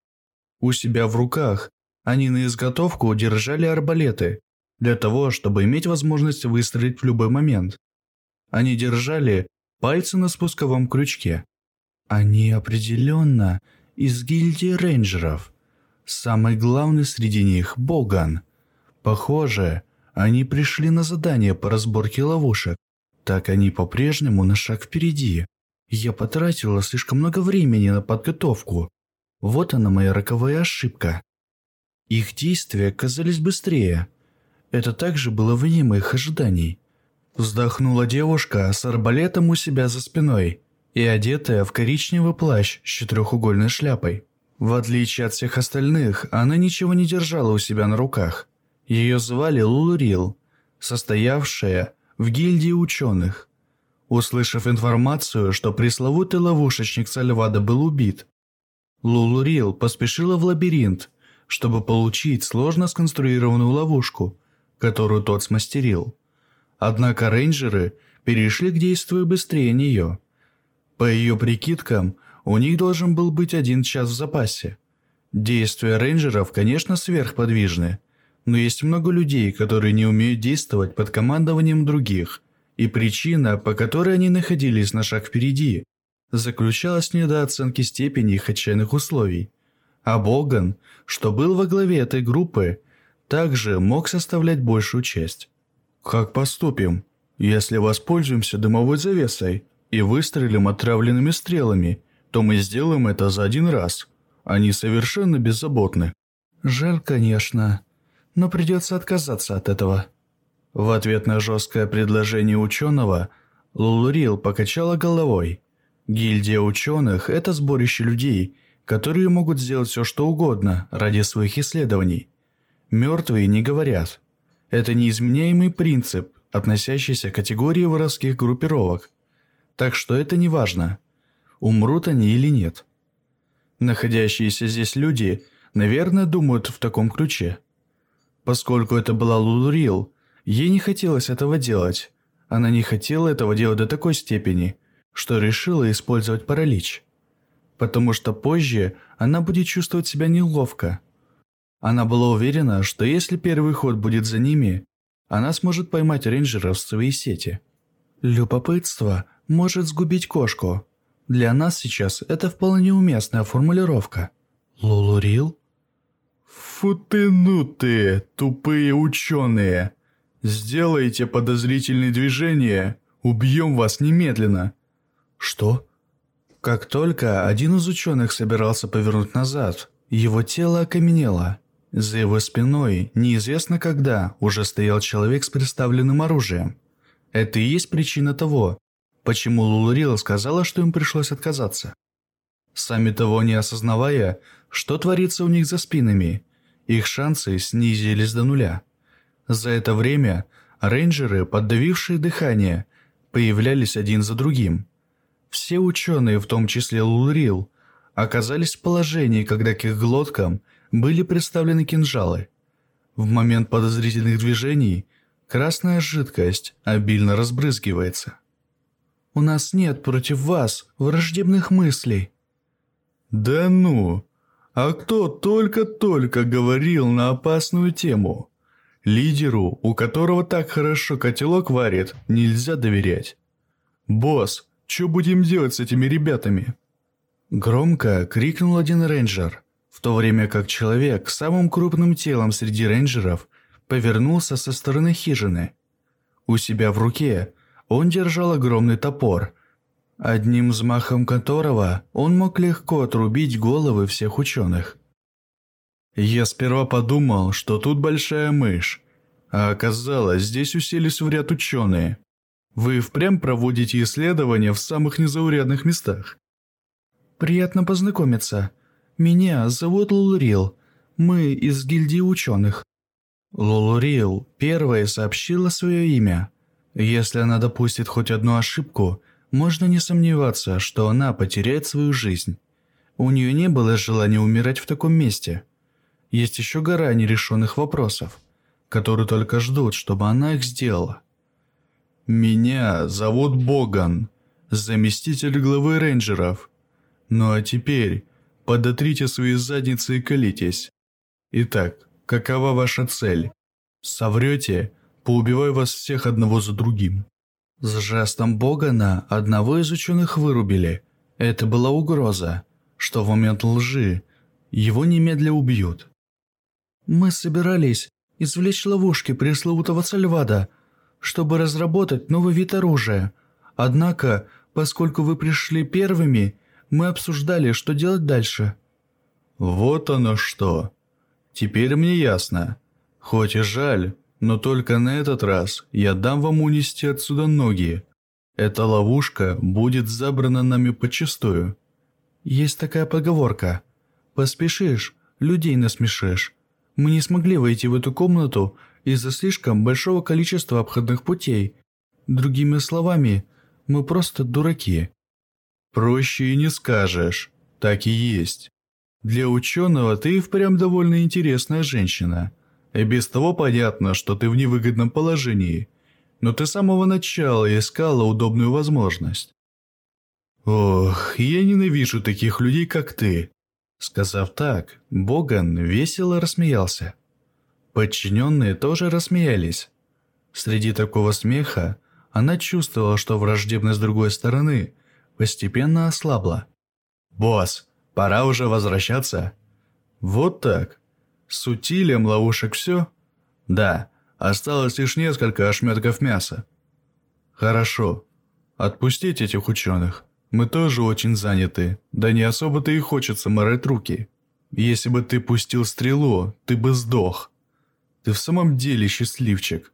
У себя в руках они на изготовку держали арбалеты, для того, чтобы иметь возможность выстрелить в любой момент. Они держали пальцы на спусковом крючке. Они определенно из гильдии рейнджеров. Самый главный среди них – Боган – Похоже, они пришли на задание по разборке ловушек. Так они по-прежнему на шаг впереди. Я потратила слишком много времени на подготовку. Вот она моя роковая ошибка. Их действия казались быстрее. Это также было вне моих ожиданий. Вздохнула девушка с арбалетом у себя за спиной и одетая в коричневый плащ с четырехугольной шляпой. В отличие от всех остальных, она ничего не держала у себя на руках. Ее звали Лулурил, состоявшая в гильдии ученых. Услышав информацию, что пресловутый ловушечник Сальвада был убит, Лулурил поспешила в лабиринт, чтобы получить сложно сконструированную ловушку, которую тот смастерил. Однако рейнджеры перешли к действию быстрее нее. По ее прикидкам, у них должен был быть один час в запасе. Действия рейнджеров, конечно, сверхподвижны – но есть много людей, которые не умеют действовать под командованием других, и причина, по которой они находились на шаг впереди, заключалась в недооценке степени их отчаянных условий. А Боган, что был во главе этой группы, также мог составлять большую часть. «Как поступим, если воспользуемся дымовой завесой и выстрелим отравленными стрелами, то мы сделаем это за один раз. Они совершенно беззаботны». «Жаль, конечно», но придется отказаться от этого». В ответ на жесткое предложение ученого, Лулурил покачала головой. Гильдия ученых – это сборище людей, которые могут сделать все что угодно ради своих исследований. Мертвые не говорят. Это неизменяемый принцип, относящийся к категории воровских группировок. Так что это не важно, умрут они или нет. Находящиеся здесь люди, наверное, думают в таком ключе – Поскольку это была Лулурил, ей не хотелось этого делать. Она не хотела этого делать до такой степени, что решила использовать паралич. Потому что позже она будет чувствовать себя неловко. Она была уверена, что если первый ход будет за ними, она сможет поймать рейнджеров в своей сети. Любопытство может сгубить кошку. Для нас сейчас это вполне уместная формулировка. Лулурил? Фу ты, ну ты, тупые ученые. Сделайте подозрительные движения, убьем вас немедленно. Что? Как только один из ученых собирался повернуть назад, его тело окаменело. За его спиной, неизвестно когда, уже стоял человек с представленным оружием. Это и есть причина того, почему Лулурил сказала, что им пришлось отказаться. Сами того не осознавая, что творится у них за спинами, их шансы снизились до нуля. За это время рейнджеры, поддавившие дыхание, появлялись один за другим. Все ученые, в том числе Лулрил, оказались в положении, когда к их глоткам были представлены кинжалы. В момент подозрительных движений красная жидкость обильно разбрызгивается. «У нас нет против вас враждебных мыслей», «Да ну! А кто только-только говорил на опасную тему? Лидеру, у которого так хорошо котелок варит, нельзя доверять. Босс, что будем делать с этими ребятами?» Громко крикнул один рейнджер, в то время как человек с самым крупным телом среди рейнджеров повернулся со стороны хижины. У себя в руке он держал огромный топор – одним взмахом которого он мог легко отрубить головы всех ученых. Я сперва подумал, что тут большая мышь, а оказалось, здесь уселись в ряд ученые. Вы впрямь проводите исследования в самых незаурядных местах. Приятно познакомиться. Меня зовут Лулурил. Мы из гильдии ученых. Лулурил первая сообщила свое имя. Если она допустит хоть одну ошибку, можно не сомневаться, что она потеряет свою жизнь. У нее не было желания умирать в таком месте. Есть еще гора нерешенных вопросов. которые только ждут, чтобы она их сделала. «Меня зовут Боган, заместитель главы рейнджеров. Ну а теперь подотрите свои задницы и колитесь. Итак, какова ваша цель? Соврете, поубиваю вас всех одного за другим». С жестом Богана одного из ученых вырубили. Это была угроза, что в момент лжи его немедля убьют. «Мы собирались извлечь ловушки пресловутого Сальвада, чтобы разработать новый вид оружия. Однако, поскольку вы пришли первыми, мы обсуждали, что делать дальше». «Вот оно что. Теперь мне ясно. Хоть и жаль, но только на этот раз я дам вам унести отсюда ноги. Эта ловушка будет забрана нами почистую». «Есть такая поговорка. Поспешишь, людей насмешишь. Мы не смогли войти в эту комнату из-за слишком большого количества обходных путей. Другими словами, мы просто дураки». «Проще и не скажешь. Так и есть. Для ученого ты впрямь довольно интересная женщина. И без того понятно, что ты в невыгодном положении. Но ты с самого начала искала удобную возможность. Ох, я ненавижу таких людей, как ты. Сказав так, Боган весело рассмеялся. Подчиненные тоже рассмеялись. Среди такого смеха она чувствовала, что враждебность другой стороны постепенно ослабла. «Босс, пора уже возвращаться?» «Вот так. С утилием ловушек все?» «Да, осталось лишь несколько ошметков мяса». «Хорошо. Отпустить этих ученых. Мы тоже очень заняты, да не особо-то и хочется морать руки. Если бы ты пустил стрелу, ты бы сдох. Ты в самом деле счастливчик».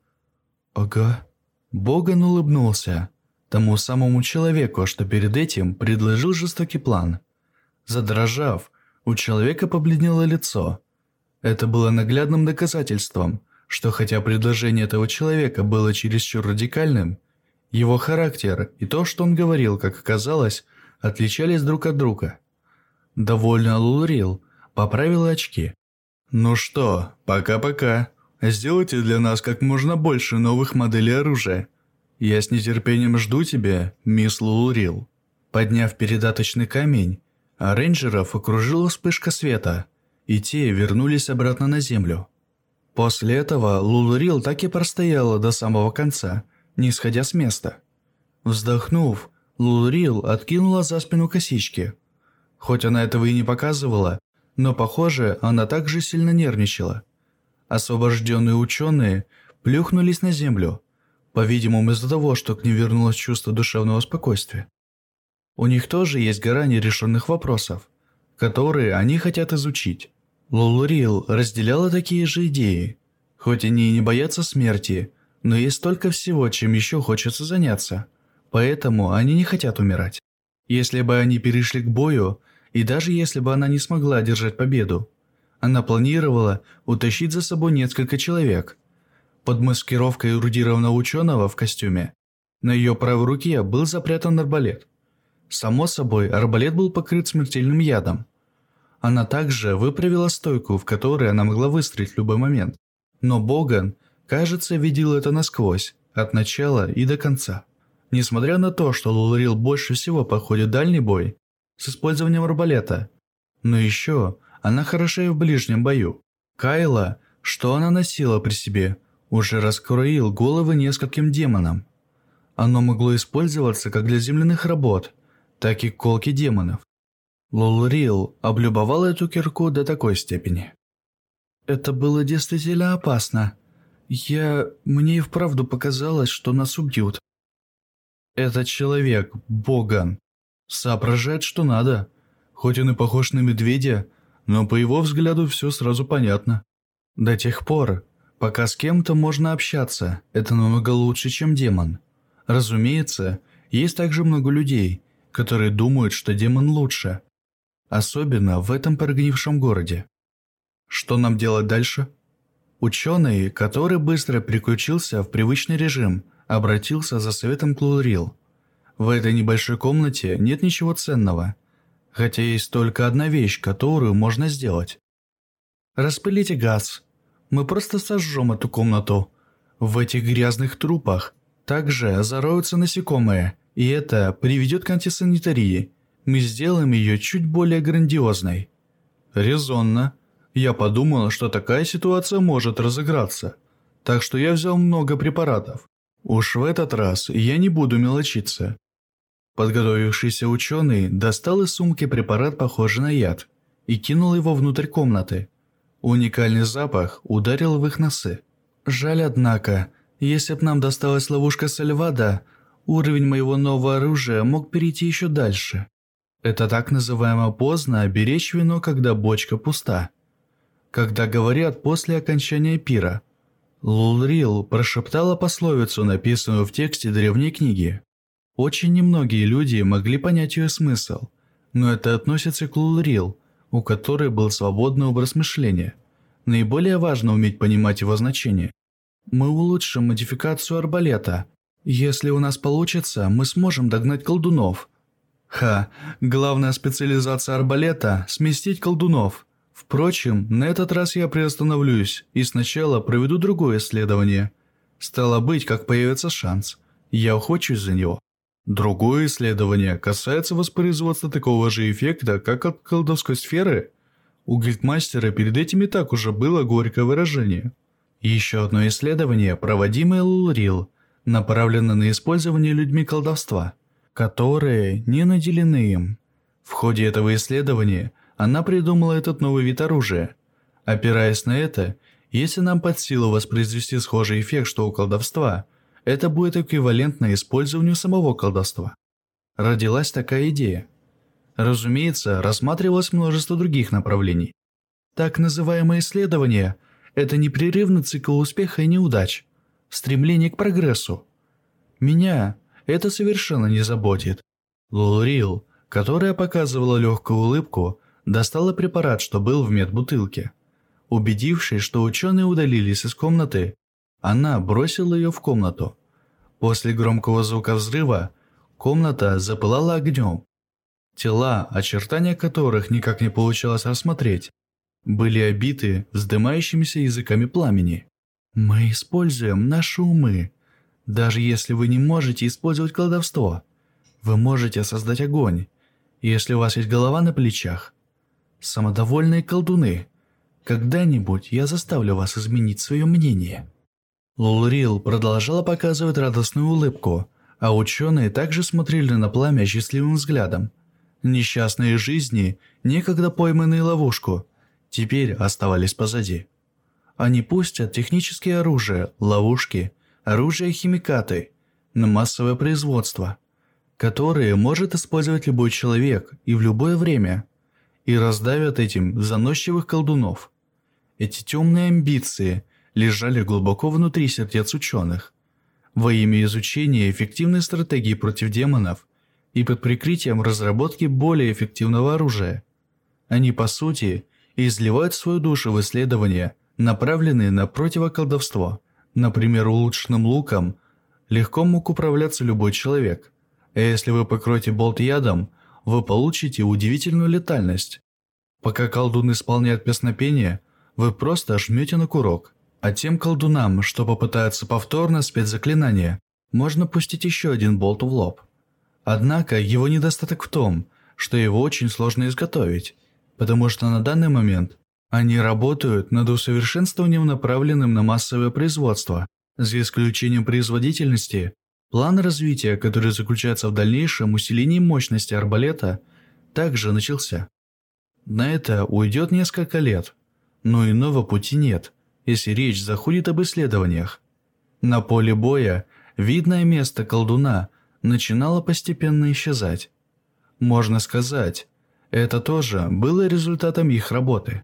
«Ага». Боган улыбнулся тому самому человеку, что перед этим предложил жестокий план. Задрожав, у человека побледнело лицо. Это было наглядным доказательством, что хотя предложение этого человека было чересчур радикальным, его характер и то, что он говорил, как оказалось, отличались друг от друга. Довольно Лулрил поправил очки. «Ну что, пока-пока. Сделайте для нас как можно больше новых моделей оружия. Я с нетерпением жду тебя, мисс Лулрил». Подняв передаточный камень, рейнджеров окружила вспышка света, и те вернулись обратно на землю. После этого Лулрил так и простояла до самого конца – не сходя с места. Вздохнув, Лулрил откинула за спину косички. Хоть она этого и не показывала, но, похоже, она также сильно нервничала. Освобожденные ученые плюхнулись на землю, по-видимому из-за того, что к ним вернулось чувство душевного спокойствия. У них тоже есть гора нерешенных вопросов, которые они хотят изучить. Лулрил разделяла такие же идеи. Хоть они и не боятся смерти, но есть столько всего, чем еще хочется заняться. Поэтому они не хотят умирать. Если бы они перешли к бою, и даже если бы она не смогла одержать победу, она планировала утащить за собой несколько человек. Под маскировкой эрудированного ученого в костюме на ее правой руке был запрятан арбалет. Само собой, арбалет был покрыт смертельным ядом. Она также выправила стойку, в которой она могла выстрелить в любой момент. Но Боган Кажется, видел это насквозь, от начала и до конца. Несмотря на то, что Лулрил больше всего походит дальний бой, с использованием арбалета, но еще она хороша и в ближнем бою. Кайла, что она носила при себе, уже раскроил головы нескольким демонам. Оно могло использоваться как для земляных работ, так и колки демонов. Лулрил облюбовал эту кирку до такой степени. Это было действительно опасно. Я... Мне и вправду показалось, что нас убьют. Этот человек, Боган, соображает, что надо. Хоть он и похож на медведя, но по его взгляду все сразу понятно. До тех пор, пока с кем-то можно общаться, это намного лучше, чем демон. Разумеется, есть также много людей, которые думают, что демон лучше. Особенно в этом прогнившем городе. Что нам делать дальше? Ученый, который быстро переключился в привычный режим, обратился за советом к Лурил. В этой небольшой комнате нет ничего ценного, хотя есть только одна вещь, которую можно сделать. Распылите газ. Мы просто сожжем эту комнату. В этих грязных трупах также зароются насекомые, и это приведет к антисанитарии. Мы сделаем ее чуть более грандиозной. Резонно. Я подумал, что такая ситуация может разыграться. Так что я взял много препаратов. Уж в этот раз я не буду мелочиться. Подготовившийся ученый достал из сумки препарат, похожий на яд, и кинул его внутрь комнаты. Уникальный запах ударил в их носы. Жаль, однако, если б нам досталась ловушка Сальвада, уровень моего нового оружия мог перейти еще дальше. Это так называемо поздно беречь вино, когда бочка пуста. Когда говорят после окончания пира. Лулрил прошептала пословицу, написанную в тексте древней книги. Очень немногие люди могли понять ее смысл, но это относится к Лулрил, у которой был свободный образ мышления. Наиболее важно уметь понимать его значение. Мы улучшим модификацию арбалета. Если у нас получится, мы сможем догнать колдунов. Ха, главная специализация арбалета – сместить колдунов. Впрочем, на этот раз я приостановлюсь и сначала проведу другое исследование. Стало быть, как появится шанс. Я охочусь за него. Другое исследование касается воспроизводства такого же эффекта, как от колдовской сферы. У гильдмастера перед этим и так уже было горькое выражение. Еще одно исследование, проводимое Лулрил, направлено на использование людьми колдовства, которые не наделены им. В ходе этого исследования она придумала этот новый вид оружия. Опираясь на это, если нам под силу воспроизвести схожий эффект, что у колдовства – это будет эквивалентно использованию самого колдовства. Родилась такая идея. Разумеется, рассматривалось множество других направлений. Так называемое исследование – это непрерывный цикл успеха и неудач, стремление к прогрессу. Меня это совершенно не заботит. Лулрил, которая показывала легкую улыбку, достала препарат, что был в медбутылке. Убедившись, что ученые удалились из комнаты, она бросила ее в комнату. После громкого звука взрыва комната запылала огнем. Тела, очертания которых никак не получалось рассмотреть, были обиты вздымающимися языками пламени. Мы используем наши умы. Даже если вы не можете использовать колдовство, вы можете создать огонь, если у вас есть голова на плечах. Самодовольные колдуны. Когда-нибудь я заставлю вас изменить свое мнение. Лулрил продолжала показывать радостную улыбку, а ученые также смотрели на пламя счастливым взглядом. Несчастные жизни, некогда пойманные ловушку, теперь оставались позади. Они пустят технические оружия, ловушки, оружие-химикаты на массовое производство, которые может использовать любой человек и в любое время, и раздавят этим заносчивых колдунов. Эти темные амбиции – лежали глубоко внутри сердец ученых. Во имя изучения эффективной стратегии против демонов и под прикрытием разработки более эффективного оружия. Они, по сути, изливают свою душу в исследования, направленные на противоколдовство. Например, улучшенным луком легко мог управляться любой человек. А если вы покроете болт ядом, вы получите удивительную летальность. Пока колдун исполняет песнопение, вы просто жмете на курок – а тем колдунам, что попытаются повторно спеть заклинание, можно пустить еще один болт в лоб. Однако его недостаток в том, что его очень сложно изготовить, потому что на данный момент они работают над усовершенствованием, направленным на массовое производство, за исключением производительности. План развития, который заключается в дальнейшем усилении мощности арбалета, также начался. На это уйдет несколько лет, но иного пути нет – если речь заходит об исследованиях. На поле боя видное место колдуна начинало постепенно исчезать. Можно сказать, это тоже было результатом их работы.